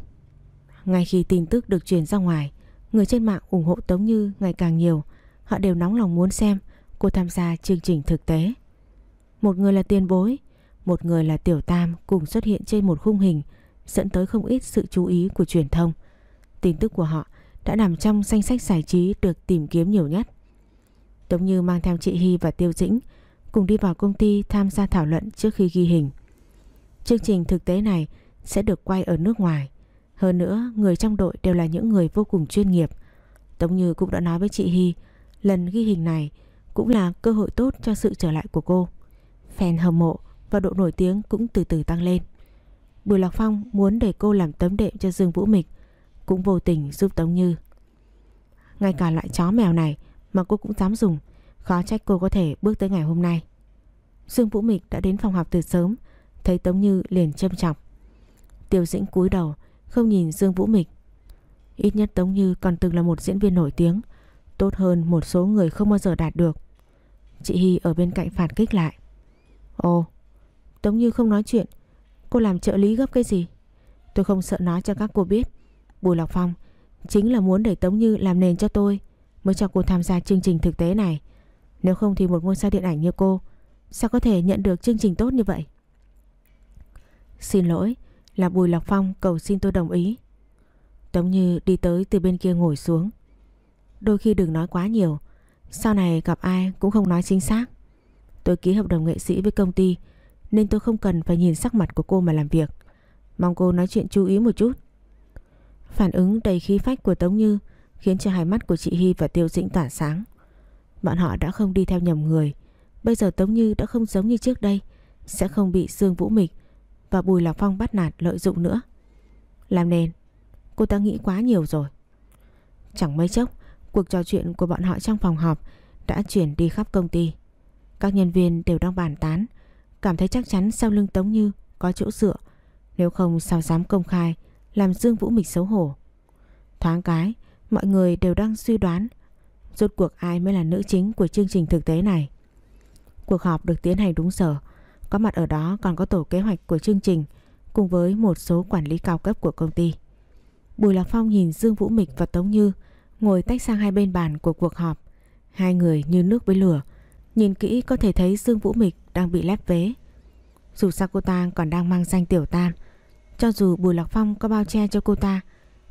[SPEAKER 1] Ngay khi tin tức được truyền ra ngoài, Người trên mạng ủng hộ Tống Như ngày càng nhiều, Họ đều nóng lòng muốn xem cô tham gia chương trình thực tế Một người là tiền bối Một người là tiểu tam cùng xuất hiện trên một khung hình Dẫn tới không ít sự chú ý của truyền thông Tin tức của họ đã nằm trong danh sách giải trí được tìm kiếm nhiều nhất. Tống Như mang theo chị Hy và Tiêu Dĩnh cùng đi vào công ty tham gia thảo luận trước khi ghi hình. Chương trình thực tế này sẽ được quay ở nước ngoài. Hơn nữa, người trong đội đều là những người vô cùng chuyên nghiệp. Tống Như cũng đã nói với chị Hy, lần ghi hình này cũng là cơ hội tốt cho sự trở lại của cô. Fan hâm mộ và độ nổi tiếng cũng từ từ tăng lên. Bùi Lạc Phong muốn để cô làm tấm đệm cho Dương Vũ Mịch cũng vô tình giúp Tống Như. Ngay cả loại chó mèo này mà cô cũng dám dùng, khó trách cô có thể bước tới ngày hôm nay. Dương Vũ Mịch đã đến phòng học từ sớm, thấy Tống Như liền châm chọc. Tiêu Dĩnh cúi đầu, không nhìn Dương Vũ Mịch. Ít nhất Tống Như còn từng là một diễn viên nổi tiếng, tốt hơn một số người không bao giờ đạt được. Chị Hy ở bên cạnh phản kích lại. Ồ, Tống Như không nói chuyện, cô làm trợ lý gấp cái gì? Tôi không sợ nói cho các cô biết Bùi Lọc Phong Chính là muốn để Tống Như làm nền cho tôi mới cho cô tham gia chương trình thực tế này. Nếu không thì một ngôi sao điện ảnh như cô sao có thể nhận được chương trình tốt như vậy? Xin lỗi, là Bùi Lọc Phong cầu xin tôi đồng ý. Tống Như đi tới từ bên kia ngồi xuống. Đôi khi đừng nói quá nhiều, sau này gặp ai cũng không nói chính xác. Tôi ký hợp đồng nghệ sĩ với công ty nên tôi không cần phải nhìn sắc mặt của cô mà làm việc. Mong cô nói chuyện chú ý một chút. Phản ứng đầy khí phách của Tống Như khiến cho hai mắt của chị Hy và Tiêu Dĩnh tỏa sáng. Bọn họ đã không đi theo nhầm người. Bây giờ Tống Như đã không giống như trước đây, sẽ không bị Dương Vũ Mịch và Bùi Lạc Phong bắt nạt lợi dụng nữa. Làm nên, cô ta nghĩ quá nhiều rồi. Chẳng mấy chốc, cuộc trò chuyện của bọn họ trong phòng họp đã chuyển đi khắp công ty. Các nhân viên đều đang bàn tán, cảm thấy chắc chắn sau lưng Tống Như có chỗ dựa, nếu không sao dám công khai làm Dương Vũ Mịch xấu hổ. Thoáng cái, mọi người đều đang suy đoán rốt cuộc ai mới là nữ chính của chương trình thực tế này. Cuộc họp được tiến hành đúng giờ, có mặt ở đó còn có tổ kế hoạch của chương trình cùng với một số quản lý cao cấp của công ty. Bùi Lạc Phong nhìn Dương Vũ Mịch và Tống Như ngồi tách sang hai bên bàn của cuộc họp. Hai người như nước với lửa. Nhìn kỹ có thể thấy Dương Vũ Mịch đang bị lép vế. Dù sao cô ta còn đang mang danh tiểu tam. Cho dù Bùi Lạc Phong có bao che cho cô ta,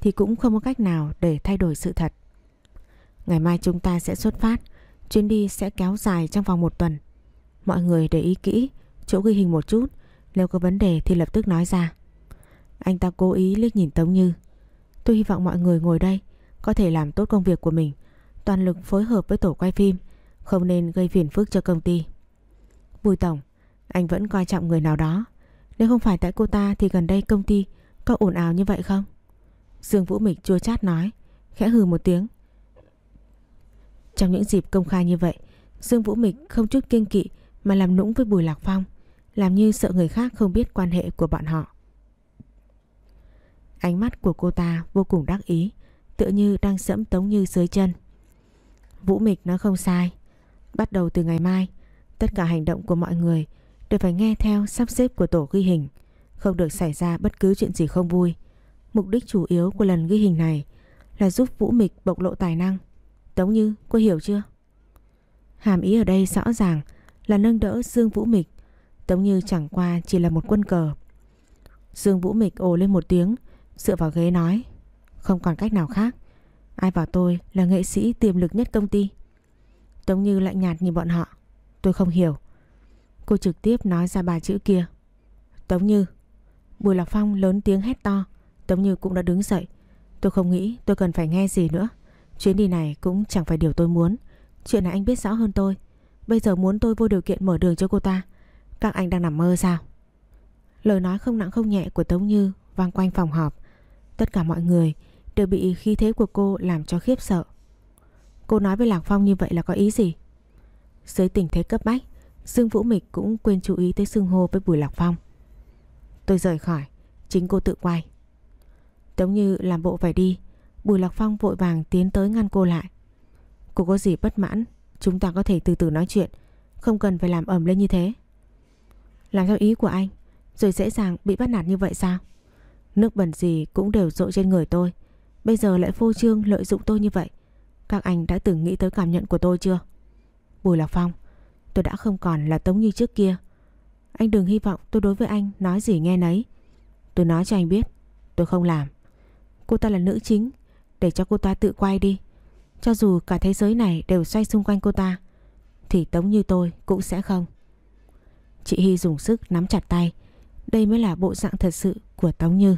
[SPEAKER 1] thì cũng không có cách nào để thay đổi sự thật. Ngày mai chúng ta sẽ xuất phát. Chuyến đi sẽ kéo dài trong vòng một tuần. Mọi người để ý kỹ chỗ ghi hình một chút. Nếu có vấn đề thì lập tức nói ra. Anh ta cố ý liếc nhìn Tống Như. Tôi hy vọng mọi người ngồi đây có thể làm tốt công việc của mình. Toàn lực phối hợp với tổ quay phim. Không nên gây phiền phức cho công ty. Bùi Tổng, anh vẫn coi trọng người nào đó. Nếu không phải tại cô ta thì gần đây công ty có ồn ào như vậy không? Dương Vũ Mịch chua chát nói, khẽ hừ một tiếng. Trong những dịp công khai như vậy, Dương Vũ Mịch không chút kiêng kỵ mà làm nũng với Bùi Lạc Phong, làm như sợ người khác không biết quan hệ của bọn họ. Ánh mắt của cô ta vô cùng đắc ý, tựa như đang sẫm Tống Như dưới chân. Vũ Mịch nói không sai, bắt đầu từ ngày mai, tất cả hành động của mọi người đều phải nghe theo sắp xếp của tổ ghi hình, không được xảy ra bất cứ chuyện gì không vui. Mục đích chủ yếu của lần ghi hình này là giúp Vũ Mịch bộc lộ tài năng. Tống Như, cô hiểu chưa? Hàm ý ở đây rõ ràng là nâng đỡ Dương Vũ Mịch. Tống Như chẳng qua chỉ là một quân cờ. Dương Vũ Mịch ồ lên một tiếng, dựa vào ghế nói. Không còn cách nào khác. Ai bảo tôi là nghệ sĩ tiềm lực nhất công ty. Tống Như lạnh nhạt nhìn bọn họ. Tôi không hiểu. Cô trực tiếp nói ra bà chữ kia. Tống Như. Bùi Lạc Phong lớn tiếng hét to. Tống Như cũng đã đứng dậy. Tôi không nghĩ tôi cần phải nghe gì nữa. Chuyến đi này cũng chẳng phải điều tôi muốn. Chuyện này anh biết rõ hơn tôi. Bây giờ muốn tôi vô điều kiện mở đường cho cô ta. Các anh đang nằm mơ sao? Lời nói không nặng không nhẹ của Tống Như vang quanh phòng họp. Tất cả mọi người đều bị khí thế của cô làm cho khiếp sợ. Cô nói với Lạc Phong như vậy là có ý gì? Dưới tình thế cấp bách, Dương Vũ Mịch cũng quên chú ý tới xưng hô với Bùi Lạc Phong. Tôi rời khỏi, chính cô tự quay. Tống như làm bộ phải đi, Bùi Lạc Phong vội vàng tiến tới ngăn cô lại. Cô có gì bất mãn, chúng ta có thể từ từ nói chuyện, không cần phải làm ẩm lên như thế. Làm theo ý của anh, rồi dễ dàng bị bắt nạt như vậy sao? Nước bẩn gì cũng đều rội trên người tôi, bây giờ lại phô trương lợi dụng tôi như vậy. Các anh đã từng nghĩ tới cảm nhận của tôi chưa? Bùi Lạc Phong, tôi đã không còn là Tống như trước kia. Anh đừng hy vọng tôi đối với anh nói gì nghe nấy. Tôi nói cho anh biết, tôi không làm. Cô ta là nữ chính, để cho cô ta tự quay đi. Cho dù cả thế giới này đều xoay xung quanh cô ta, thì Tống như tôi cũng sẽ không. Chị Hy dùng sức nắm chặt tay. Đây mới là bộ dạng thật sự của Tống Như.